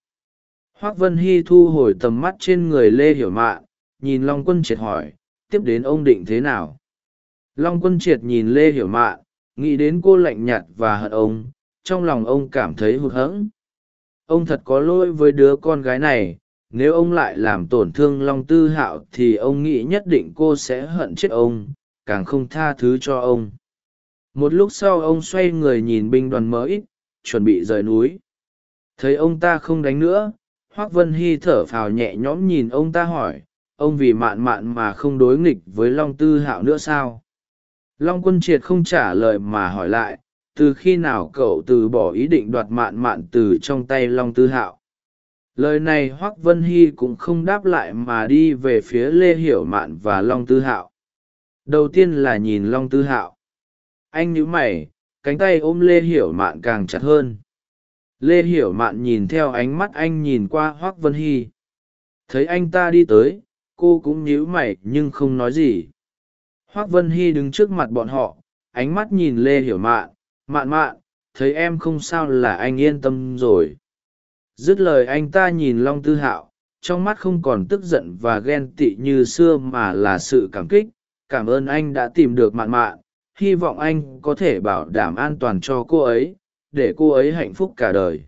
Hoác vân hy thu hồi tầm mắt trên người lê hiểu mạn nhìn long quân triệt hỏi, tiếp đến ông định thế nào? Long quân triệt nhìn lê hiểu mạn nghĩ đến cô lạnh nhạt và hận ông, trong lòng ông cảm thấy hụt hẫng. Ông thật có lỗi với đứa con gái này, nếu ông lại làm tổn thương long tư hạo thì ông nghĩ nhất định cô sẽ hận chết ông, càng không tha thứ cho ông. Một lúc sau ông xoay người nhìn binh đoàn mới chuẩn bị rời núi. Thấy ông ta không đánh nữa, hoác vân hy thở phào nhẹ nhõm nhìn ông ta hỏi, ông vì mạn mạn mà không đối nghịch với long tư hạo nữa sao? Long quân triệt không trả lời mà hỏi lại, từ khi nào cậu từ bỏ ý định đoạt mạn mạn từ trong tay long tư hạo? Lời này hoác vân hy cũng không đáp lại mà đi về phía lê hiểu mạn và long tư hạo. Đầu tiên là nhìn long tư hạo. Anh nhíu mày, cánh tay ôm lê hiểu mạn càng chặt hơn. Lê hiểu mạn nhìn theo ánh mắt anh nhìn qua hoác vân hy. Thấy anh ta đi tới, cô cũng nhíu mày nhưng không nói gì hoác vân hy đứng trước mặt bọn họ ánh mắt nhìn lê hiểu mạn. Mạn mạn thấy em không sao là anh yên tâm rồi. Dứt lời anh ta nhìn long tư hạo trong mắt không còn tức giận và ghen tị như xưa mà là sự cảm kích. Cảm ơn anh đã tìm được mạn mạn hy vọng anh có thể bảo đảm an toàn cho cô ấy để cô ấy hạnh phúc cả đời.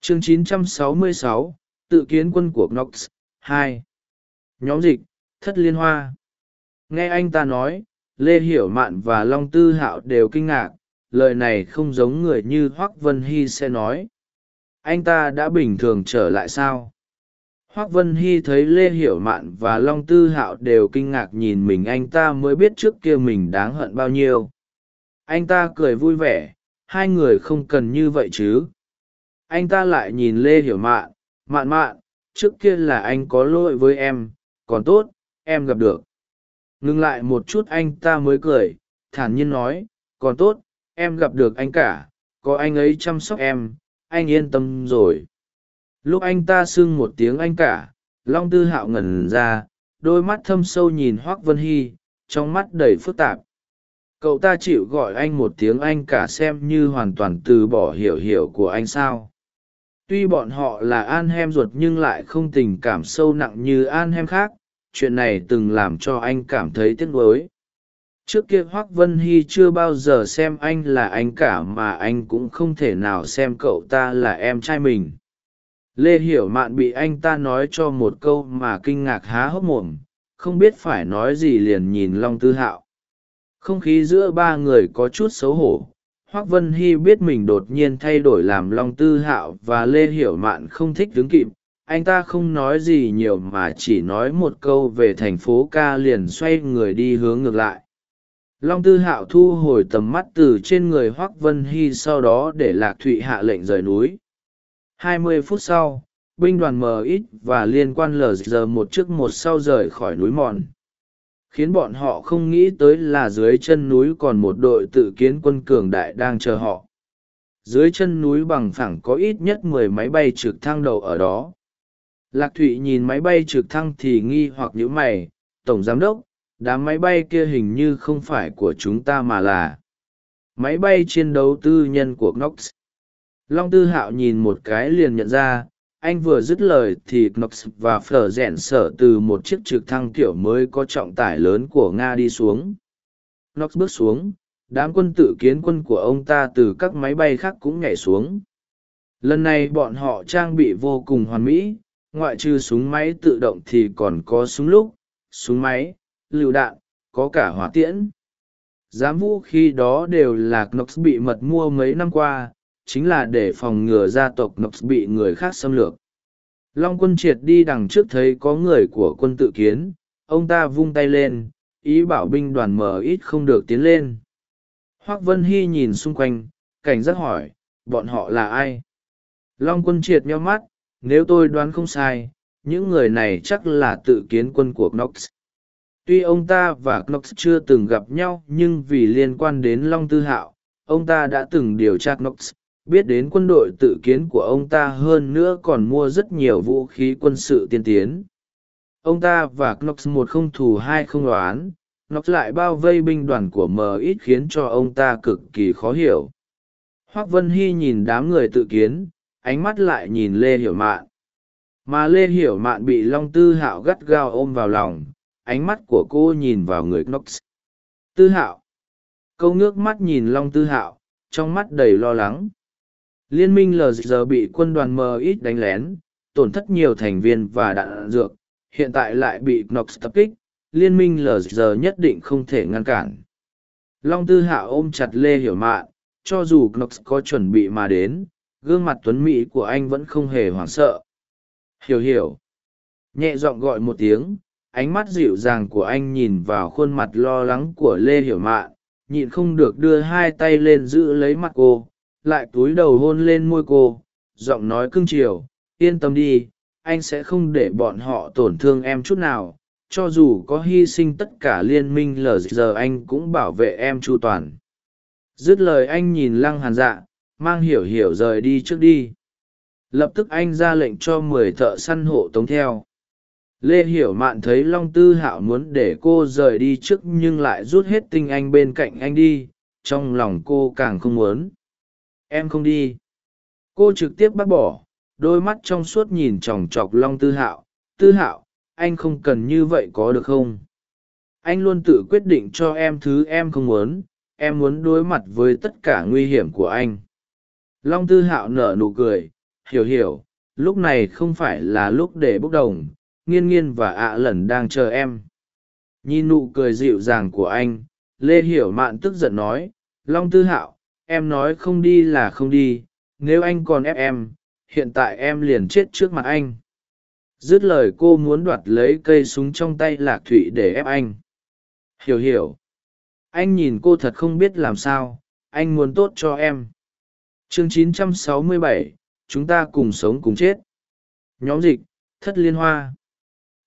Chương 966, tự kiến quân của knox 2. nhóm dịch thất liên hoa nghe anh ta nói, lê hiểu mạn và long tư hạo đều kinh ngạc, lời này không giống người như hoác vân hy sẽ nói. Anh ta đã bình thường trở lại sao? Hoác vân hy thấy lê hiểu mạn và long tư hạo đều kinh ngạc nhìn mình, anh ta mới biết trước kia mình đáng hận bao nhiêu. Anh ta cười vui vẻ, hai người không cần như vậy chứ. Anh ta lại nhìn lê hiểu mạn mạn mạn, trước kia là anh có lỗi với em, còn tốt, em gặp được ngừng lại một chút anh ta mới cười, thản nhiên nói, còn tốt, em gặp được anh cả, có anh ấy chăm sóc em, anh yên tâm rồi. Lúc anh ta sưng một tiếng anh cả, long tư hạo ngẩn ra, đôi mắt thâm sâu nhìn hoác vân hy, trong mắt đầy phức tạp. Cậu ta chịu gọi anh một tiếng anh cả xem như hoàn toàn từ bỏ hiểu hiểu của anh sao. Tuy bọn họ là an hem ruột nhưng lại không tình cảm sâu nặng như an hem khác chuyện này từng làm cho anh cảm thấy tiếc nuối. Trước kia hoác vân hy chưa bao giờ xem anh là anh cả mà anh cũng không thể nào xem cậu ta là em trai mình. Lê hiểu mạn bị anh ta nói cho một câu mà kinh ngạc há hốc mồm, không biết phải nói gì liền nhìn long tư hạo. Không khí giữa ba người có chút xấu hổ, hoác vân hy biết mình đột nhiên thay đổi làm long tư hạo và lê hiểu mạn không thích đứng kịp anh ta không nói gì nhiều mà chỉ nói một câu về thành phố ca liền xoay người đi hướng ngược lại. Long tư hạo thu hồi tầm mắt từ trên người hoác vân hy sau đó để lạc thụy hạ lệnh rời núi. Hai mươi phút sau, binh đoàn mx và liên quan lờ giờ một trước một sau rời khỏi núi mòn. Khiến bọn họ không nghĩ tới là dưới chân núi còn một đội tự kiến quân cường đại đang chờ họ. Dưới chân núi bằng phẳng có ít nhất mười máy bay trực thăng đầu ở đó lạc thụy nhìn máy bay trực thăng thì nghi hoặc nhíu mày, tổng giám đốc, đám máy bay kia hình như không phải của chúng ta mà là máy bay chiến đấu tư nhân của knox. Long tư hạo nhìn một cái liền nhận ra, anh vừa dứt lời thì knox và phở rẽn sở từ một chiếc trực thăng kiểu mới có trọng tải lớn của nga đi xuống. Knox bước xuống, đám quân tự kiến quân của ông ta từ các máy bay khác cũng nhảy xuống. Lần này bọn họ trang bị vô cùng hoàn mỹ ngoại trừ súng máy tự động thì còn có súng lúc súng máy lựu đạn có cả hỏa tiễn giám vũ khi đó đều là knox bị mật mua mấy năm qua chính là để phòng ngừa gia tộc knox bị người khác xâm lược. Long quân triệt đi đằng trước thấy có người của quân tự kiến, ông ta vung tay lên, ý bảo binh đoàn mờ ít không được tiến lên. Hoác Vân Hy nhìn xung quanh, cảnh giác hỏi, bọn họ là ai? Long quân triệt nheo mắt, nếu tôi đoán không sai, những người này chắc là tự kiến quân của Knox. Tuy ông ta và Knox chưa từng gặp nhau nhưng vì liên quan đến Long Tư Hạo, ông ta đã từng điều tra Knox, biết đến quân đội tự kiến của ông ta hơn nữa còn mua rất nhiều vũ khí quân sự tiên tiến. Ông ta và knox một không thù hai không đoán knox lại bao vây binh đoàn của m ít khiến cho ông ta cực kỳ khó hiểu. Hoác vân hy nhìn đám người tự kiến ánh mắt lại nhìn lê hiểu mạn. Mà lê hiểu mạn bị long tư hạo gắt gao ôm vào lòng ánh mắt của cô nhìn vào người knox. Tư hạo. Câu ngước mắt nhìn long tư hạo trong mắt đầy lo lắng. Liên minh LG bị quân đoàn MX đánh lén, tổn thất nhiều thành viên và đạn dược, hiện tại lại bị Knox tập kích, liên minh LG nhất định không thể ngăn cản. Long Tư Hạo ôm chặt Lê Hiểu Mạn, cho dù Knox có chuẩn bị mà đến, gương mặt tuấn mỹ của anh vẫn không hề hoảng sợ. Hiểu hiểu. Nhẹ giọng gọi một tiếng, ánh mắt dịu dàng của anh nhìn vào khuôn mặt lo lắng của Lê Hiểu Mạn, nhịn không được đưa hai tay lên giữ lấy mặt cô, lại túi đầu hôn lên môi cô giọng nói cưng chiều yên tâm đi anh sẽ không để bọn họ tổn thương em chút nào cho dù có hy sinh tất cả liên minh lờ giờ anh cũng bảo vệ em chu toàn dứt lời anh nhìn lăng hàn dạ mang hiểu hiểu rời đi trước đi. Lập tức anh ra lệnh cho mười thợ săn hộ tống theo. Lê hiểu mạn thấy long tư hạo muốn để cô rời đi trước nhưng lại rút hết tinh anh bên cạnh anh đi, trong lòng cô càng không muốn. Em không đi. Cô trực tiếp bác bỏ, đôi mắt trong suốt nhìn chòng chọc long tư hạo. Tư hạo, anh không cần như vậy có được không? Anh luôn tự quyết định cho em thứ em không muốn, em muốn đối mặt với tất cả nguy hiểm của anh long tư hạo nở nụ cười, hiểu hiểu, lúc này không phải là lúc để bốc đồng, nghiên nghiên và ạ à lần đang chờ em. Nhìn nụ cười dịu dàng của anh, lê hiểu mạn tức giận nói, long tư hạo, em nói không đi là không đi, nếu anh còn ép em, hiện tại em liền chết trước mặt anh. Dứt lời cô muốn đoạt lấy cây súng trong tay lạc thụy để ép anh. Hiểu hiểu, anh nhìn cô thật không biết làm sao, anh muốn tốt cho em chương 967, chúng ta cùng sống cùng chết. Nhóm dịch thất liên hoa.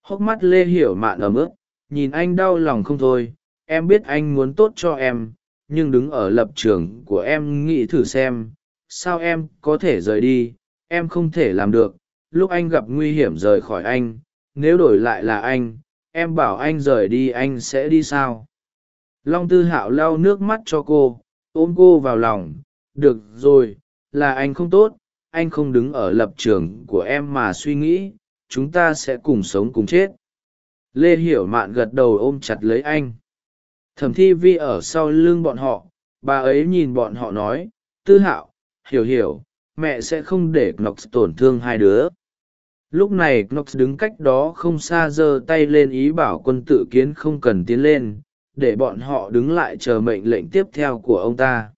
Hốc mắt lê hiểu mạn ở mức nhìn anh đau lòng không thôi. Em biết anh muốn tốt cho em nhưng đứng ở lập trường của em nghĩ thử xem sao em có thể rời đi em không thể làm được. Lúc anh gặp nguy hiểm rời khỏi anh nếu đổi lại là anh em bảo anh rời đi anh sẽ đi sao? Long tư hạo lau nước mắt cho cô ôm cô vào lòng được rồi, là anh không tốt, anh không đứng ở lập trường của em mà suy nghĩ, chúng ta sẽ cùng sống cùng chết. Lê hiểu mạn gật đầu ôm chặt lấy anh. Thẩm thi vi ở sau lưng bọn họ, bà ấy nhìn bọn họ nói, tư hạo, hiểu hiểu, mẹ sẽ không để knox tổn thương hai đứa. Lúc này knox đứng cách đó không xa giơ tay lên ý bảo quân tự kiến không cần tiến lên, để bọn họ đứng lại chờ mệnh lệnh tiếp theo của ông ta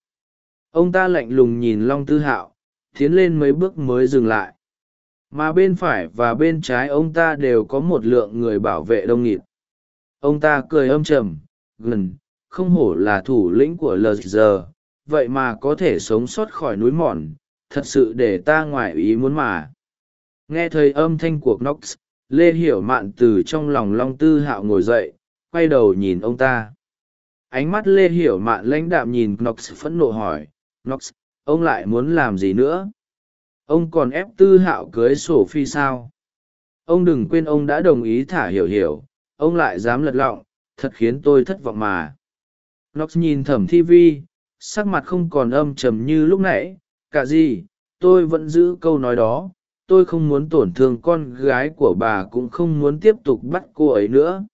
ông ta lạnh lùng nhìn long tư hạo, tiến lên mấy bước mới dừng lại. Mà bên phải và bên trái ông ta đều có một lượng người bảo vệ đông nghịt. Ông ta cười âm trầm gần không hổ là thủ lĩnh của lg vậy mà có thể sống sót khỏi núi mòn, thật sự để ta ngoài ý muốn mà. Nghe thấy âm thanh của knox, lê hiểu mạn từ trong lòng long tư hạo ngồi dậy, quay đầu nhìn ông ta. Ánh mắt lê hiểu mạn lãnh đạm nhìn knox phẫn nộ hỏi Nox, ông lại muốn làm gì nữa? Ông còn ép tư hạo cưới sổ phi sao? Ông đừng quên ông đã đồng ý thả hiểu hiểu ông lại dám lật lọng thật khiến tôi thất vọng mà. Nox nhìn thẩm thi vi sắc mặt không còn âm trầm như lúc nãy. Cả gì tôi vẫn giữ câu nói đó tôi không muốn tổn thương con gái của bà cũng không muốn tiếp tục bắt cô ấy nữa.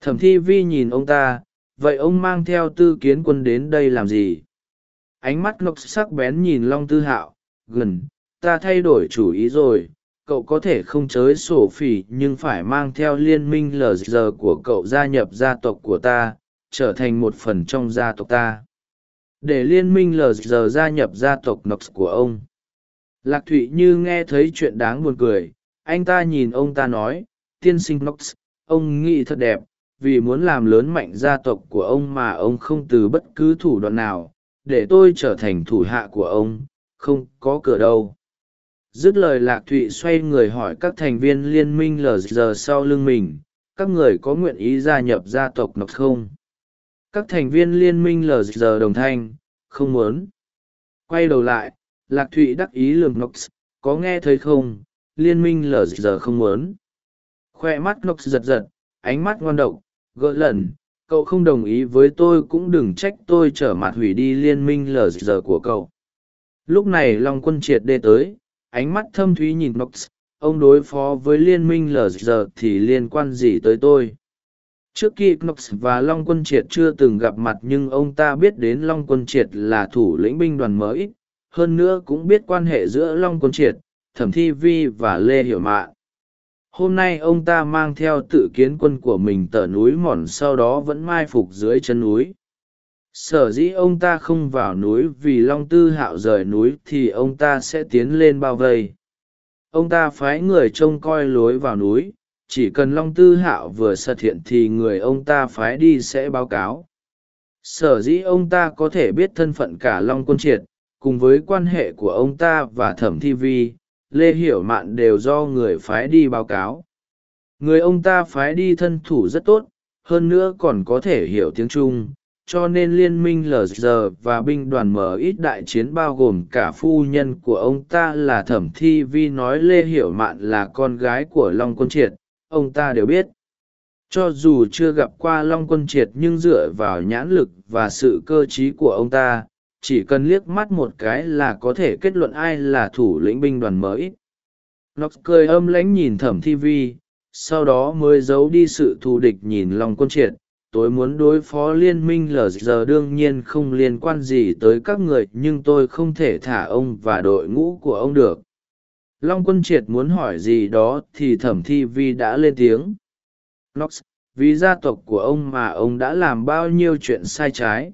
Thẩm thi vi nhìn ông ta vậy ông mang theo tư kiến quân đến đây làm gì? Ánh mắt ngọc sắc bén nhìn long tư hạo, gần, ta thay đổi chủ ý rồi, cậu có thể không chới sổ phỉ nhưng phải mang theo liên minh Lờ Giờ của cậu gia nhập gia tộc của ta, trở thành một phần trong gia tộc ta. Để liên minh Lờ Giờ gia nhập gia tộc nox của ông. Lạc thụy như nghe thấy chuyện đáng buồn cười, anh ta nhìn ông ta nói, tiên sinh nox ông nghĩ thật đẹp, vì muốn làm lớn mạnh gia tộc của ông mà ông không từ bất cứ thủ đoạn nào để tôi trở thành thủ hạ của ông, không có cửa đâu. Dứt lời lạc thụy xoay người hỏi các thành viên liên minh lờ giờ sau lưng mình, các người có nguyện ý gia nhập gia tộc nọc không? Các thành viên liên minh lờ giờ đồng thanh, không muốn. Quay đầu lại, lạc thụy đắc ý lường nox có nghe thấy không? Liên minh lờ giờ không muốn. Khoe mắt nox giật giật, ánh mắt ngon độc, gỡ lần cậu không đồng ý với tôi cũng đừng trách tôi trở mặt hủy đi liên minh lờ giờ của cậu. Lúc này long quân triệt đê tới, ánh mắt thâm thúy nhìn nox ông đối phó với liên minh lờ giờ thì liên quan gì tới tôi? Trước khi knox và long quân triệt chưa từng gặp mặt nhưng ông ta biết đến long quân triệt là thủ lĩnh binh đoàn mới hơn nữa cũng biết quan hệ giữa long quân triệt, thẩm thi vi và lê hiểu mạn hôm nay ông ta mang theo tự kiến quân của mình tở núi mòn sau đó vẫn mai phục dưới chân núi. Sở dĩ ông ta không vào núi vì long tư hạo rời núi thì ông ta sẽ tiến lên bao vây. Ông ta phái người trông coi lối vào núi, chỉ cần long tư hạo vừa sật hiện thì người ông ta phái đi sẽ báo cáo. Sở dĩ ông ta có thể biết thân phận cả long quân triệt, cùng với quan hệ của ông ta và thẩm thi vi lê hiểu mạn đều do người phái đi báo cáo. Người ông ta phái đi thân thủ rất tốt, hơn nữa còn có thể hiểu tiếng trung, cho nên liên minh lg và binh đoàn mở ít đại chiến bao gồm cả phu nhân của ông ta là thẩm thi vi nói lê hiểu mạn là con gái của long quân triệt, ông ta đều biết. Cho dù chưa gặp qua long quân triệt nhưng dựa vào nhãn lực và sự cơ t r í của ông ta chỉ cần liếc mắt một cái là có thể kết luận ai là thủ lĩnh binh đoàn mới Nox cười âm lãnh nhìn thẩm thi vi, sau đó mới giấu đi sự thù địch nhìn long quân triệt. Tôi muốn đối phó liên minh lờ giờ đương nhiên không liên quan gì tới các người, nhưng tôi không thể thả ông và đội ngũ của ông được. Long quân triệt muốn hỏi gì đó thì thẩm thi vi đã lên tiếng. Nox vì gia tộc của ông mà ông đã làm bao nhiêu chuyện sai trái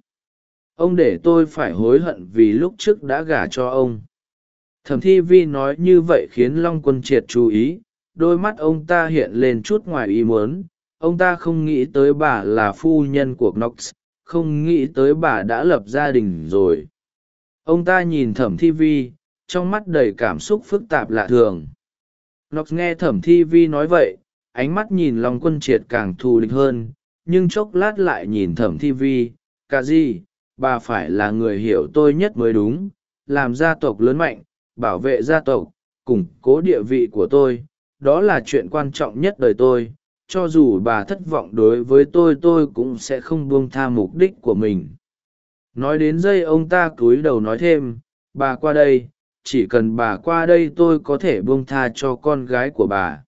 ông để tôi phải hối hận vì lúc trước đã gả cho ông. Thẩm thi vi nói như vậy khiến long quân triệt chú ý, đôi mắt ông ta hiện lên chút ngoài ý muốn. Ông ta không nghĩ tới bà là phu nhân của knox, không nghĩ tới bà đã lập gia đình rồi. Ông ta nhìn thẩm thi vi, trong mắt đầy cảm xúc phức tạp lạ thường. Knox nghe thẩm thi vi nói vậy, ánh mắt nhìn Long quân triệt càng thù địch hơn, nhưng chốc lát lại nhìn thẩm thi vi cả gì bà phải là người hiểu tôi nhất mới đúng, làm gia tộc lớn mạnh, bảo vệ gia tộc, củng cố địa vị của tôi, đó là chuyện quan trọng nhất đời tôi, cho dù bà thất vọng đối với tôi tôi cũng sẽ không buông tha mục đích của mình. Nói đến giây ông ta cúi đầu nói thêm, bà qua đây, chỉ cần bà qua đây tôi có thể buông tha cho con gái của bà.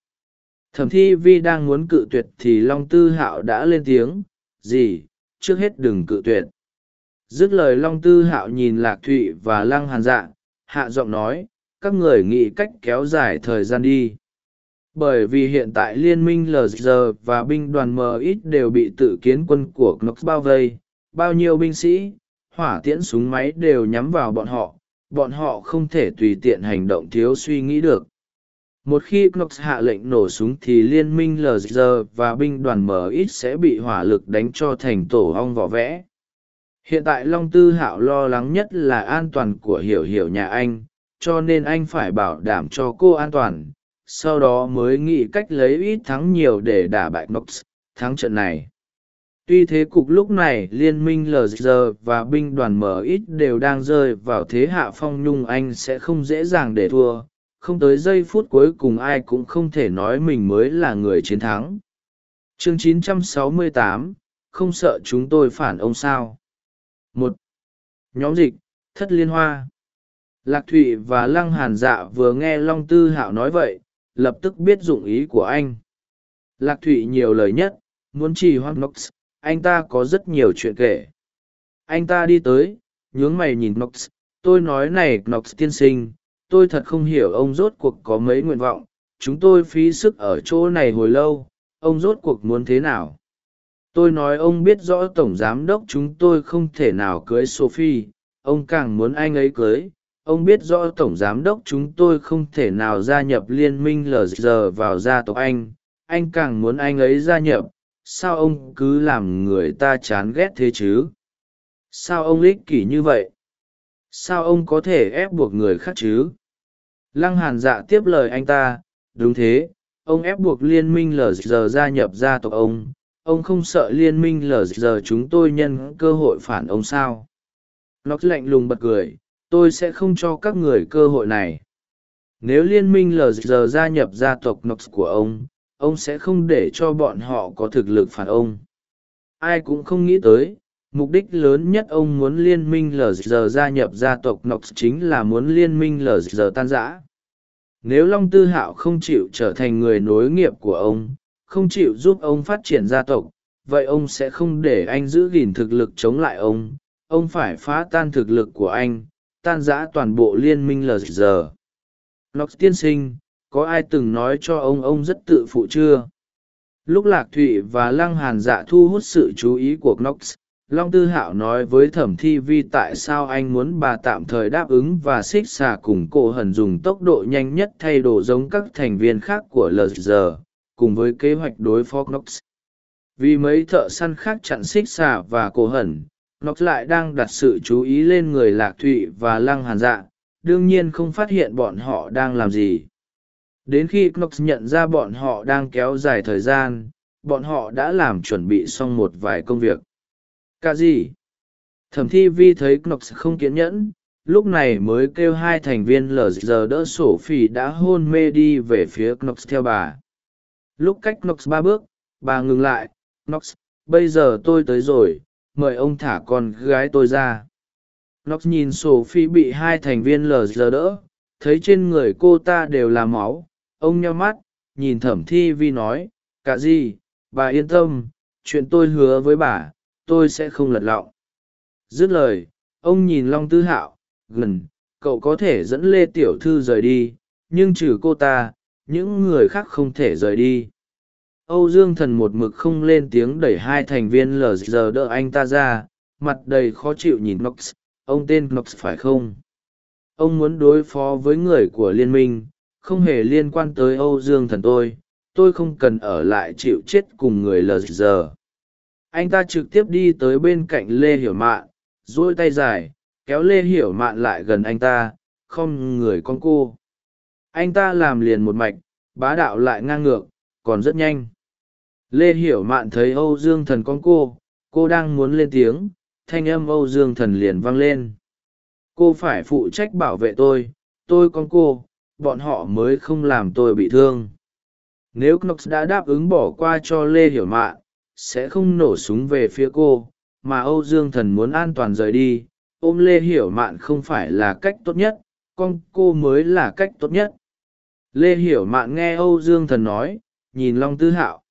Thẩm thi vi đang muốn cự tuyệt thì long tư hạo đã lên tiếng gì trước hết đừng cự tuyệt dứt lời long tư hạo nhìn lạc thụy và lăng hàn dạ hạ giọng nói, các người nghĩ cách kéo dài thời gian đi. Bởi vì hiện tại liên minh lg và binh đoàn mx đều bị tự kiến quân của knox bao vây, bao nhiêu binh sĩ, hỏa tiễn súng máy đều nhắm vào bọn họ bọn họ không thể tùy tiện hành động thiếu suy nghĩ được. Một khi knox hạ lệnh nổ súng thì liên minh lg và binh đoàn mx sẽ bị hỏa lực đánh cho thành tổ ong vỏ vẽ hiện tại long tư hạo lo lắng nhất là an toàn của hiểu hiểu nhà anh cho nên anh phải bảo đảm cho cô an toàn sau đó mới nghĩ cách lấy ít thắng nhiều để đả bại nox thắng trận này. Tuy thế cục lúc này liên minh lg và binh đoàn ít đều đang rơi vào thế hạ phong nhung anh sẽ không dễ dàng để thua. Không tới giây phút cuối cùng ai cũng không thể nói mình mới là người chiến thắng. Chương 968, không sợ chúng tôi phản ông sao? Một. Nhóm dịch, thất liên hoa. Lạc thụy và lăng hàn dạ vừa nghe long tư hạo nói vậy, lập tức biết dụng ý của anh. Lạc thụy nhiều lời nhất, muốn trì hoan nox, anh ta có rất nhiều chuyện kể. Anh ta đi tới, nhướng mày nhìn nox, tôi nói này, nox tiên sinh, tôi thật không hiểu ông rốt cuộc có mấy nguyện vọng, chúng tôi phí sức ở chỗ này hồi lâu, ông rốt cuộc muốn thế nào? Tôi nói ông biết rõ tổng giám đốc chúng tôi không thể nào cưới sophie, ông càng muốn anh ấy cưới. Ông biết rõ tổng giám đốc chúng tôi không thể nào gia nhập liên minh lg vào gia tộc anh. Anh càng muốn anh ấy gia nhập. Sao ông cứ làm người ta chán ghét thế chứ? Sao ông ích kỷ như vậy? Sao ông có thể ép buộc người khác chứ? Lăng hàn dạ tiếp lời anh ta. Đúng thế. Ông ép buộc liên minh lg gia nhập gia tộc ông ông không sợ liên minh lờ giờ chúng tôi nhân cơ hội phản ông sao? Nó lạnh lùng bật cười, tôi sẽ không cho các người cơ hội này. Nếu liên minh lờ giờ gia nhập gia tộc nox của ông ông sẽ không để cho bọn họ có thực lực phản ông. Ai cũng không nghĩ tới, mục đích lớn nhất ông muốn liên minh lờ giờ gia nhập gia tộc nox chính là muốn liên minh lờ giờ tan rã. Nếu long tư hạo không chịu trở thành người nối nghiệp của ông không chịu giúp ông phát triển gia tộc, vậy ông sẽ không để anh giữ gìn thực lực chống lại ông. Ông phải phá tan thực lực của anh, tan rã toàn bộ liên minh lg nox tiên sinh, có ai từng nói cho ông ông rất tự phụ chưa? Lúc lạc thụy và lăng hàn dạ thu hút sự chú ý của knox long tư hạo nói với thẩm thi vi tại sao anh muốn bà tạm thời đáp ứng và xích xà cùng cô hần dùng tốc độ nhanh nhất thay đổi giống các thành viên khác của lg cùng với kế hoạch đối phó knox. Vì mấy thợ săn khác chặn xích xà và cổ hẩn, Knox lại đang đặt sự chú ý lên người lạc thụy và lăng hàn dạ đương nhiên không phát hiện bọn họ đang làm gì. Đến khi knox nhận ra bọn họ đang kéo dài thời gian, bọn họ đã làm chuẩn bị xong một vài công việc. Cả gì? Thẩm thi vi thấy knox không kiên nhẫn, lúc này mới kêu hai thành viên lờ giờ đỡ sổ phỉ đã hôn mê đi về phía knox theo bà lúc cách knox ba bước, bà ngừng lại. Knox, bây giờ tôi tới rồi, mời ông thả con gái tôi ra. Nox nhìn sophie bị hai thành viên lờ giờ đỡ. Thấy trên người cô ta đều là máu. Ông nheo mắt, nhìn thẩm thi vi nói, cả gì, bà yên tâm, chuyện tôi hứa với bà, tôi sẽ không lật lọng. Dứt lời, ông nhìn long tư hạo, gần, cậu có thể dẫn lê tiểu thư rời đi, nhưng trừ cô ta những người khác không thể rời đi. Âu dương thần một mực không lên tiếng đẩy hai thành viên lờ giờ đỡ anh ta ra, mặt đầy khó chịu nhìn knox, ông tên knox phải không? Ông muốn đối phó với người của liên minh, không hề liên quan tới âu dương thần tôi tôi không cần ở lại chịu chết cùng người lờ giờ. Anh ta trực tiếp đi tới bên cạnh lê hiểu mạn dỗi tay dài, kéo lê hiểu mạn lại gần anh ta, không, người con cô anh ta làm liền một mạch, bá đạo lại ngang ngược, còn rất nhanh. Lê hiểu mạn thấy âu dương thần con cô cô đang muốn lên tiếng, thanh âm âu dương thần liền vang lên. Cô phải phụ trách bảo vệ tôi tôi con cô, bọn họ mới không làm tôi bị thương. Nếu knox đã đáp ứng bỏ qua cho lê hiểu mạn, sẽ không nổ súng về phía cô, mà âu dương thần muốn an toàn rời đi. Ôm lê hiểu mạn không phải là cách tốt nhất, con cô mới là cách tốt nhất lê hiểu mạn nghe âu dương thần nói, nhìn long tư hạo.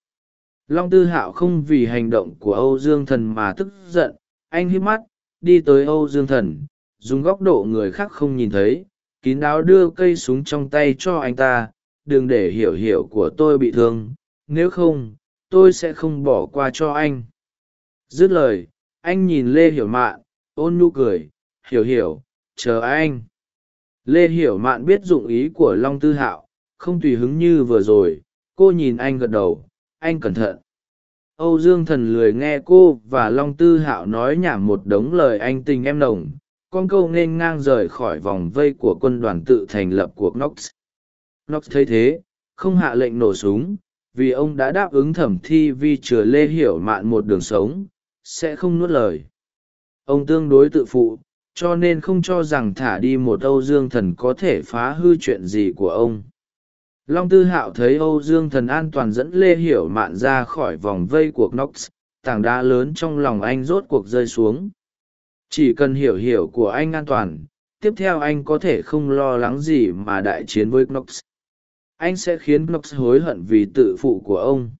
Long tư hạo không vì hành động của âu dương thần mà tức giận, anh hít mắt, đi tới âu dương thần, dùng góc độ người khác không nhìn thấy, kín đáo đưa cây súng trong tay cho anh ta, đừng để hiểu hiểu của tôi bị thương, nếu không, tôi sẽ không bỏ qua cho anh. Dứt lời, anh nhìn lê hiểu mạn, ôn nhu cười, hiểu hiểu, chờ anh. Lê hiểu mạn biết dụng ý của long tư hạo không tùy hứng như vừa rồi, cô nhìn anh gật đầu, anh cẩn thận. Âu dương thần lười nghe cô và long tư hạo nói nhảm một đống lời anh tình em nồng, con câu nên ngang rời khỏi vòng vây của quân đoàn tự thành lập của knox. Knox thấy thế, không hạ lệnh nổ súng, vì ông đã đáp ứng thẩm thi vi chừa lê hiểu mạn một đường sống, sẽ không nuốt lời. Ông tương đối tự phụ, cho nên không cho rằng thả đi một âu dương thần có thể phá hư chuyện gì của ông long tư hạo thấy âu dương thần an toàn dẫn lê hiểu mạn ra khỏi vòng vây của knox, tảng đá lớn trong lòng anh rốt cuộc rơi xuống. Chỉ cần hiểu hiểu của anh an toàn, tiếp theo anh có thể không lo lắng gì mà đại chiến với knox. Anh sẽ khiến knox hối hận vì tự phụ của ông.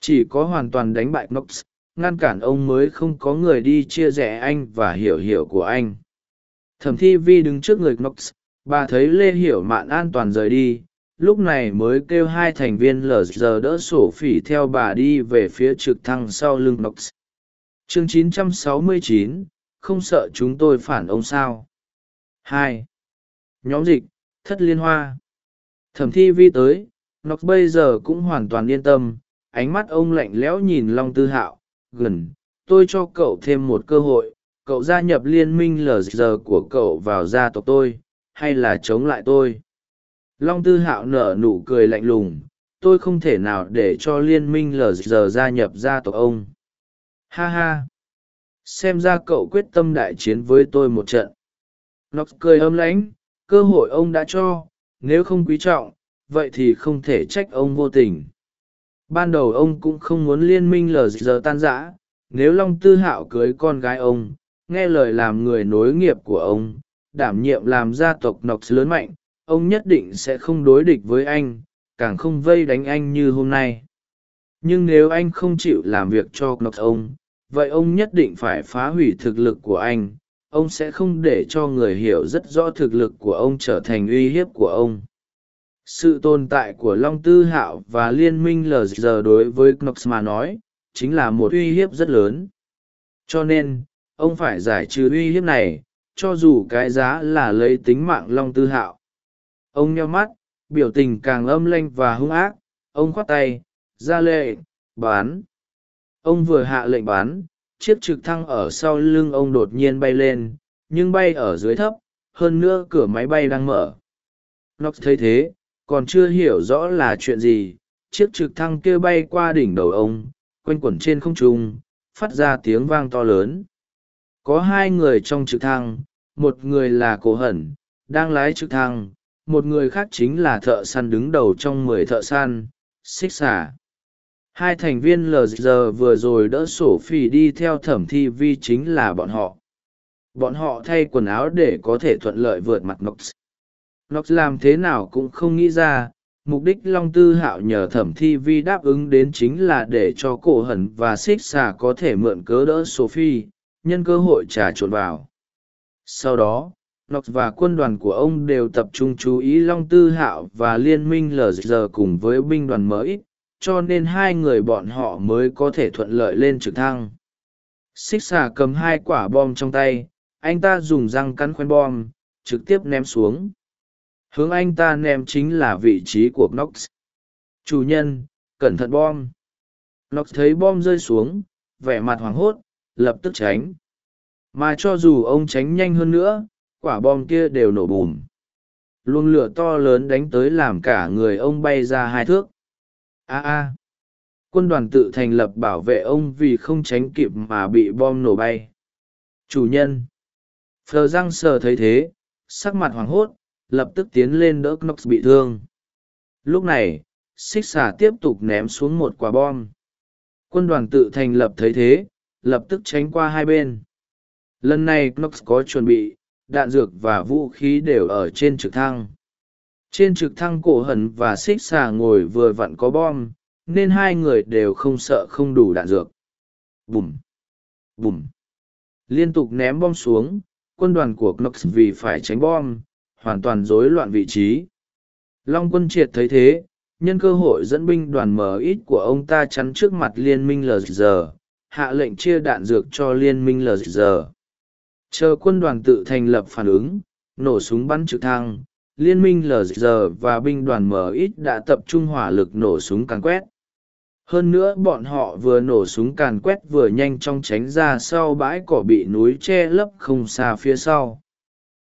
Chỉ có hoàn toàn đánh bại knox, ngăn cản ông mới không có người đi chia rẽ anh và hiểu hiểu của anh. Thẩm thi vi đứng trước người knox, bà thấy lê hiểu mạn an toàn rời đi lúc này mới kêu hai thành viên lờ giờ đỡ sổ phỉ theo bà đi về phía trực thăng sau lưng nox. Chương 969, không sợ chúng tôi phản ông sao? Hai. Nhóm dịch thất liên hoa. Thẩm thi vi tới nox bây giờ cũng hoàn toàn yên tâm ánh mắt ông lạnh lẽo nhìn long tư hạo gần tôi cho cậu thêm một cơ hội cậu gia nhập liên minh lờ giờ của cậu vào gia tộc tôi hay là chống lại tôi? Long tư hạo nở nụ cười lạnh lùng, tôi không thể nào để cho liên minh lờ giờ gia nhập gia tộc ông. Ha ha. Xem ra cậu quyết tâm đại chiến với tôi một trận. Nox cười âm lãnh, cơ hội ông đã cho, nếu không quý trọng, vậy thì không thể trách ông vô tình. Ban đầu ông cũng không muốn liên minh lờ giờ tan rã, nếu long tư hạo cưới con gái ông, nghe lời làm người nối nghiệp của ông, đảm nhiệm làm gia tộc nox lớn mạnh ông nhất định sẽ không đối địch với anh, càng không vây đánh anh như hôm nay. Nhưng nếu anh không chịu làm việc cho nox ông, vậy ông nhất định phải phá hủy thực lực của anh. Ông sẽ không để cho người hiểu rất rõ thực lực của ông trở thành uy hiếp của ông. Sự tồn tại của long tư hạo và liên minh lg đối với knox mà nói, chính là một uy hiếp rất lớn. Cho nên, ông phải giải trừ uy hiếp này, cho dù cái giá là lấy tính mạng long tư hạo ông nheo mắt, biểu tình càng âm lanh và hung ác. Ông khoát tay, ra lệ bán. Ông vừa hạ lệnh bán, chiếc trực thăng ở sau lưng ông đột nhiên bay lên, nhưng bay ở dưới thấp, hơn nữa cửa máy bay đang mở. Nó thấy thế, còn chưa hiểu rõ là chuyện gì, chiếc trực thăng kia bay qua đỉnh đầu ông, quanh quẩn trên không trung, phát ra tiếng vang to lớn. Có hai người trong trực thăng, một người là cổ hẩn, đang lái trực thăng một người khác chính là thợ săn đứng đầu trong mười thợ săn, xích xả hai thành viên lg vừa rồi đỡ sổ phi đi theo thẩm thi vi chính là bọn họ. Bọn họ thay quần áo để có thể thuận lợi vượt mặt nox. Nox làm thế nào cũng không nghĩ ra, mục đích long tư hạo nhờ thẩm thi vi đáp ứng đến chính là để cho cổ hẩn và xích xà có thể mượn cớ đỡ sophie nhân cơ hội trà trộn vào. Sau đó nox và quân đoàn của ông đều tập trung chú ý long tư hạo và liên minh lg cùng với binh đoàn mới cho nên hai người bọn họ mới có thể thuận lợi lên trực thăng. Xích xà cầm hai quả bom trong tay, anh ta dùng răng cắn khoen bom, trực tiếp ném xuống. Hướng anh ta ném chính là vị trí của knox chủ nhân, cẩn thận bom. Knox thấy bom rơi xuống, vẻ mặt hoảng hốt, lập tức tránh. Mà cho dù ông tránh nhanh hơn nữa quả bom kia đều nổ bùm. Luồng lửa to lớn đánh tới làm cả người ông bay ra hai thước. A a. Quân đoàn tự thành lập bảo vệ ông vì không tránh kịp mà bị bom nổ bay. Chủ nhân. Phờ răng sờ thấy thế, sắc mặt hoảng hốt, lập tức tiến lên đỡ knox bị thương. Lúc này, xích xà tiếp tục ném xuống một quả bom. Quân đoàn tự thành lập thấy thế, lập tức tránh qua hai bên. Lần này knox có chuẩn bị đạn dược và vũ khí đều ở trên trực thăng. Trên trực thăng cổ hần và xích xà ngồi vừa vặn có bom, nên hai người đều không sợ không đủ đạn dược. Bùm bùm. Liên tục ném bom xuống, quân đoàn của knox vì phải tránh bom, hoàn toàn rối loạn vị trí. Long quân triệt thấy thế, nhân cơ hội dẫn binh đoàn mờ ít của ông ta chắn trước mặt liên minh lg hạ lệnh chia đạn dược cho liên minh lg chờ quân đoàn tự thành lập phản ứng, nổ súng bắn trực thăng, liên minh lg và binh đoàn ít đã tập trung hỏa lực nổ súng càn quét. Hơn nữa bọn họ vừa nổ súng càn quét vừa nhanh chóng tránh ra sau bãi cỏ bị núi che lấp không xa phía sau.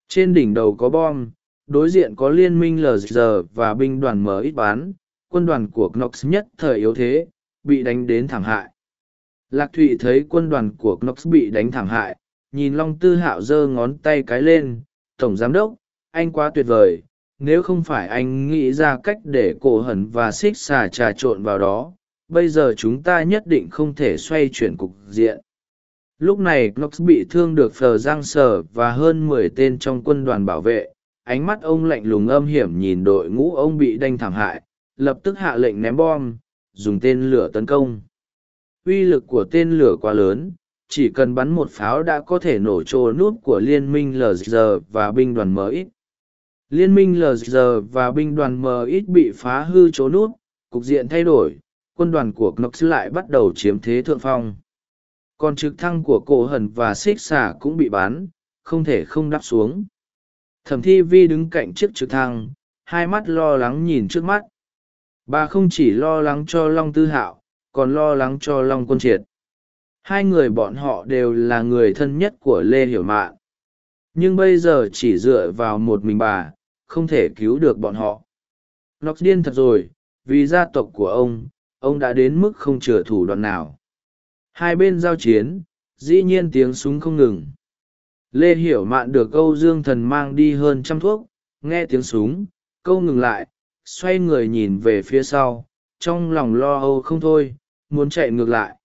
Trên đỉnh đầu có bom, đối diện có liên minh lg và binh đoàn ít bán quân đoàn của knox nhất thời yếu thế, bị đánh đến thảm hại. Lạc thụy thấy quân đoàn của knox bị đánh thảm hại nhìn long tư hạo giơ ngón tay cái lên, tổng giám đốc, anh quá tuyệt vời, nếu không phải anh nghĩ ra cách để cổ hẩn và xích xà trà trộn vào đó, bây giờ chúng ta nhất định không thể xoay chuyển cục diện. Lúc này knox bị thương được phờ giang sờ và hơn mười tên trong quân đoàn bảo vệ, ánh mắt ông lạnh lùng âm hiểm nhìn đội ngũ ông bị đanh thảm hại, lập tức hạ lệnh ném bom, dùng tên lửa tấn công. Uy lực của tên lửa quá lớn chỉ cần bắn một pháo đã có thể nổ trô nút của liên minh lg và binh đoàn MX. liên minh lg và binh đoàn MX bị phá hư chỗ nút, cục diện thay đổi, quân đoàn của knox lại bắt đầu chiếm thế thượng phong. Còn trực thăng của cổ hần và xích xả cũng bị bắn, không thể không đáp xuống. Thẩm thi vi đứng cạnh chiếc trực thăng, hai mắt lo lắng nhìn trước mắt. Bà không chỉ lo lắng cho long tư hạo, còn lo lắng cho long quân triệt hai người bọn họ đều là người thân nhất của lê hiểu mạn. Nhưng bây giờ chỉ dựa vào một mình bà, không thể cứu được bọn họ. Nóc điên thật rồi, vì gia tộc của ông ông đã đến mức không chừa thủ đoạn nào. Hai bên giao chiến, dĩ nhiên tiếng súng không ngừng. Lê hiểu mạn được câu dương thần mang đi hơn trăm thuốc, nghe tiếng súng, câu ngừng lại, xoay người nhìn về phía sau, trong lòng lo âu không thôi, muốn chạy ngược lại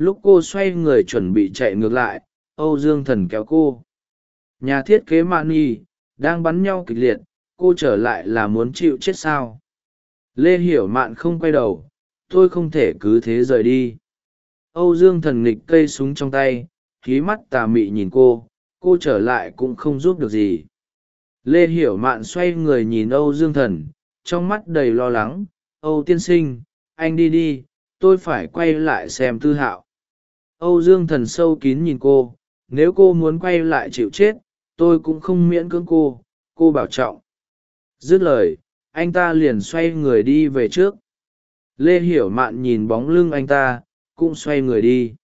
lúc cô xoay người chuẩn bị chạy ngược lại, âu dương thần kéo cô. Nhà thiết kế mạn nhi, đang bắn nhau kịch liệt, cô trở lại là muốn chịu chết sao? Lê hiểu mạn không quay đầu, tôi không thể cứ thế rời đi. Âu dương thần nghịch cây súng trong tay, khí mắt tà mị nhìn cô cô trở lại cũng không giúp được gì. Lê hiểu mạn xoay người nhìn âu dương thần, trong mắt đầy lo lắng. Âu tiên sinh, anh đi đi, tôi phải quay lại xem tư hạo âu dương thần sâu kín nhìn cô, nếu cô muốn quay lại chịu chết, tôi cũng không miễn cưỡng cô cô bảo trọng. Dứt lời, anh ta liền xoay người đi về trước. Lê hiểu mạn nhìn bóng lưng anh ta, cũng xoay người đi.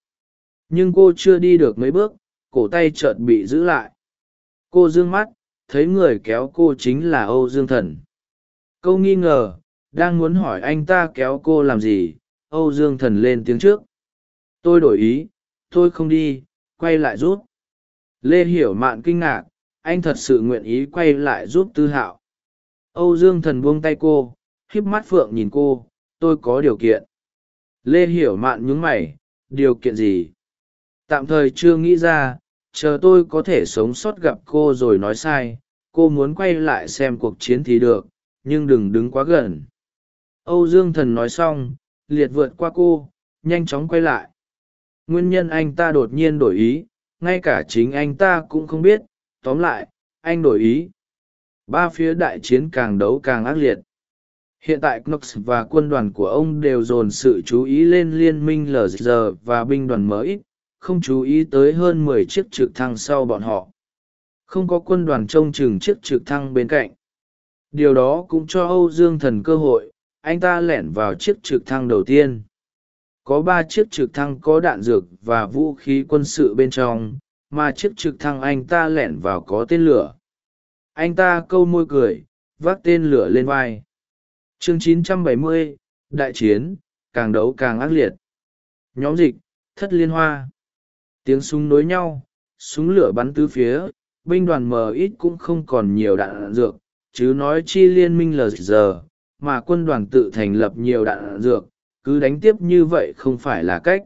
Nhưng cô chưa đi được mấy bước, cổ tay chợt bị giữ lại. Cô dương mắt, thấy người kéo cô chính là âu dương thần. Câu nghi ngờ, đang muốn hỏi anh ta kéo cô làm gì, âu dương thần lên tiếng trước tôi đổi ý, tôi không đi, quay lại rút lê hiểu mạn kinh ngạc, anh thật sự nguyện ý quay lại giúp tư hạo. Âu dương thần buông tay cô, híp mắt phượng nhìn cô, tôi có điều kiện. Lê hiểu mạn nhúng mày, điều kiện gì? Tạm thời chưa nghĩ ra, chờ tôi có thể sống sót gặp cô rồi nói sai, cô muốn quay lại xem cuộc chiến thì được, nhưng đừng đứng quá gần. Âu dương thần nói xong, liệt vượt qua cô, nhanh chóng quay lại nguyên nhân anh ta đột nhiên đổi ý, ngay cả chính anh ta cũng không biết. Tóm lại, anh đổi ý. Ba phía đại chiến càng đấu càng ác liệt. Hiện tại knox và quân đoàn của ông đều dồn sự chú ý lên liên minh lg và binh đoàn mới không chú ý tới hơn mười chiếc trực thăng sau bọn họ. Không có quân đoàn trông chừng chiếc trực thăng bên cạnh. Điều đó cũng cho âu dương thần cơ hội, anh ta lẻn vào chiếc trực thăng đầu tiên có ba chiếc trực thăng có đạn dược và vũ khí quân sự bên trong mà chiếc trực thăng anh ta lẻn vào có tên lửa. Anh ta câu môi cười vác tên lửa lên vai. Chương 970, đại chiến càng đấu càng ác liệt. Nhóm dịch thất liên hoa. Tiếng súng nối nhau súng lửa bắn tứ phía binh đoàn mờ ít cũng không còn nhiều đạn, đạn dược chứ nói chi liên minh lờ giờ mà quân đoàn tự thành lập nhiều đạn, đạn dược cứ đánh tiếp như vậy không phải là cách.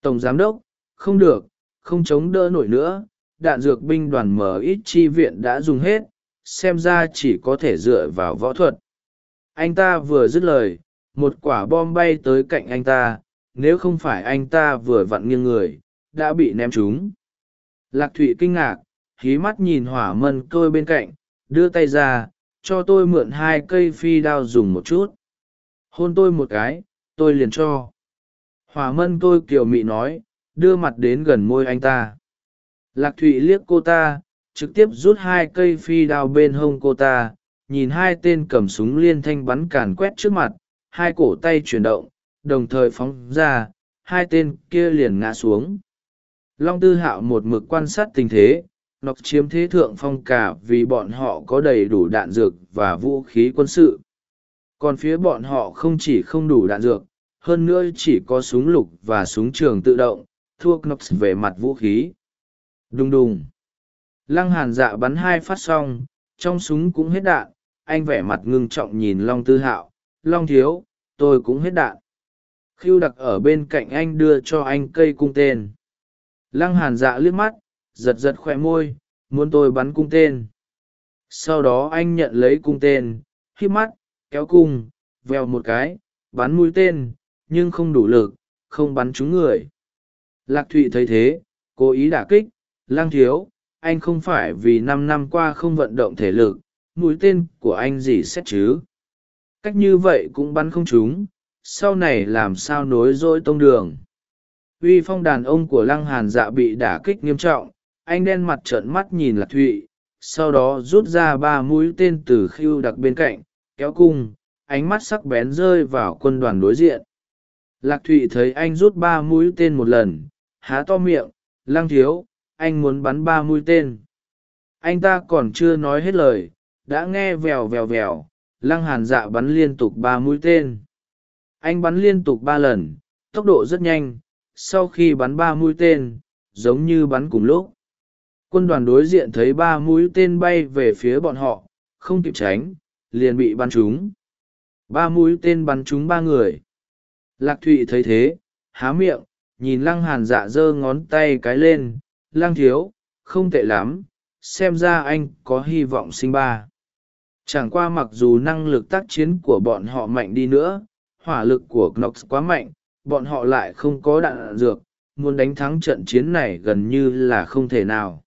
Tổng giám đốc, không được, không chống đỡ nổi nữa, đạn dược binh đoàn mở ít chi viện đã dùng hết, xem ra chỉ có thể dựa vào võ thuật. Anh ta vừa dứt lời, một quả bom bay tới cạnh anh ta, nếu không phải anh ta vừa vặn nghiêng người, đã bị ném trúng. Lạc thụy kinh ngạc, hí mắt nhìn hỏa mân tôi bên cạnh, đưa tay ra, cho tôi mượn hai cây phi đao dùng một chút. Hôn tôi một cái tôi liền cho. Hỏa mân tôi kiều mị nói, đưa mặt đến gần môi anh ta. Lạc thụy liếc cô ta, trực tiếp rút hai cây phi đao bên hông cô ta, nhìn hai tên cầm súng liên thanh bắn càn quét trước mặt, hai cổ tay chuyển động, đồng thời phóng ra, hai tên kia liền ngã xuống. Long tư hạo một mực quan sát tình thế, nọc chiếm thế thượng phong cả vì bọn họ có đầy đủ đạn dược và vũ khí quân sự còn phía bọn họ không chỉ không đủ đạn dược, hơn nữa chỉ có súng lục và súng trường tự động, thua knox về mặt vũ khí. Đùng đùng. Lăng hàn dạ bắn hai phát xong, trong súng cũng hết đạn, anh vẻ mặt ngưng trọng nhìn long tư hạo. Long thiếu, tôi cũng hết đạn. Khiêu đặc ở bên cạnh anh đưa cho anh cây cung tên. Lăng hàn dạ liếc mắt, giật giật khoe môi, muốn tôi bắn cung tên. Sau đó anh nhận lấy cung tên khi mắt kéo cung veo một cái, bắn mũi tên, nhưng không đủ lực, không bắn trúng người. Lạc thụy thấy thế, cố ý đả kích lang thiếu, anh không phải vì năm năm qua không vận động thể lực, mũi tên của anh gì xét chứ? Cách như vậy cũng bắn không trúng, sau này làm sao nối dỗi tông đường? Uy phong đàn ông của lăng hàn dạ bị đả kích nghiêm trọng, anh đen mặt trợn mắt nhìn lạc thụy, sau đó rút ra ba mũi tên từ khiêu đặc bên cạnh kéo cung, ánh mắt sắc bén rơi vào quân đoàn đối diện. Lạc thụy thấy anh rút ba mũi tên một lần, há to miệng, lăng thiếu, anh muốn bắn ba mũi tên. Anh ta còn chưa nói hết lời, đã nghe vèo vèo vèo, lăng hàn dạ bắn liên tục ba mũi tên. Anh bắn liên tục ba lần, tốc độ rất nhanh, sau khi bắn ba mũi tên, giống như bắn cùng lúc. Quân đoàn đối diện thấy ba mũi tên bay về phía bọn họ, không kịp tránh liền bị bắn trúng. Ba mũi tên bắn trúng ba người. Lạc thụy thấy thế, há miệng, nhìn lăng hàn dạ giơ ngón tay cái lên. Lăng thiếu, không tệ lắm, xem ra anh có hy vọng sinh ba. Chẳng qua mặc dù năng lực tác chiến của bọn họ mạnh đi nữa, hỏa lực của knox quá mạnh, bọn họ lại không có đạn dược, muốn đánh thắng trận chiến này gần như là không thể nào.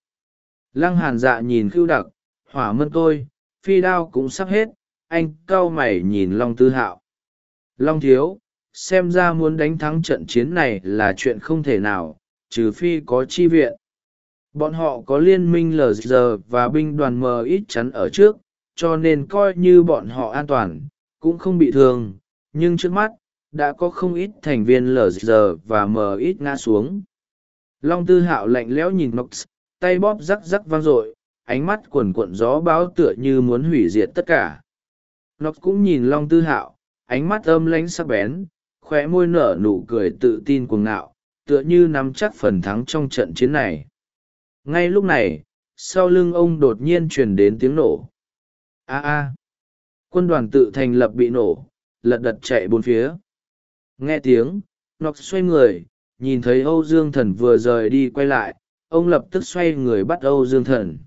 Lăng hàn dạ nhìn khưu đặc, hỏa mân tôi phi đao cũng sắp hết, anh cau mày nhìn long tư hạo. Long thiếu, xem ra muốn đánh thắng trận chiến này là chuyện không thể nào, trừ phi có chi viện. Bọn họ có liên minh lg và binh đoàn m ít chắn ở trước, cho nên coi như bọn họ an toàn, cũng không bị thương, nhưng trước mắt, đã có không ít thành viên lg và m ít ngã xuống. Long tư hạo lạnh lẽo nhìn nox, tay bóp rắc rắc vang dội ánh mắt quần cuộn gió báo tựa như muốn hủy diệt tất cả. Nó cũng nhìn long tư hạo, ánh mắt âm lánh sắc bén, khóe môi nở nụ cười tự tin cuồng ngạo, tựa như nắm chắc phần thắng trong trận chiến này. Ngay lúc này, sau lưng ông đột nhiên truyền đến tiếng nổ. A a, quân đoàn tự thành lập bị nổ, lật đật chạy bốn phía. Nghe tiếng nọc xoay người, nhìn thấy âu dương thần vừa rời đi quay lại, ông lập tức xoay người bắt âu dương thần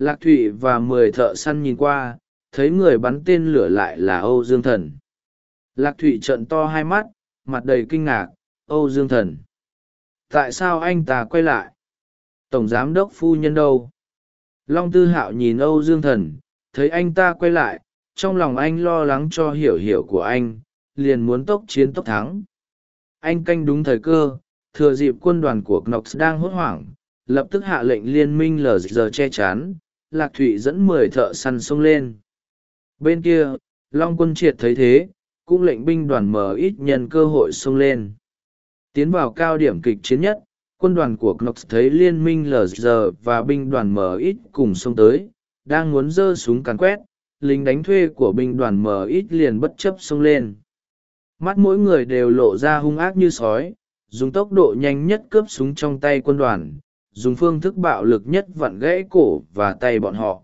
lạc thụy và mười thợ săn nhìn qua, thấy người bắn tên lửa lại là âu dương thần. Lạc thụy trận to hai mắt, mặt đầy kinh ngạc, âu dương thần, tại sao anh ta quay lại? Tổng giám đốc phu nhân đâu? Long tư hạo nhìn âu dương thần, thấy anh ta quay lại, trong lòng anh lo lắng cho hiểu hiểu của anh, liền muốn tốc chiến tốc thắng. Anh canh đúng thời cơ, thừa dịp quân đoàn của knox đang hốt hoảng, lập tức hạ lệnh liên minh lờ giờ che chắn lạc thụy dẫn mười thợ săn xông lên. Bên kia, long quân triệt thấy thế, cũng lệnh binh đoàn mở ít nhân cơ hội xông lên. Tiến vào cao điểm kịch chiến nhất, quân đoàn của knox thấy liên minh lg và binh đoàn mở ít cùng xông tới, đang muốn giơ súng càn quét, lính đánh thuê của binh đoàn mở ít liền bất chấp xông lên. Mắt mỗi người đều lộ ra hung ác như sói, dùng tốc độ nhanh nhất cướp súng trong tay quân đoàn dùng phương thức bạo lực nhất vặn gãy cổ và tay bọn họ.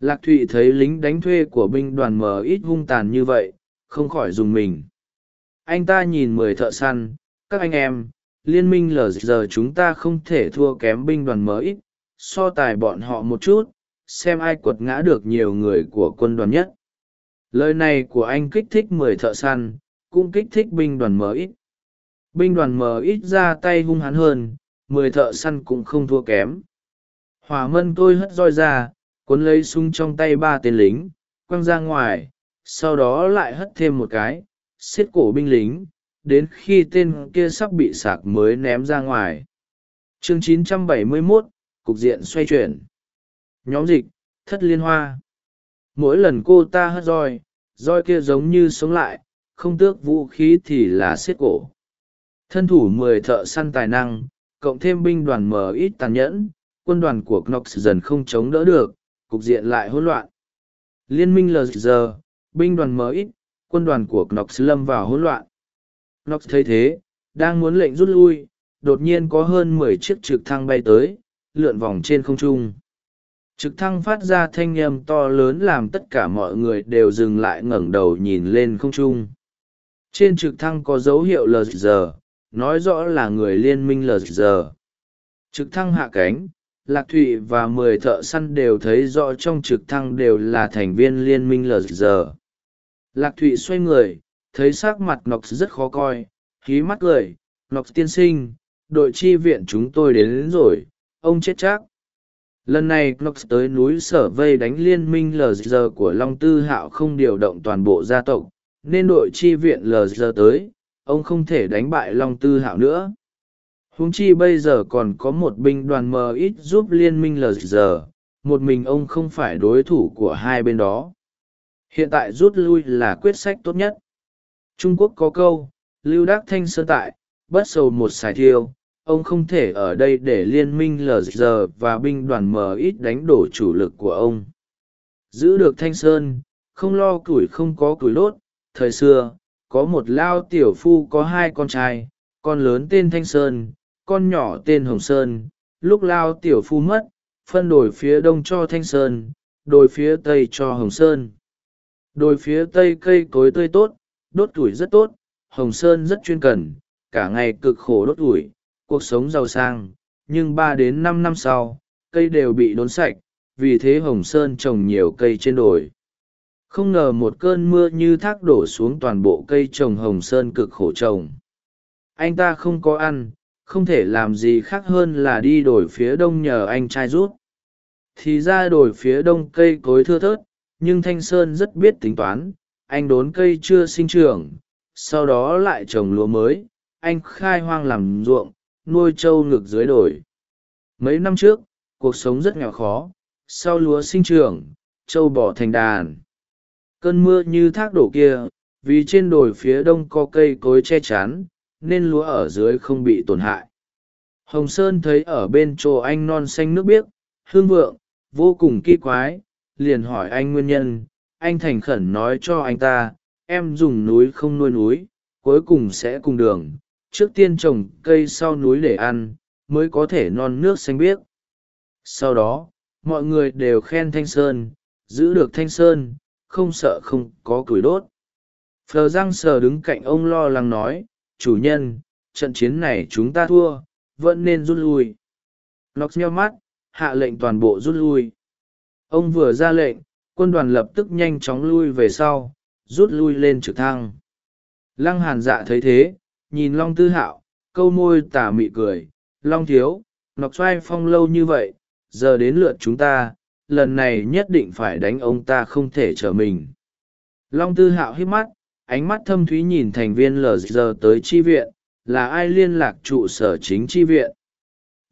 Lạc thụy thấy lính đánh thuê của binh đoàn mở ít hung tàn như vậy, không khỏi dùng mình. Anh ta nhìn mười thợ săn, các anh em, liên minh lờ giờ chúng ta không thể thua kém binh đoàn mở ít, so tài bọn họ một chút, xem ai quật ngã được nhiều người của quân đoàn nhất. Lời này của anh kích thích mười thợ săn, cũng kích thích binh đoàn mờ ít. Binh đoàn mờ ít ra tay hung hãn hơn mười thợ săn cũng không thua kém. Hỏa mân tôi hất roi ra cuốn lấy súng trong tay ba tên lính quăng ra ngoài sau đó lại hất thêm một cái xiết cổ binh lính đến khi tên kia sắp bị sạc mới ném ra ngoài. Chương 971, cục diện xoay chuyển. Nhóm dịch thất liên hoa. Mỗi lần cô ta hất roi roi kia giống như sống lại không tước vũ khí thì là xiết cổ. Thân thủ mười thợ săn tài năng cộng thêm binh đoàn mờ ít tàn nhẫn, quân đoàn của knox dần không chống đỡ được, cục diện lại hỗn loạn. Liên minh lg binh đoàn mờ ít, quân đoàn của knox lâm vào hỗn loạn. Knox thấy thế, đang muốn lệnh rút lui, đột nhiên có hơn mười chiếc trực thăng bay tới, lượn vòng trên không trung. Trực thăng phát ra thanh âm to lớn làm tất cả mọi người đều dừng lại ngẩng đầu nhìn lên không trung. Trên trực thăng có dấu hiệu lg nói rõ là người liên minh lờ giờ. Trực thăng hạ cánh lạc thụy và mười thợ săn đều thấy rõ trong trực thăng đều là thành viên liên minh lờ giờ. Lạc thụy xoay người thấy s ắ c mặt ngọc rất khó coi khí mắt cười ngọc tiên sinh đội chi viện chúng tôi đến, đến rồi ông chết chắc. Lần này knox tới núi sở vây đánh liên minh lờ giờ của long tư hạo không điều động toàn bộ gia tộc nên đội chi viện lờ giờ tới ông không thể đánh bại long tư hạo nữa. Huống chi bây giờ còn có một binh đoàn mờ ít giúp liên minh lg một mình ông không phải đối thủ của hai bên đó. Hiện tại rút lui là quyết sách tốt nhất. Trung quốc có câu, lưu đắc thanh sơn tại, bất sầu một xài thiêu, ông không thể ở đây để liên minh lg và binh đoàn mờ ít đánh đổ chủ lực của ông. Giữ được thanh sơn, không lo củi không có củi lốt thời xưa có một lao tiểu phu có hai con trai, con lớn tên thanh sơn, con nhỏ tên hồng sơn. Lúc lao tiểu phu mất, phân đổi phía đông cho thanh sơn đồi phía tây cho hồng sơn. Đồi phía tây cây cối tươi tốt, đốt tuổi rất tốt, hồng sơn rất chuyên cần, cả ngày cực khổ đốt tuổi, cuộc sống giàu sang. Nhưng ba đến năm năm sau, cây đều bị đốn sạch, vì thế hồng sơn trồng nhiều cây trên đồi không ngờ một cơn mưa như thác đổ xuống toàn bộ cây trồng hồng sơn cực khổ trồng. Anh ta không có ăn, không thể làm gì khác hơn là đi đổi phía đông nhờ anh trai rút thì ra đổi phía đông cây cối thưa thớt, nhưng thanh sơn rất biết tính toán, anh đốn cây chưa sinh trưởng, sau đó lại trồng lúa mới, anh khai hoang làm ruộng, nuôi trâu ngực dưới đồi. Mấy năm trước, cuộc sống rất nghèo khó, sau lúa sinh trưởng, trâu bỏ thành đàn cơn mưa như thác đổ kia, vì trên đồi phía đông có cây cối che chắn, nên lúa ở dưới không bị tổn hại. Hồng sơn thấy ở bên chỗ anh non xanh nước biếc, hương vượng, vô cùng kỳ quái, liền hỏi anh nguyên nhân, anh thành khẩn nói cho anh ta, em dùng núi không nuôi núi, cuối cùng sẽ cùng đường, trước tiên trồng cây sau núi để ăn, mới có thể non nước xanh biếc. Sau đó, mọi người đều khen thanh sơn, giữ được thanh sơn không sợ không có củi đốt. Phờ giang sờ đứng cạnh ông lo lắng nói, chủ nhân, trận chiến này chúng ta thua, vẫn nên rút lui. Nox nheo mắt, hạ lệnh toàn bộ rút lui. Ông vừa ra lệnh, quân đoàn lập tức nhanh chóng lui về sau, rút lui lên trực thăng. Lăng hàn dạ thấy thế, nhìn long tư hạo, câu môi tà mị cười, long thiếu nọc xoay phong lâu như vậy, giờ đến lượt chúng ta lần này nhất định phải đánh ông ta không thể trở mình. Long tư hạo hít mắt, ánh mắt thâm thúy nhìn thành viên lờ giờ tới chi viện, là ai liên lạc trụ sở chính chi viện?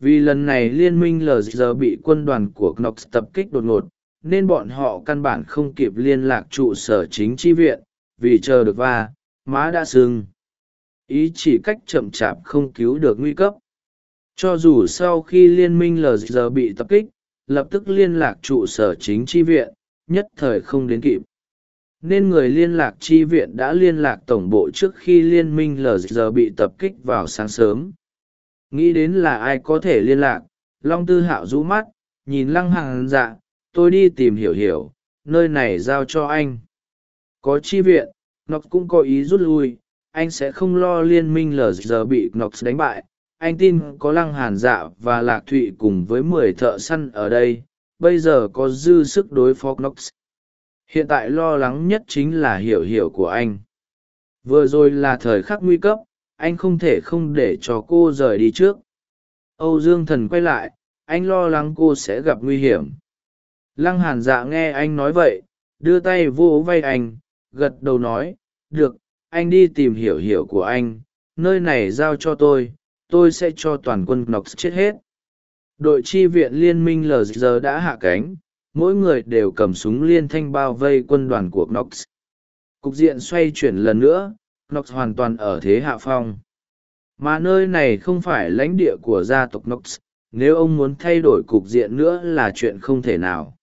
Vì lần này liên minh lờ giờ bị quân đoàn của knox tập kích đột ngột, nên bọn họ căn bản không kịp liên lạc trụ sở chính chi viện, vì chờ được va, má đã sưng. Ý chỉ cách chậm chạp không cứu được nguy cấp. Cho dù sau khi liên minh lờ giờ bị tập kích lập tức liên lạc trụ sở chính tri viện, nhất thời không đến kịp. Nên người liên lạc tri viện đã liên lạc tổng bộ trước khi liên minh lg bị tập kích vào sáng sớm. Nghĩ đến là ai có thể liên lạc, long tư hạo rũ mắt, nhìn lăng hàng dạ tôi đi tìm hiểu hiểu, nơi này giao cho anh. Có chi viện nó cũng có ý rút lui, anh sẽ không lo liên minh lg giờ bị nó đánh bại anh tin có lăng hàn dạ và lạc thụy cùng với mười thợ săn ở đây, bây giờ có dư sức đối phó knox. Hiện tại lo lắng nhất chính là hiểu hiểu của anh. Vừa rồi là thời khắc nguy cấp, anh không thể không để cho cô rời đi trước. Âu dương thần quay lại, anh lo lắng cô sẽ gặp nguy hiểm. Lăng hàn dạ nghe anh nói vậy, đưa tay vô vay anh, gật đầu nói, được, anh đi tìm hiểu hiểu của anh, nơi này giao cho tôi tôi sẽ cho toàn quân nox chết hết. Đội chi viện liên minh lg đã hạ cánh, mỗi người đều cầm súng liên thanh bao vây quân đoàn của nox cục diện xoay chuyển lần nữa nox hoàn toàn ở thế hạ phong. Mà nơi này không phải lãnh địa của gia tộc nox nếu ông muốn thay đổi cục diện nữa là chuyện không thể nào.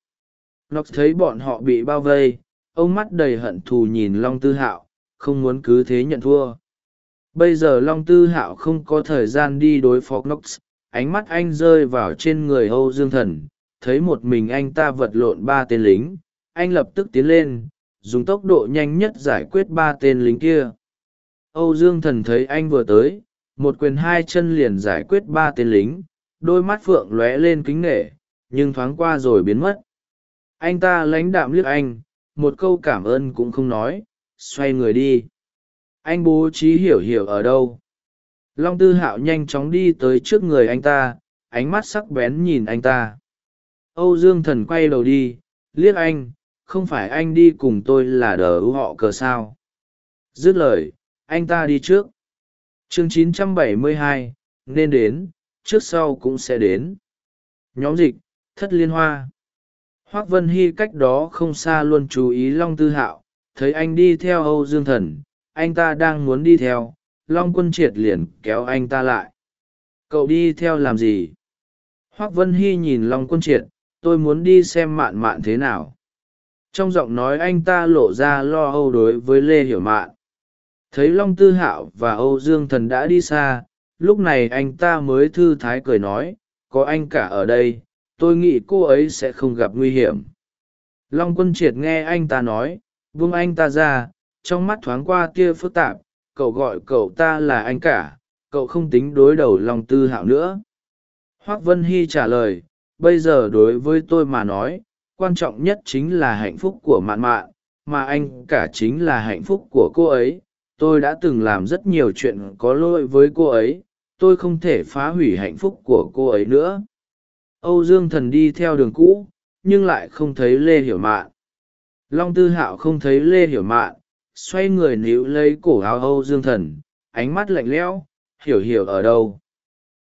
Nox thấy bọn họ bị bao vây, ông mắt đầy hận thù nhìn long tư hạo, không muốn cứ thế nhận thua bây giờ long tư hạo không có thời gian đi đối phó knox, ánh mắt anh rơi vào trên người âu dương thần, thấy một mình anh ta vật lộn ba tên lính, anh lập tức tiến lên, dùng tốc độ nhanh nhất giải quyết ba tên lính kia. Âu dương thần thấy anh vừa tới, một quyền hai chân liền giải quyết ba tên lính, đôi mắt phượng lóe lên kính nghệ nhưng thoáng qua rồi biến mất. Anh ta lãnh đạm liếc anh, một câu cảm ơn cũng không nói, xoay người đi anh bố trí hiểu hiểu ở đâu? Long tư hạo nhanh chóng đi tới trước người anh ta ánh mắt sắc bén nhìn anh ta. Âu dương thần quay đầu đi liếc anh không phải anh đi cùng tôi là đờ ưu họ cờ sao? Dứt lời anh ta đi trước. Chương 972, nên đến trước sau cũng sẽ đến. Nhóm dịch thất liên hoa. Hoác vân hy cách đó không xa luôn chú ý long tư hạo thấy anh đi theo âu dương thần anh ta đang muốn đi theo, long quân triệt liền kéo anh ta lại. Cậu đi theo làm gì? Hoác vân hy nhìn long quân triệt, tôi muốn đi xem mạn mạn thế nào. Trong giọng nói anh ta lộ ra lo âu đối với lê hiểu mạn. Thấy long tư hạo và âu dương thần đã đi xa, lúc này anh ta mới thư thái cười nói, có anh cả ở đây, tôi nghĩ cô ấy sẽ không gặp nguy hiểm. Long quân triệt nghe anh ta nói vung anh ta ra trong mắt thoáng qua tia phức tạp, cậu gọi cậu ta là anh cả, cậu không tính đối đầu long tư hạo nữa. Hoác vân hy trả lời, bây giờ đối với tôi mà nói, quan trọng nhất chính là hạnh phúc của mạn mạn, mà anh cả chính là hạnh phúc của cô ấy. Tôi đã từng làm rất nhiều chuyện có lỗi với cô ấy, tôi không thể phá hủy hạnh phúc của cô ấy nữa. Âu dương thần đi theo đường cũ, nhưng lại không thấy lê hiểu mạn. Long tư hạo không thấy lê hiểu mạn xoay người níu lấy cổ áo âu dương thần, ánh mắt lạnh lẽo, hiểu hiểu ở đâu?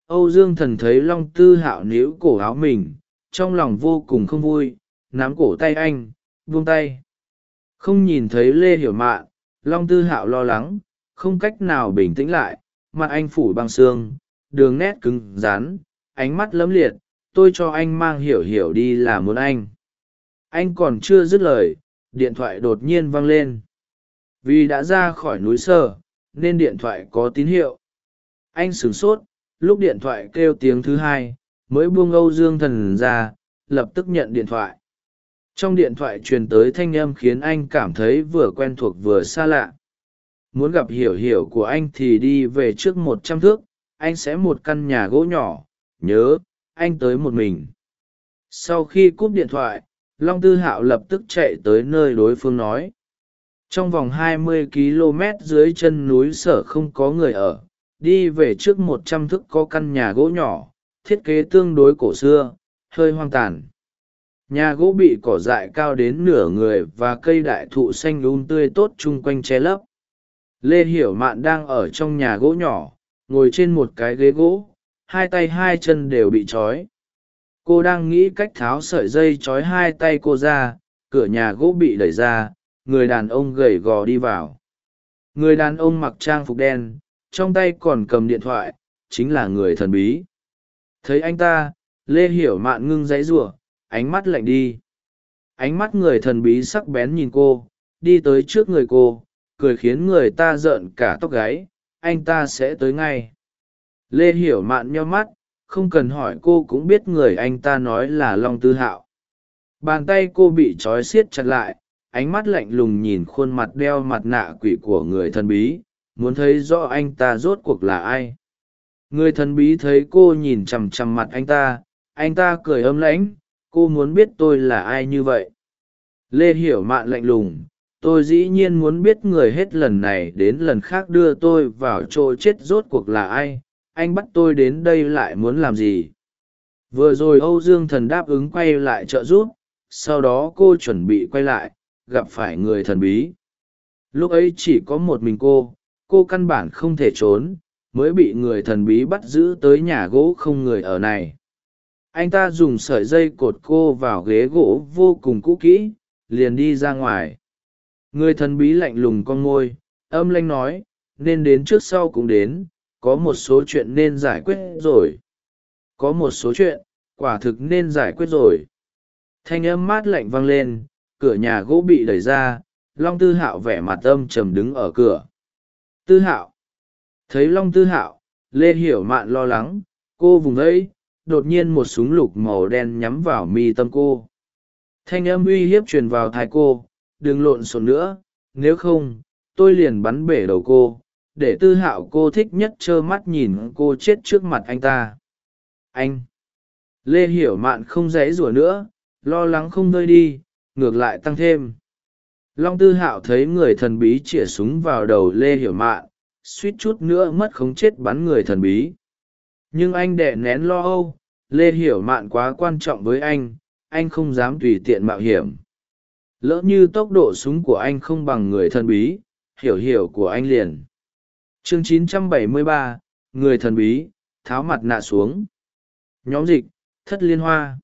Âu dương thần thấy long tư hạo níu cổ áo mình, trong lòng vô cùng không vui, nắm cổ tay anh, buông tay. Không nhìn thấy lê hiểu mạn, long tư hạo lo lắng, không cách nào bình tĩnh lại, mặt anh phủ băng xương, đường nét cứng rán ánh mắt lấm liệt, tôi cho anh mang hiểu hiểu đi là muốn anh. Anh còn chưa dứt lời, điện thoại đột nhiên vang lên vì đã ra khỏi núi sở nên điện thoại có tín hiệu. Anh sửng sốt, lúc điện thoại kêu tiếng thứ hai, mới buông âu dương thần ra, lập tức nhận điện thoại. Trong điện thoại truyền tới thanh âm khiến anh cảm thấy vừa quen thuộc vừa xa lạ. Muốn gặp hiểu hiểu của anh thì đi về trước một trăm thước, anh sẽ một căn nhà gỗ nhỏ, nhớ, anh tới một mình. Sau khi cúp điện thoại, long tư hạo lập tức chạy tới nơi đối phương nói trong vòng 20 km dưới chân núi sở không có người ở, đi về trước một trăm thước có căn nhà gỗ nhỏ, thiết kế tương đối cổ xưa, hơi hoang tàn. Nhà gỗ bị cỏ dại cao đến nửa người và cây đại thụ xanh lún tươi tốt chung quanh che lấp. Lê hiểu mạn đang ở trong nhà gỗ nhỏ, ngồi trên một cái ghế gỗ, hai tay hai chân đều bị trói. Cô đang nghĩ cách tháo sợi dây trói hai tay cô ra, cửa nhà gỗ bị đẩy ra người đàn ông gầy gò đi vào. Người đàn ông mặc trang phục đen, trong tay còn cầm điện thoại, chính là người thần bí. Thấy anh ta, lê hiểu mạn ngưng dãy giụa ánh mắt lạnh đi. Ánh mắt người thần bí sắc bén nhìn cô, đi tới trước người cô, cười khiến người ta rợn cả tóc gáy, anh ta sẽ tới ngay. Lê hiểu mạn nheo mắt, không cần hỏi cô cũng biết người anh ta nói là long tư hạo. Bàn tay cô bị trói xiết chặt lại ánh mắt lạnh lùng nhìn khuôn mặt đeo mặt nạ quỷ của người thần bí, muốn thấy rõ anh ta rốt cuộc là ai. Người thần bí thấy cô nhìn chằm chằm mặt anh ta anh ta cười âm lãnh, cô muốn biết tôi là ai như vậy. Lê hiểu mạn lạnh lùng, tôi dĩ nhiên muốn biết người hết lần này đến lần khác đưa tôi vào chỗ chết rốt cuộc là ai, anh bắt tôi đến đây lại muốn làm gì. Vừa rồi âu dương thần đáp ứng quay lại trợ giúp, sau đó cô chuẩn bị quay lại gặp phải người thần bí. Lúc ấy chỉ có một mình cô cô căn bản không thể trốn, mới bị người thần bí bắt giữ tới nhà gỗ không người ở này. Anh ta dùng sợi dây cột cô vào ghế gỗ vô cùng cũ kỹ, liền đi ra ngoài. Người thần bí lạnh lùng con ngôi âm lanh nói, nên đến trước sau cũng đến, có một số chuyện nên giải quyết rồi. Có một số chuyện, quả thực nên giải quyết rồi. Thanh âm mát lạnh vang lên cửa nhà gỗ bị đẩy ra, long tư hạo vẻ mặt âm trầm đứng ở cửa. Tư hạo. Thấy long tư hạo, lê hiểu mạn lo lắng, cô vùng ấy, đột nhiên một súng lục màu đen nhắm vào mi tâm cô. Thanh âm uy hiếp truyền vào thai cô, đừng lộn xộn nữa, nếu không, tôi liền bắn bể đầu cô, để tư hạo cô thích nhất trơ mắt nhìn cô chết trước mặt anh ta. Anh. Lê hiểu mạn không dãy rủa nữa, lo lắng không nơi đi ngược lại tăng thêm. Long tư hạo thấy người thần bí chĩa súng vào đầu lê hiểu mạn suýt chút nữa mất khống chết bắn người thần bí. Nhưng anh đẻ nén lo âu lê hiểu mạn quá quan trọng với anh anh không dám tùy tiện mạo hiểm. Lỡ như tốc độ súng của anh không bằng người thần bí hiểu hiểu của anh liền. Chương 973, người thần bí tháo mặt nạ xuống. Nhóm dịch thất liên hoa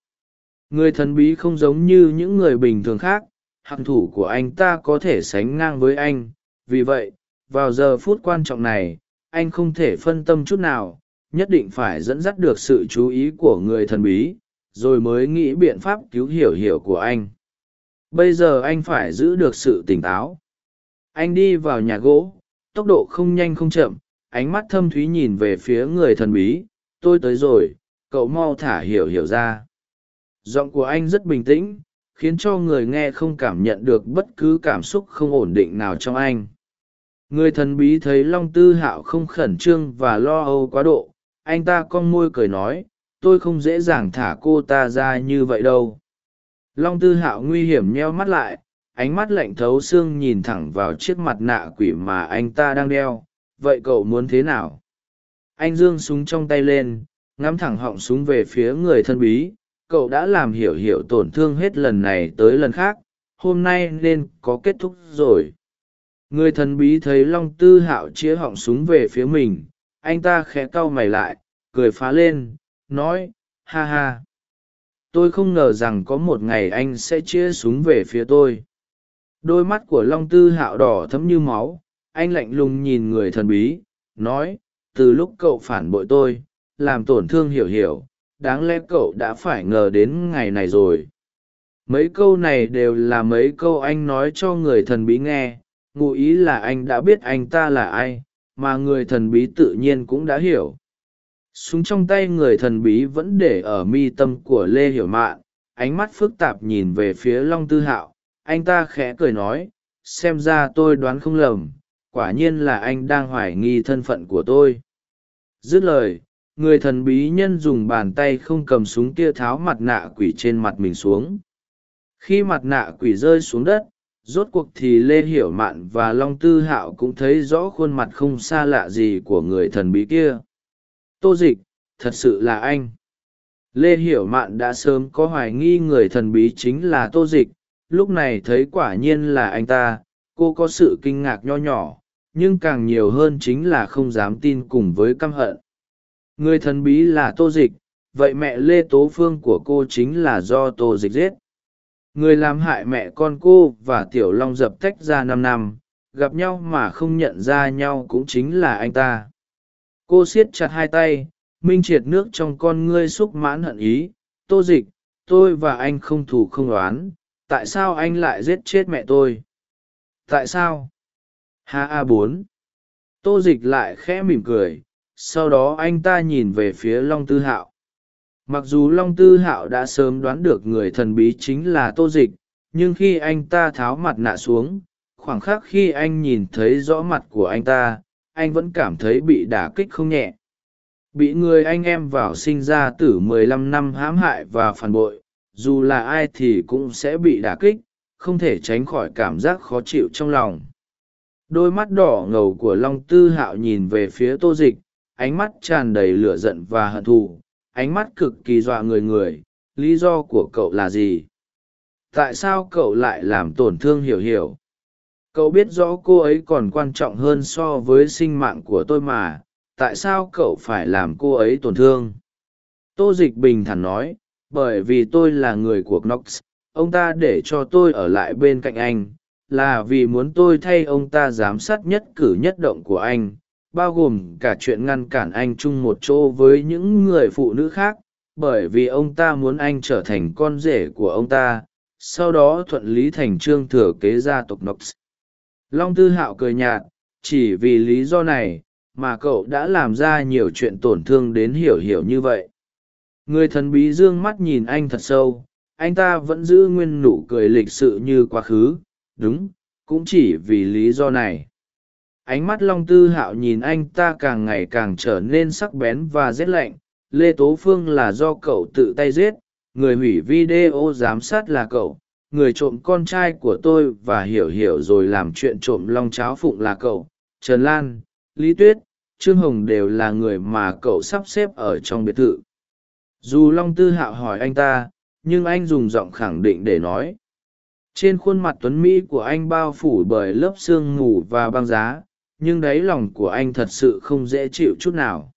người thần bí không giống như những người bình thường khác hạng thủ của anh ta có thể sánh ngang với anh. Vì vậy, vào giờ phút quan trọng này, anh không thể phân tâm chút nào, nhất định phải dẫn dắt được sự chú ý của người thần bí, rồi mới nghĩ biện pháp cứu hiểu hiểu của anh. Bây giờ anh phải giữ được sự tỉnh táo. Anh đi vào nhà gỗ, tốc độ không nhanh không chậm, ánh mắt thâm thúy nhìn về phía người thần bí. Tôi tới rồi, cậu mau thả hiểu hiểu ra giọng của anh rất bình tĩnh, khiến cho người nghe không cảm nhận được bất cứ cảm xúc không ổn định nào trong anh. Người thần bí thấy long tư hạo không khẩn trương và lo âu quá độ, anh ta con môi cười nói, tôi không dễ dàng thả cô ta ra như vậy đâu. Long tư hạo nguy hiểm nheo mắt lại, ánh mắt lạnh thấu xương nhìn thẳng vào chiếc mặt nạ quỷ mà anh ta đang đeo. Vậy cậu muốn thế nào? Anh dương súng trong tay lên, ngắm thẳng họng súng về phía người thân bí cậu đã làm hiểu hiểu tổn thương hết lần này tới lần khác, hôm nay nên có kết thúc rồi. Người thần bí thấy long tư hạo chĩa họng súng về phía mình, anh ta khẽ cau mày lại, cười phá lên, nói, ha ha. Tôi không ngờ rằng có một ngày anh sẽ chĩa súng về phía tôi. Đôi mắt của long tư hạo đỏ thấm như máu, anh lạnh lùng nhìn người thần bí, nói, từ lúc cậu phản bội tôi, làm tổn thương hiểu hiểu đáng lẽ cậu đã phải ngờ đến ngày này rồi. Mấy câu này đều là mấy câu anh nói cho người thần bí nghe, ngụ ý là anh đã biết anh ta là ai, mà người thần bí tự nhiên cũng đã hiểu. Súng trong tay người thần bí vẫn để ở mi tâm của lê hiểu mạn, ánh mắt phức tạp nhìn về phía long tư hạo. Anh ta khẽ cười nói, xem ra tôi đoán không lầm, quả nhiên là anh đang hoài nghi thân phận của tôi. Dứt lời người thần bí nhân dùng bàn tay không cầm súng kia tháo mặt nạ quỷ trên mặt mình xuống. Khi mặt nạ quỷ rơi xuống đất, rốt cuộc thì lê hiểu mạn và long tư hạo cũng thấy rõ khuôn mặt không xa lạ gì của người thần bí kia. Tô dịch, thật sự là anh. Lê hiểu mạn đã sớm có hoài nghi người thần bí chính là tô dịch, lúc này thấy quả nhiên là anh ta, cô có sự kinh ngạc nho nhỏ, nhưng càng nhiều hơn chính là không dám tin cùng với căm hận người thần bí là tô dịch, vậy mẹ lê tố phương của cô chính là do tô dịch giết. Người làm hại mẹ con cô và tiểu long dập tách ra năm năm, gặp nhau mà không nhận ra nhau cũng chính là anh ta. Cô siết chặt hai tay, minh triệt nước trong con ngươi xúc mãn hận ý. Tô dịch, tôi và anh không thù không oán, tại sao anh lại giết chết mẹ tôi? Tại sao? Ha a bốn. Tô dịch lại khẽ mỉm cười sau đó anh ta nhìn về phía long tư hạo. Mặc dù long tư hạo đã sớm đoán được người thần bí chính là tô dịch, nhưng khi anh ta tháo mặt nạ xuống, khoảng khắc khi anh nhìn thấy rõ mặt của anh ta, anh vẫn cảm thấy bị đả kích không nhẹ. Bị người anh em vào sinh ra từ mười lăm năm hãm hại và phản bội, dù là ai thì cũng sẽ bị đả kích, không thể tránh khỏi cảm giác khó chịu trong lòng. Đôi mắt đỏ ngầu của long tư hạo nhìn về phía tô dịch ánh mắt tràn đầy lửa giận và hận thù, ánh mắt cực kỳ dọa người người, lý do của cậu là gì? Tại sao cậu lại làm tổn thương hiểu hiểu? Cậu biết rõ cô ấy còn quan trọng hơn so với sinh mạng của tôi mà, tại sao cậu phải làm cô ấy tổn thương? Tô dịch bình thản nói, bởi vì tôi là người của knox, ông ta để cho tôi ở lại bên cạnh anh, là vì muốn tôi thay ông ta giám sát nhất cử nhất động của anh bao gồm cả chuyện ngăn cản anh chung một chỗ với những người phụ nữ khác, bởi vì ông ta muốn anh trở thành con rể của ông ta, sau đó thuận lý thành trương thừa kế gia tộc nox. Long tư hạo cười nhạt, chỉ vì lý do này mà cậu đã làm ra nhiều chuyện tổn thương đến hiểu hiểu như vậy. Người thần bí d ư ơ n g mắt nhìn anh thật sâu, anh ta vẫn giữ nguyên nụ cười lịch sự như quá khứ, đúng, cũng chỉ vì lý do này ánh mắt long tư hạo nhìn anh ta càng ngày càng trở nên sắc bén và rét lạnh. Lê tố phương là do cậu tự tay giết, người hủy video giám sát là cậu. Người trộm con trai của tôi và hiểu hiểu rồi làm chuyện trộm long cháo phụng là cậu. Trần lan, lý tuyết, trương hồng đều là người mà cậu sắp xếp ở trong biệt thự. Dù long tư hạo hỏi anh ta, nhưng anh dùng giọng khẳng định để nói. Trên khuôn mặt tuấn mỹ của anh bao phủ bởi lớp sương mù và băng giá nhưng đáy lòng của anh thật sự không dễ chịu chút nào.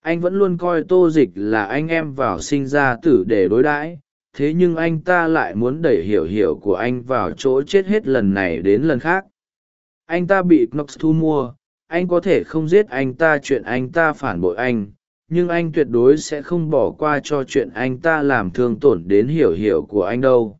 Anh vẫn luôn coi tô dịch là anh em vào sinh ra tử để đối đãi, thế nhưng anh ta lại muốn đẩy hiểu hiểu của anh vào chỗ chết hết lần này đến lần khác. Anh ta bị knox thu mua, anh có thể không giết anh ta chuyện anh ta phản bội anh, nhưng anh tuyệt đối sẽ không bỏ qua cho chuyện anh ta làm thương tổn đến hiểu hiểu của anh đâu.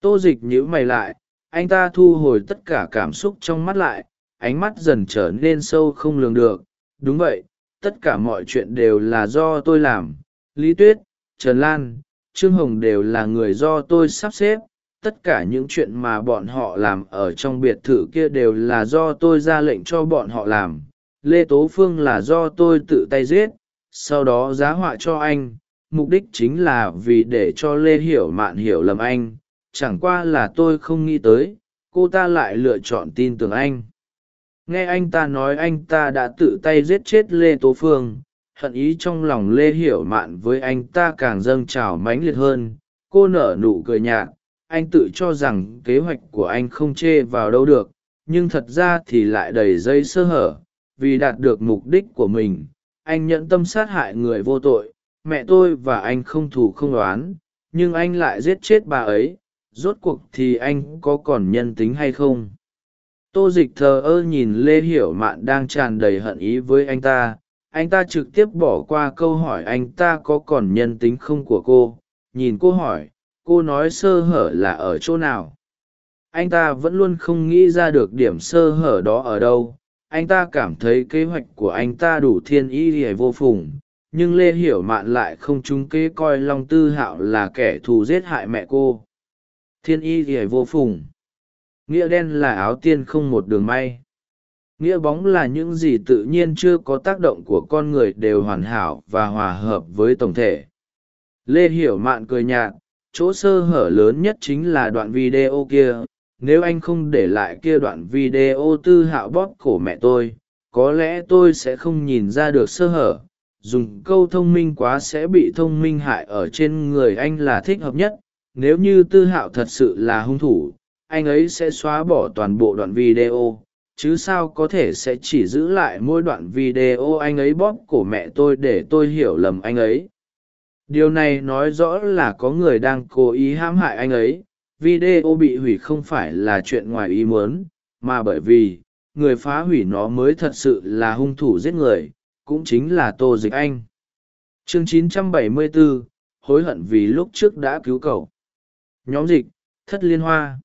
Tô dịch nhíu mày lại, anh ta thu hồi tất cả cảm xúc trong mắt lại ánh mắt dần trở nên sâu không lường được. Đúng vậy, tất cả mọi chuyện đều là do tôi làm. Lý tuyết, trần lan, trương hồng đều là người do tôi sắp xếp. Tất cả những chuyện mà bọn họ làm ở trong biệt thự kia đều là do tôi ra lệnh cho bọn họ làm. Lê tố phương là do tôi tự tay giết. Sau đó giá họa cho anh. Mục đích chính là vì để cho lê hiểu mạn hiểu lầm anh. Chẳng qua là tôi không nghĩ tới, cô ta lại lựa chọn tin tưởng anh nghe anh ta nói anh ta đã tự tay giết chết lê tố phương, hận ý trong lòng lê hiểu mạn với anh ta càng dâng trào mãnh liệt hơn. Cô nở nụ cười nhạt, anh tự cho rằng kế hoạch của anh không chê vào đâu được, nhưng thật ra thì lại đầy dây sơ hở. Vì đạt được mục đích của mình, anh nhẫn tâm sát hại người vô tội, mẹ tôi và anh không thù không đoán nhưng anh lại giết chết bà ấy, rốt cuộc thì anh có còn nhân tính hay không? Tô dịch thờ ơ nhìn lê hiểu mạn đang tràn đầy hận ý với anh ta. Anh ta trực tiếp bỏ qua câu hỏi anh ta có còn nhân tính không của cô. Nhìn cô hỏi, cô nói sơ hở là ở chỗ nào? Anh ta vẫn luôn không nghĩ ra được điểm sơ hở đó ở đâu. Anh ta cảm thấy kế hoạch của anh ta đủ thiên ý ỉa vô phùng, nhưng lê hiểu mạn lại không trúng kế coi long tư hạo là kẻ thù giết hại mẹ cô. Thiên y ỉa vô phùng nghĩa đen là áo tiên không một đường may. Nghĩa bóng là những gì tự nhiên chưa có tác động của con người đều hoàn hảo và hòa hợp với tổng thể. Lê hiểu mạn cười nhạt, chỗ sơ hở lớn nhất chính là đoạn video kia. Nếu anh không để lại kia đoạn video tư hạo bóp cổ mẹ tôi, có lẽ tôi sẽ không nhìn ra được sơ hở. Dùng câu thông minh quá sẽ bị thông minh hại ở trên người anh là thích hợp nhất. Nếu như tư hạo thật sự là hung thủ anh ấy sẽ xóa bỏ toàn bộ đoạn video chứ sao có thể sẽ chỉ giữ lại mỗi đoạn video anh ấy bóp cổ mẹ tôi để tôi hiểu lầm anh ấy. Điều này nói rõ là có người đang cố ý hãm hại anh ấy video bị hủy không phải là chuyện ngoài ý muốn mà bởi vì người phá hủy nó mới thật sự là hung thủ giết người cũng chính là tô dịch anh. Chương 974, hối hận vì lúc trước đã cứu cậu. Nhóm dịch thất liên hoa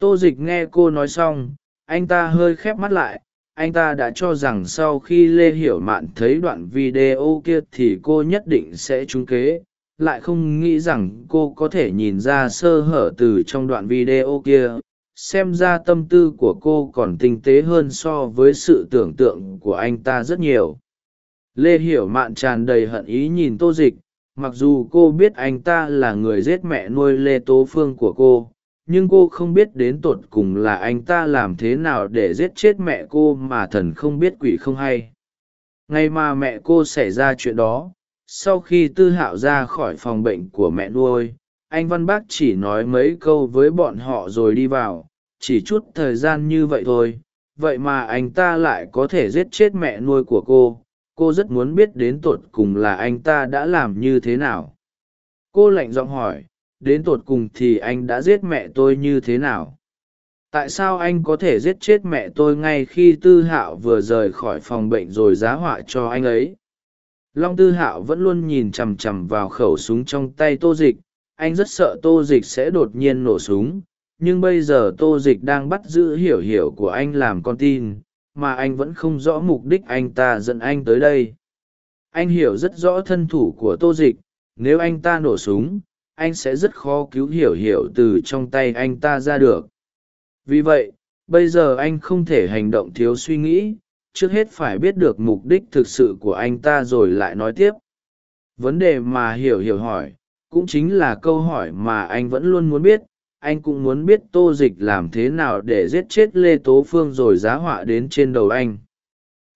tô dịch nghe cô nói xong, anh ta hơi khép mắt lại, anh ta đã cho rằng sau khi lê hiểu mạn thấy đoạn video kia thì cô nhất định sẽ trúng kế, lại không nghĩ rằng cô có thể nhìn ra sơ hở từ trong đoạn video kia, xem ra tâm tư của cô còn tinh tế hơn so với sự tưởng tượng của anh ta rất nhiều. Lê hiểu mạn tràn đầy hận ý nhìn tô dịch, mặc dù cô biết anh ta là người giết mẹ nuôi lê tố phương của cô nhưng cô không biết đến tột cùng là anh ta làm thế nào để giết chết mẹ cô mà thần không biết quỷ không hay. Ngay mà mẹ cô xảy ra chuyện đó, sau khi tư hạo ra khỏi phòng bệnh của mẹ nuôi, anh văn bác chỉ nói mấy câu với bọn họ rồi đi vào. Chỉ chút thời gian như vậy thôi, vậy mà anh ta lại có thể giết chết mẹ nuôi của cô. Cô rất muốn biết đến tột cùng là anh ta đã làm như thế nào. Cô lạnh giọng hỏi đến tột cùng thì anh đã giết mẹ tôi như thế nào? Tại sao anh có thể giết chết mẹ tôi ngay khi tư hạo vừa rời khỏi phòng bệnh rồi giá họa cho anh ấy? Long tư hạo vẫn luôn nhìn chằm chằm vào khẩu súng trong tay tô dịch. Anh rất sợ tô dịch sẽ đột nhiên nổ súng, nhưng bây giờ tô dịch đang bắt giữ hiểu hiểu của anh làm con tin, mà anh vẫn không rõ mục đích anh ta dẫn anh tới đây. Anh hiểu rất rõ thân thủ của tô dịch, nếu anh ta nổ súng anh sẽ rất khó cứu hiểu hiểu từ trong tay anh ta ra được. Vì vậy, bây giờ anh không thể hành động thiếu suy nghĩ, trước hết phải biết được mục đích thực sự của anh ta rồi lại nói tiếp. Vấn đề mà hiểu hiểu hỏi, cũng chính là câu hỏi mà anh vẫn luôn muốn biết, anh cũng muốn biết tô dịch làm thế nào để giết chết lê tố phương rồi giá họa đến trên đầu anh.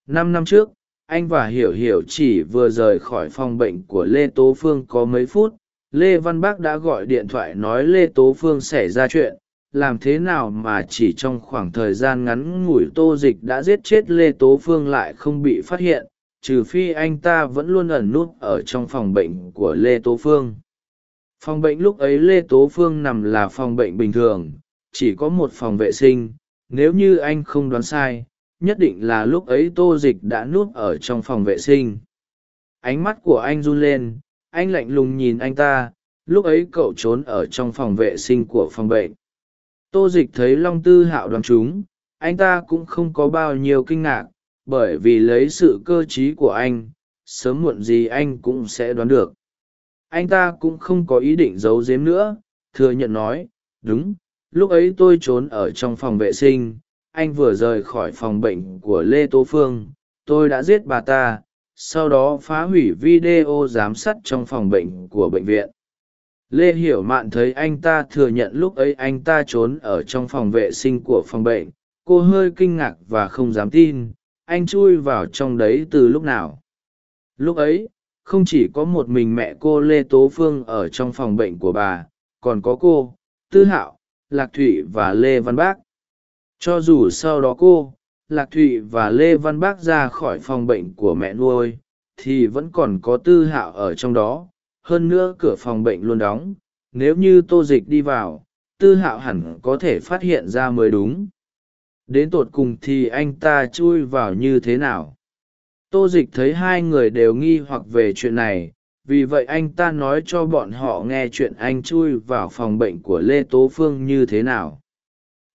Năm năm trước, anh và hiểu hiểu chỉ vừa rời khỏi phòng bệnh của lê tố phương có mấy phút lê văn bác đã gọi điện thoại nói lê tố phương xảy ra chuyện, làm thế nào mà chỉ trong khoảng thời gian ngắn ngủi tô dịch đã giết chết lê tố phương lại không bị phát hiện, trừ phi anh ta vẫn luôn ẩn nút ở trong phòng bệnh của lê tố phương. Phòng bệnh lúc ấy lê tố phương nằm là phòng bệnh bình thường, chỉ có một phòng vệ sinh, nếu như anh không đoán sai, nhất định là lúc ấy tô dịch đã núp ở trong phòng vệ sinh. Ánh mắt của anh run lên anh lạnh lùng nhìn anh ta, lúc ấy cậu trốn ở trong phòng vệ sinh của phòng bệnh. Tô dịch thấy long tư hạo đoán chúng, anh ta cũng không có bao nhiêu kinh ngạc, bởi vì lấy sự cơ t r í của anh, sớm muộn gì anh cũng sẽ đoán được. Anh ta cũng không có ý định giấu giếm nữa, thừa nhận nói, đúng, lúc ấy tôi trốn ở trong phòng vệ sinh, anh vừa rời khỏi phòng bệnh của lê Tô phương, tôi đã giết bà ta sau đó phá hủy video giám sát trong phòng bệnh của bệnh viện. Lê hiểu mạn thấy anh ta thừa nhận lúc ấy anh ta trốn ở trong phòng vệ sinh của phòng bệnh, cô hơi kinh ngạc và không dám tin, anh chui vào trong đấy từ lúc nào? Lúc ấy, không chỉ có một mình mẹ cô lê tố phương ở trong phòng bệnh của bà, còn có cô, tư hạo, lạc thụy và lê văn bác. Cho dù sau đó cô lạc thụy và lê văn bác ra khỏi phòng bệnh của mẹ nuôi, thì vẫn còn có tư hạo ở trong đó. Hơn nữa cửa phòng bệnh luôn đóng. Nếu như tô dịch đi vào, tư hạo hẳn có thể phát hiện ra mới đúng. Đến tột cùng thì anh ta chui vào như thế nào? Tô dịch thấy hai người đều nghi hoặc về chuyện này. Vì vậy anh ta nói cho bọn họ nghe chuyện anh chui vào phòng bệnh của lê tố phương như thế nào.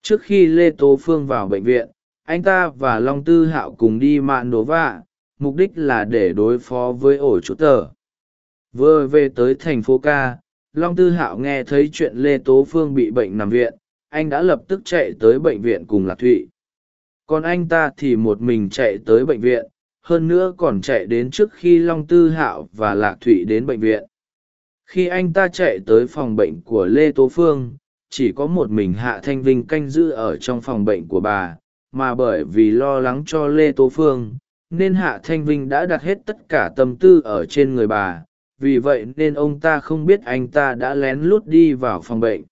Trước khi lê tố phương vào bệnh viện anh ta và long tư hạo cùng đi mạn đồ vạ, mục đích là để đối phó với ổ chú tờ. Vừa về tới thành phố ca, long tư hạo nghe thấy chuyện lê tố phương bị bệnh nằm viện, anh đã lập tức chạy tới bệnh viện cùng lạc thụy. Còn anh ta thì một mình chạy tới bệnh viện, hơn nữa còn chạy đến trước khi long tư hạo và lạc thụy đến bệnh viện. Khi anh ta chạy tới phòng bệnh của lê tố phương, chỉ có một mình hạ thanh vinh canh giữ ở trong phòng bệnh của bà mà bởi vì lo lắng cho lê tố phương, nên hạ thanh vinh đã đặt hết tất cả tâm tư ở trên người bà. Vì vậy nên ông ta không biết anh ta đã lén lút đi vào phòng bệnh.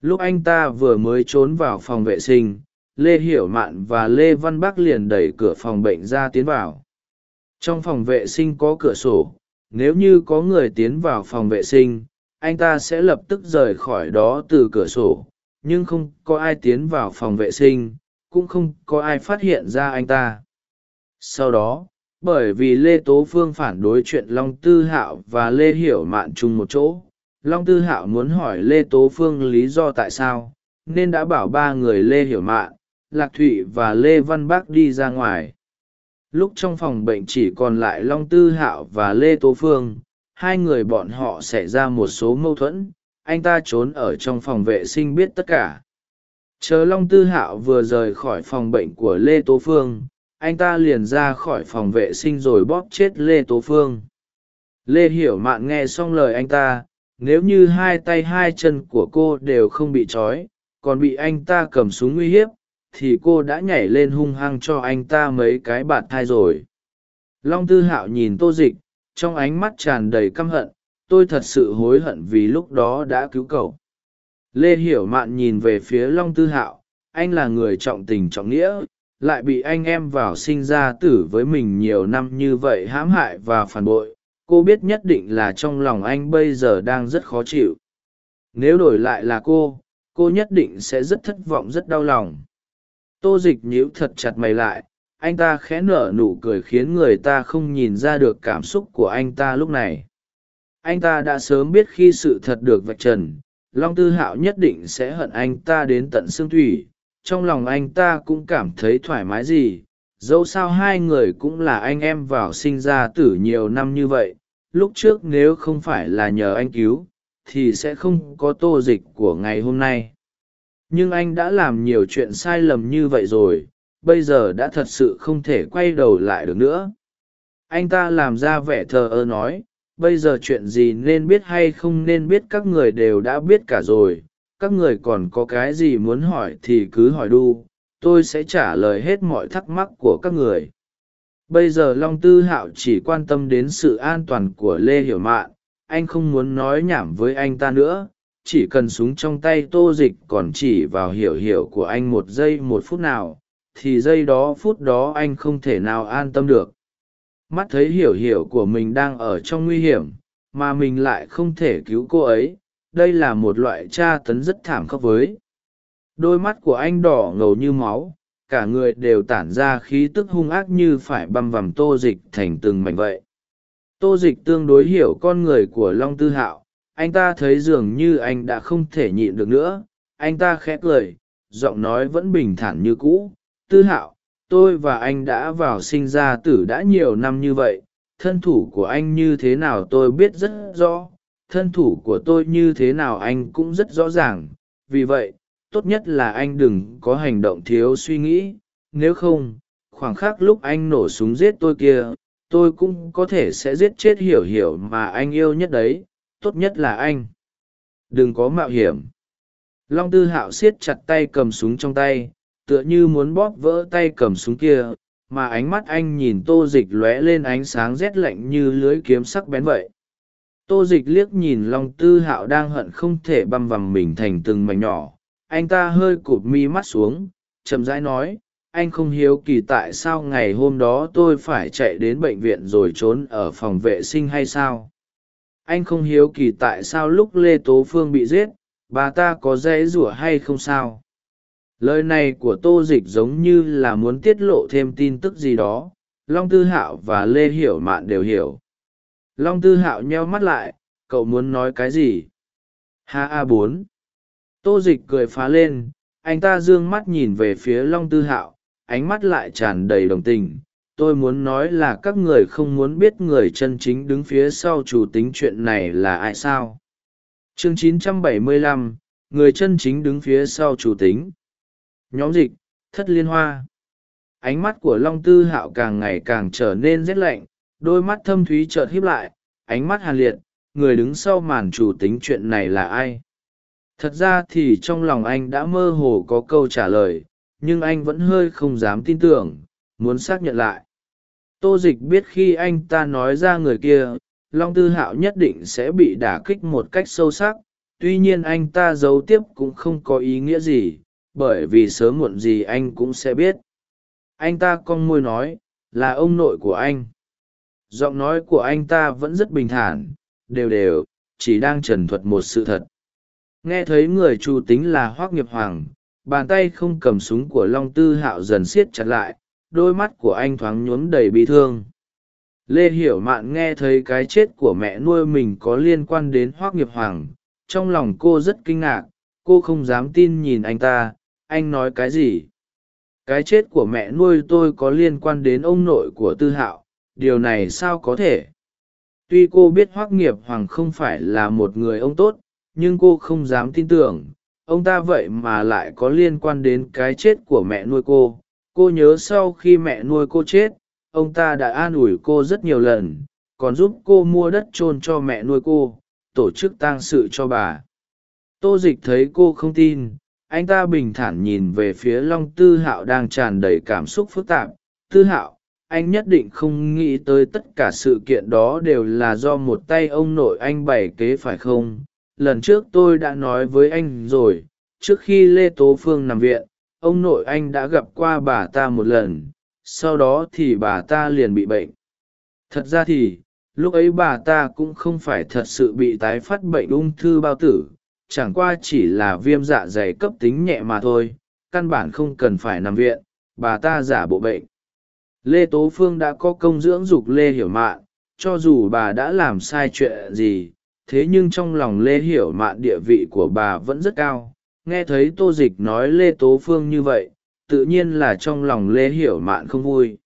Lúc anh ta vừa mới trốn vào phòng vệ sinh, lê hiểu mạn và lê văn bắc liền đẩy cửa phòng bệnh ra tiến vào. Trong phòng vệ sinh có cửa sổ, nếu như có người tiến vào phòng vệ sinh, anh ta sẽ lập tức rời khỏi đó từ cửa sổ, nhưng không có ai tiến vào phòng vệ sinh cũng không có ai phát hiện ra anh ta. Sau đó, bởi vì lê tố phương phản đối chuyện long tư hạo và lê hiểu mạn chung một chỗ, long tư hạo muốn hỏi lê tố phương lý do tại sao, nên đã bảo ba người lê hiểu mạn, lạc thụy và lê văn bắc đi ra ngoài. Lúc trong phòng bệnh chỉ còn lại long tư hạo và lê tố phương, hai người bọn họ xảy ra một số mâu thuẫn, anh ta trốn ở trong phòng vệ sinh biết tất cả chờ long tư hạo vừa rời khỏi phòng bệnh của lê tố phương, anh ta liền ra khỏi phòng vệ sinh rồi bóp chết lê tố phương. Lê hiểu mạn nghe xong lời anh ta, nếu như hai tay hai chân của cô đều không bị trói, còn bị anh ta cầm súng uy hiếp, thì cô đã nhảy lên hung hăng cho anh ta mấy cái bạt thai rồi. Long tư hạo nhìn tô dịch, trong ánh mắt tràn đầy căm hận, tôi thật sự hối hận vì lúc đó đã cứu cậu lê hiểu mạn nhìn về phía long tư hạo, anh là người trọng tình trọng nghĩa, lại bị anh em vào sinh ra tử với mình nhiều năm như vậy hãm hại và phản bội, cô biết nhất định là trong lòng anh bây giờ đang rất khó chịu. Nếu đổi lại là cô cô nhất định sẽ rất thất vọng, rất đau lòng. Tô dịch nhíu thật chặt mày lại, anh ta khẽ nở nụ cười khiến người ta không nhìn ra được cảm xúc của anh ta lúc này. Anh ta đã sớm biết khi sự thật được vạch trần long tư hạo nhất định sẽ hận anh ta đến tận xương thủy, trong lòng anh ta cũng cảm thấy thoải mái gì. Dẫu sao hai người cũng là anh em vào sinh ra tử nhiều năm như vậy, lúc trước nếu không phải là nhờ anh cứu, thì sẽ không có tô dịch của ngày hôm nay. Nhưng anh đã làm nhiều chuyện sai lầm như vậy rồi, bây giờ đã thật sự không thể quay đầu lại được nữa. Anh ta làm ra vẻ thờ ơ nói bây giờ chuyện gì nên biết hay không nên biết các người đều đã biết cả rồi. Các người còn có cái gì muốn hỏi thì cứ hỏi đu. Tôi sẽ trả lời hết mọi thắc mắc của các người. Bây giờ long tư hạo chỉ quan tâm đến sự an toàn của lê hiểu mạn. Anh không muốn nói nhảm với anh ta nữa. Chỉ cần súng trong tay tô dịch còn chỉ vào hiểu hiểu của anh một giây một phút nào, thì giây đó phút đó anh không thể nào an tâm được mắt thấy hiểu hiểu của mình đang ở trong nguy hiểm, mà mình lại không thể cứu cô ấy, đây là một loại tra tấn rất thảm khốc với. Đôi mắt của anh đỏ ngầu như máu, cả người đều tản ra khí tức hung ác như phải băm vằm tô dịch thành từng mảnh vậy. Tô dịch tương đối hiểu con người của long tư hạo, anh ta thấy dường như anh đã không thể nhịn được nữa, anh ta khẽ cười, giọng nói vẫn bình thản như cũ, tư hạo tôi và anh đã vào sinh ra tử đã nhiều năm như vậy, thân thủ của anh như thế nào tôi biết rất rõ, thân thủ của tôi như thế nào anh cũng rất rõ ràng. Vì vậy, tốt nhất là anh đừng có hành động thiếu suy nghĩ, nếu không, khoảng khắc lúc anh nổ súng giết tôi kia, tôi cũng có thể sẽ giết chết hiểu hiểu mà anh yêu nhất đấy, tốt nhất là anh. Đừng có mạo hiểm. Long tư hạo siết chặt tay cầm súng trong tay tựa như muốn bóp vỡ tay cầm súng kia, mà ánh mắt anh nhìn tô dịch lóe lên ánh sáng rét lạnh như lưới kiếm sắc bén vậy. Tô dịch liếc nhìn long tư hạo đang hận không thể băm vằm mình thành từng mảnh nhỏ. Anh ta hơi cụp mi mắt xuống, chậm rãi nói, anh không hiếu kỳ tại sao ngày hôm đó tôi phải chạy đến bệnh viện rồi trốn ở phòng vệ sinh hay sao? Anh không hiếu kỳ tại sao lúc lê tố phương bị giết, bà ta có dễ rủa hay không sao? Lời này của tô dịch giống như là muốn tiết lộ thêm tin tức gì đó. Long tư hạo và lê hiểu mạn đều hiểu. Long tư hạo nheo mắt lại cậu muốn nói cái gì? Ha a bốn. Tô dịch cười phá lên anh ta d ư ơ n g mắt nhìn về phía long tư hạo ánh mắt lại tràn đầy đồng tình. Tôi muốn nói là các người không muốn biết người chân chính đứng phía sau chủ tính chuyện này là ai sao? Chương 975, người chân chính đứng phía sau chủ tính nhóm dịch, thất liên hoa. Ánh mắt của long tư hạo càng ngày càng trở nên rét lạnh, đôi mắt thâm thúy chợt híp lại, ánh mắt hàn liệt, người đứng sau màn chủ tính chuyện này là ai? Thật ra thì trong lòng anh đã mơ hồ có câu trả lời, nhưng anh vẫn hơi không dám tin tưởng, muốn xác nhận lại. Tô dịch biết khi anh ta nói ra người kia, long tư hạo nhất định sẽ bị đả kích một cách sâu sắc, tuy nhiên anh ta giấu tiếp cũng không có ý nghĩa gì bởi vì sớm muộn gì anh cũng sẽ biết. Anh ta con môi nói, là ông nội của anh. Giọng nói của anh ta vẫn rất bình thản, đều đều, chỉ đang trần thuật một sự thật. Nghe thấy người chủ tính là hoác nghiệp hoàng, bàn tay không cầm súng của long tư hạo dần siết chặt lại, đôi mắt của anh thoáng nhuốm đầy bị thương. Lê hiểu mạn nghe thấy cái chết của mẹ nuôi mình có liên quan đến hoác nghiệp hoàng, trong lòng cô rất kinh ngạc, cô không dám tin nhìn anh ta anh nói cái gì? Cái chết của mẹ nuôi tôi có liên quan đến ông nội của tư hạo, điều này sao có thể? Tuy cô biết hoác nghiệp hoàng không phải là một người ông tốt, nhưng cô không dám tin tưởng, ông ta vậy mà lại có liên quan đến cái chết của mẹ nuôi cô. Cô nhớ sau khi mẹ nuôi cô chết, ông ta đã an ủi cô rất nhiều lần, còn giúp cô mua đất chôn cho mẹ nuôi cô, tổ chức tang sự cho bà. Tô dịch thấy cô không tin anh ta bình thản nhìn về phía long tư hạo đang tràn đầy cảm xúc phức tạp. Tư hạo, anh nhất định không nghĩ tới tất cả sự kiện đó đều là do một tay ông nội anh bày kế phải không? Lần trước tôi đã nói với anh rồi, trước khi lê tố phương nằm viện, ông nội anh đã gặp qua bà ta một lần, sau đó thì bà ta liền bị bệnh. Thật ra thì, lúc ấy bà ta cũng không phải thật sự bị tái phát bệnh ung thư bao tử chẳng qua chỉ là viêm dạ dày cấp tính nhẹ mà thôi, căn bản không cần phải nằm viện, bà ta giả bộ bệnh. Lê tố phương đã có công dưỡng dục lê hiểu mạn, cho dù bà đã làm sai chuyện gì, thế nhưng trong lòng lê hiểu mạn địa vị của bà vẫn rất cao. Nghe thấy tô dịch nói lê tố phương như vậy, tự nhiên là trong lòng lê hiểu mạn không vui.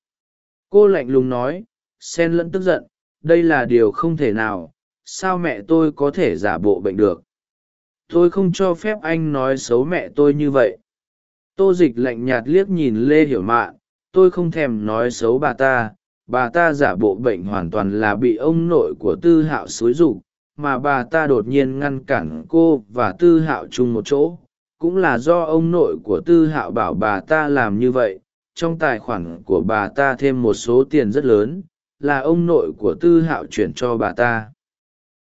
Cô lạnh lùng nói, xen lẫn tức giận, đây là điều không thể nào, sao mẹ tôi có thể giả bộ bệnh được? Tôi không cho phép anh nói xấu mẹ tôi như vậy. Tô dịch lạnh nhạt liếc nhìn lê hiểu mạn, tôi không thèm nói xấu bà ta bà ta giả bộ bệnh hoàn toàn là bị ông nội của tư hạo xúi rục mà bà ta đột nhiên ngăn cản cô và tư hạo chung một chỗ. Cũng là do ông nội của tư hạo bảo bà ta làm như vậy, trong tài khoản của bà ta thêm một số tiền rất lớn, là ông nội của tư hạo chuyển cho bà ta.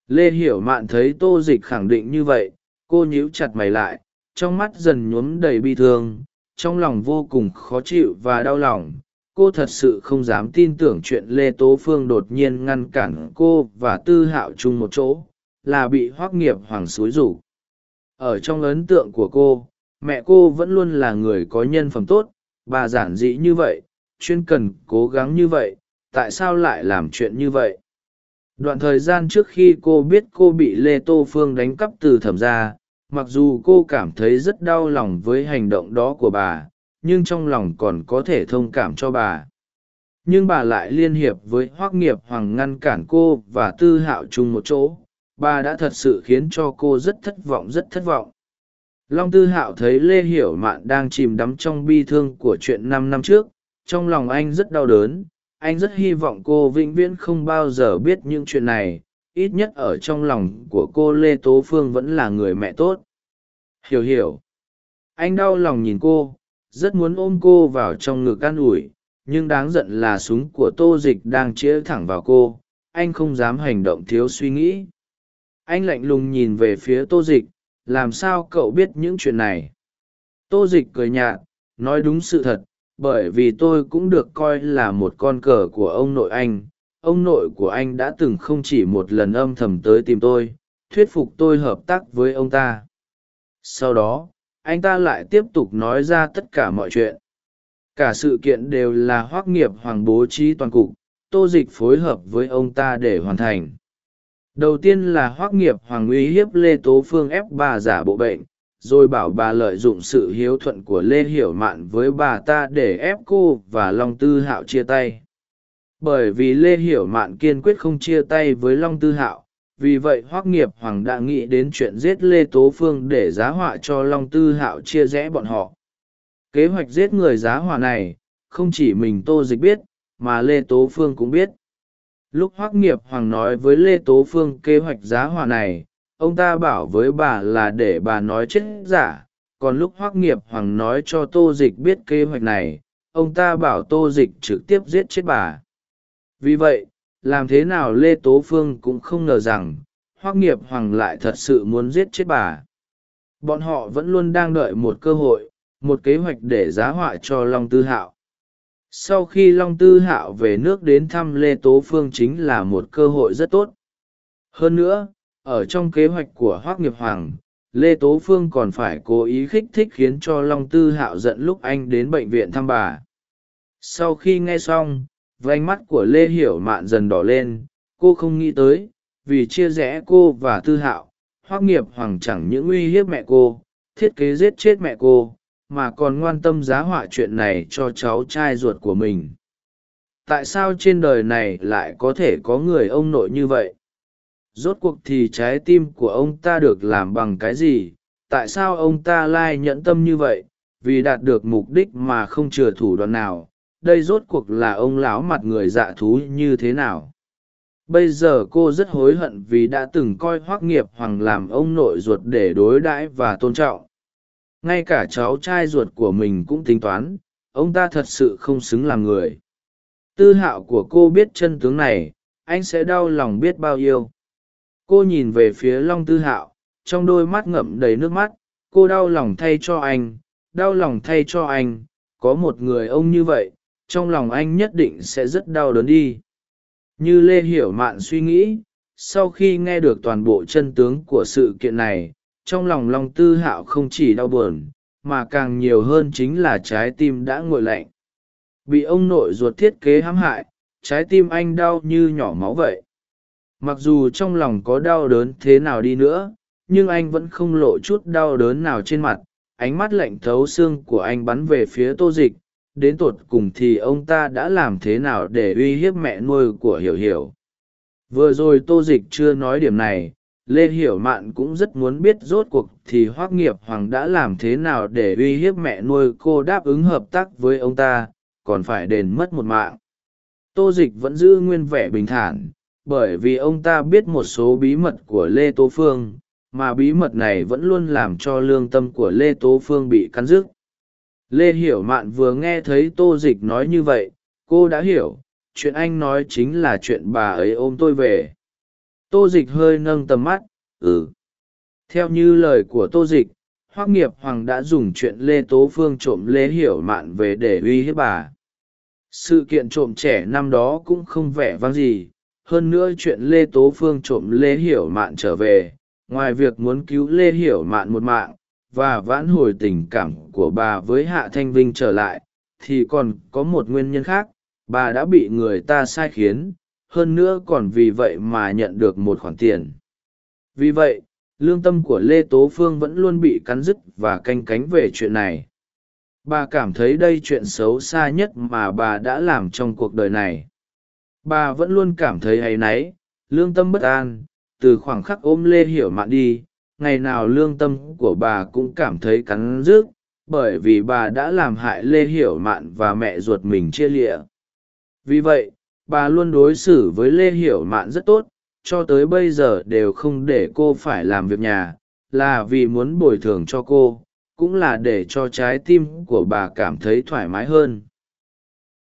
Lê hiểu mạn thấy tô dịch khẳng định như vậy cô nhíu chặt mày lại, trong mắt dần nhuốm đầy bi thương, trong lòng vô cùng khó chịu và đau lòng. Cô thật sự không dám tin tưởng chuyện lê tố phương đột nhiên ngăn cản cô và tư hạo chung một chỗ, là bị hoác nghiệp hoàng xúi rủ. Ở trong ấn tượng của cô, mẹ cô vẫn luôn là người có nhân phẩm tốt, bà giản dị như vậy, chuyên cần cố gắng như vậy, tại sao lại làm chuyện như vậy? Đoạn thời gian trước khi cô biết cô bị lê tô phương đánh cắp từ thẩm gia, mặc dù cô cảm thấy rất đau lòng với hành động đó của bà, nhưng trong lòng còn có thể thông cảm cho bà. Nhưng bà lại liên hiệp với hoác nghiệp hoàng ngăn cản cô và tư hạo chung một chỗ. Bà đã thật sự khiến cho cô rất thất vọng, rất thất vọng. Long tư hạo thấy lê hiểu mạn đang chìm đắm trong bi thương của chuyện năm năm trước, trong lòng anh rất đau đớn anh rất hy vọng cô vĩnh viễn không bao giờ biết những chuyện này, ít nhất ở trong lòng của cô lê tố phương vẫn là người mẹ tốt. Hiểu hiểu. Anh đau lòng nhìn cô, rất muốn ôm cô vào trong ngực an ủi, nhưng đáng giận là súng của tô dịch đang chĩa thẳng vào cô, anh không dám hành động thiếu suy nghĩ. Anh lạnh lùng nhìn về phía tô dịch, làm sao cậu biết những chuyện này? Tô dịch cười nhạt, nói đúng sự thật bởi vì tôi cũng được coi là một con cờ của ông nội anh. Ông nội của anh đã từng không chỉ một lần âm thầm tới tìm tôi, thuyết phục tôi hợp tác với ông ta. Sau đó, anh ta lại tiếp tục nói ra tất cả mọi chuyện. Cả sự kiện đều là hoác nghiệp hoàng bố trí toàn cục, tô dịch phối hợp với ông ta để hoàn thành. Đầu tiên là hoác nghiệp hoàng uy hiếp lê tố phương ép bà giả bộ bệnh rồi bảo bà lợi dụng sự hiếu thuận của lê hiểu mạn với bà ta để ép cô và long tư hạo chia tay. Bởi vì lê hiểu mạn kiên quyết không chia tay với long tư hạo, vì vậy hoác nghiệp hoàng đã nghĩ đến chuyện giết lê tố phương để giá họa cho long tư hạo chia rẽ bọn họ. Kế hoạch giết người giá họa này, không chỉ mình tô dịch biết, mà lê tố phương cũng biết. Lúc hoác nghiệp hoàng nói với lê tố phương kế hoạch giá họa này ông ta bảo với bà là để bà nói chết giả, còn lúc hoác nghiệp hoàng nói cho tô dịch biết kế hoạch này, ông ta bảo tô dịch trực tiếp giết chết bà. Vì vậy, làm thế nào lê tố phương cũng không ngờ rằng, hoác nghiệp hoàng lại thật sự muốn giết chết bà. Bọn họ vẫn luôn đang đợi một cơ hội, một kế hoạch để giá họa cho long tư hạo. Sau khi long tư hạo về nước đến thăm lê tố phương chính là một cơ hội rất tốt. Hơn nữa ở trong kế hoạch của hoác nghiệp hoàng, lê tố phương còn phải cố ý khích thích khiến cho long tư hạo giận lúc anh đến bệnh viện thăm bà. Sau khi nghe xong vánh mắt của lê hiểu mạn dần đỏ lên, cô không nghĩ tới, vì chia rẽ cô và tư hạo, hoác nghiệp hoàng chẳng những uy hiếp mẹ cô, thiết kế giết chết mẹ cô, mà còn ngoan tâm giá họa chuyện này cho cháu trai ruột của mình. Tại sao trên đời này lại có thể có người ông nội như vậy? Rốt cuộc thì trái tim của ông ta được làm bằng cái gì? Tại sao ông ta lai nhẫn tâm như vậy? Vì đạt được mục đích mà không chừa thủ đoạn nào. Đây rốt cuộc là ông lão mặt người dạ thú như thế nào? Bây giờ cô rất hối hận vì đã từng coi hoác nghiệp hoàng làm ông nội ruột để đối đãi và tôn trọng. Ngay cả cháu trai ruột của mình cũng tính toán, ông ta thật sự không xứng làm người. Tư hạo của cô biết chân tướng này, anh sẽ đau lòng biết bao nhiêu cô nhìn về phía long tư hạo, trong đôi mắt ngậm đầy nước mắt. Cô đau lòng thay cho anh, đau lòng thay cho anh. Có một người ông như vậy, trong lòng anh nhất định sẽ rất đau đớn đi. Như lê hiểu mạn suy nghĩ, sau khi nghe được toàn bộ chân tướng của sự kiện này, trong lòng long tư hạo không chỉ đau buồn, mà càng nhiều hơn chính là trái tim đã nguội lạnh. Bị ông nội ruột thiết kế hãm hại, trái tim anh đau như nhỏ máu vậy mặc dù trong lòng có đau đớn thế nào đi nữa, nhưng anh vẫn không lộ chút đau đớn nào trên mặt. Ánh mắt lạnh thấu xương của anh bắn về phía tô dịch, đến tột cùng thì ông ta đã làm thế nào để uy hiếp mẹ nuôi của hiểu hiểu? Vừa rồi tô dịch chưa nói điểm này, lê hiểu mạn cũng rất muốn biết rốt cuộc thì hoác nghiệp hoàng đã làm thế nào để uy hiếp mẹ nuôi cô đáp ứng hợp tác với ông ta, còn phải đền mất một mạng. Tô dịch vẫn giữ nguyên vẻ bình thản bởi vì ông ta biết một số bí mật của lê tố phương, mà bí mật này vẫn luôn làm cho lương tâm của lê tố phương bị cắn rứt. Lê hiểu mạn vừa nghe thấy tô dịch nói như vậy, cô đã hiểu, chuyện anh nói chính là chuyện bà ấy ôm tôi về. Tô dịch hơi nâng tầm mắt ừ. Theo như lời của tô dịch, hoác nghiệp hoàng đã dùng chuyện lê tố phương trộm lê hiểu mạn về để uy hiếp bà. Sự kiện trộm trẻ năm đó cũng không vẻ vang gì hơn nữa chuyện lê tố phương trộm lê hiểu mạn trở về, ngoài việc muốn cứu lê hiểu mạn một mạng và vãn hồi tình cảm của bà với hạ thanh vinh trở lại, thì còn có một nguyên nhân khác, bà đã bị người ta sai khiến, hơn nữa còn vì vậy mà nhận được một khoản tiền. Vì vậy, lương tâm của lê tố phương vẫn luôn bị cắn rứt và canh cánh về chuyện này. Bà cảm thấy đây chuyện xấu xa nhất mà bà đã làm trong cuộc đời này bà vẫn luôn cảm thấy hay náy, lương tâm bất an, từ khoảng khắc ôm lê hiểu mạn đi, ngày nào lương tâm của bà cũng cảm thấy cắn rứt, bởi vì bà đã làm hại lê hiểu mạn và mẹ ruột mình chia lịa. Vì vậy, bà luôn đối xử với lê hiểu mạn rất tốt, cho tới bây giờ đều không để cô phải làm việc nhà, là vì muốn bồi thường cho cô, cũng là để cho trái tim của bà cảm thấy thoải mái hơn.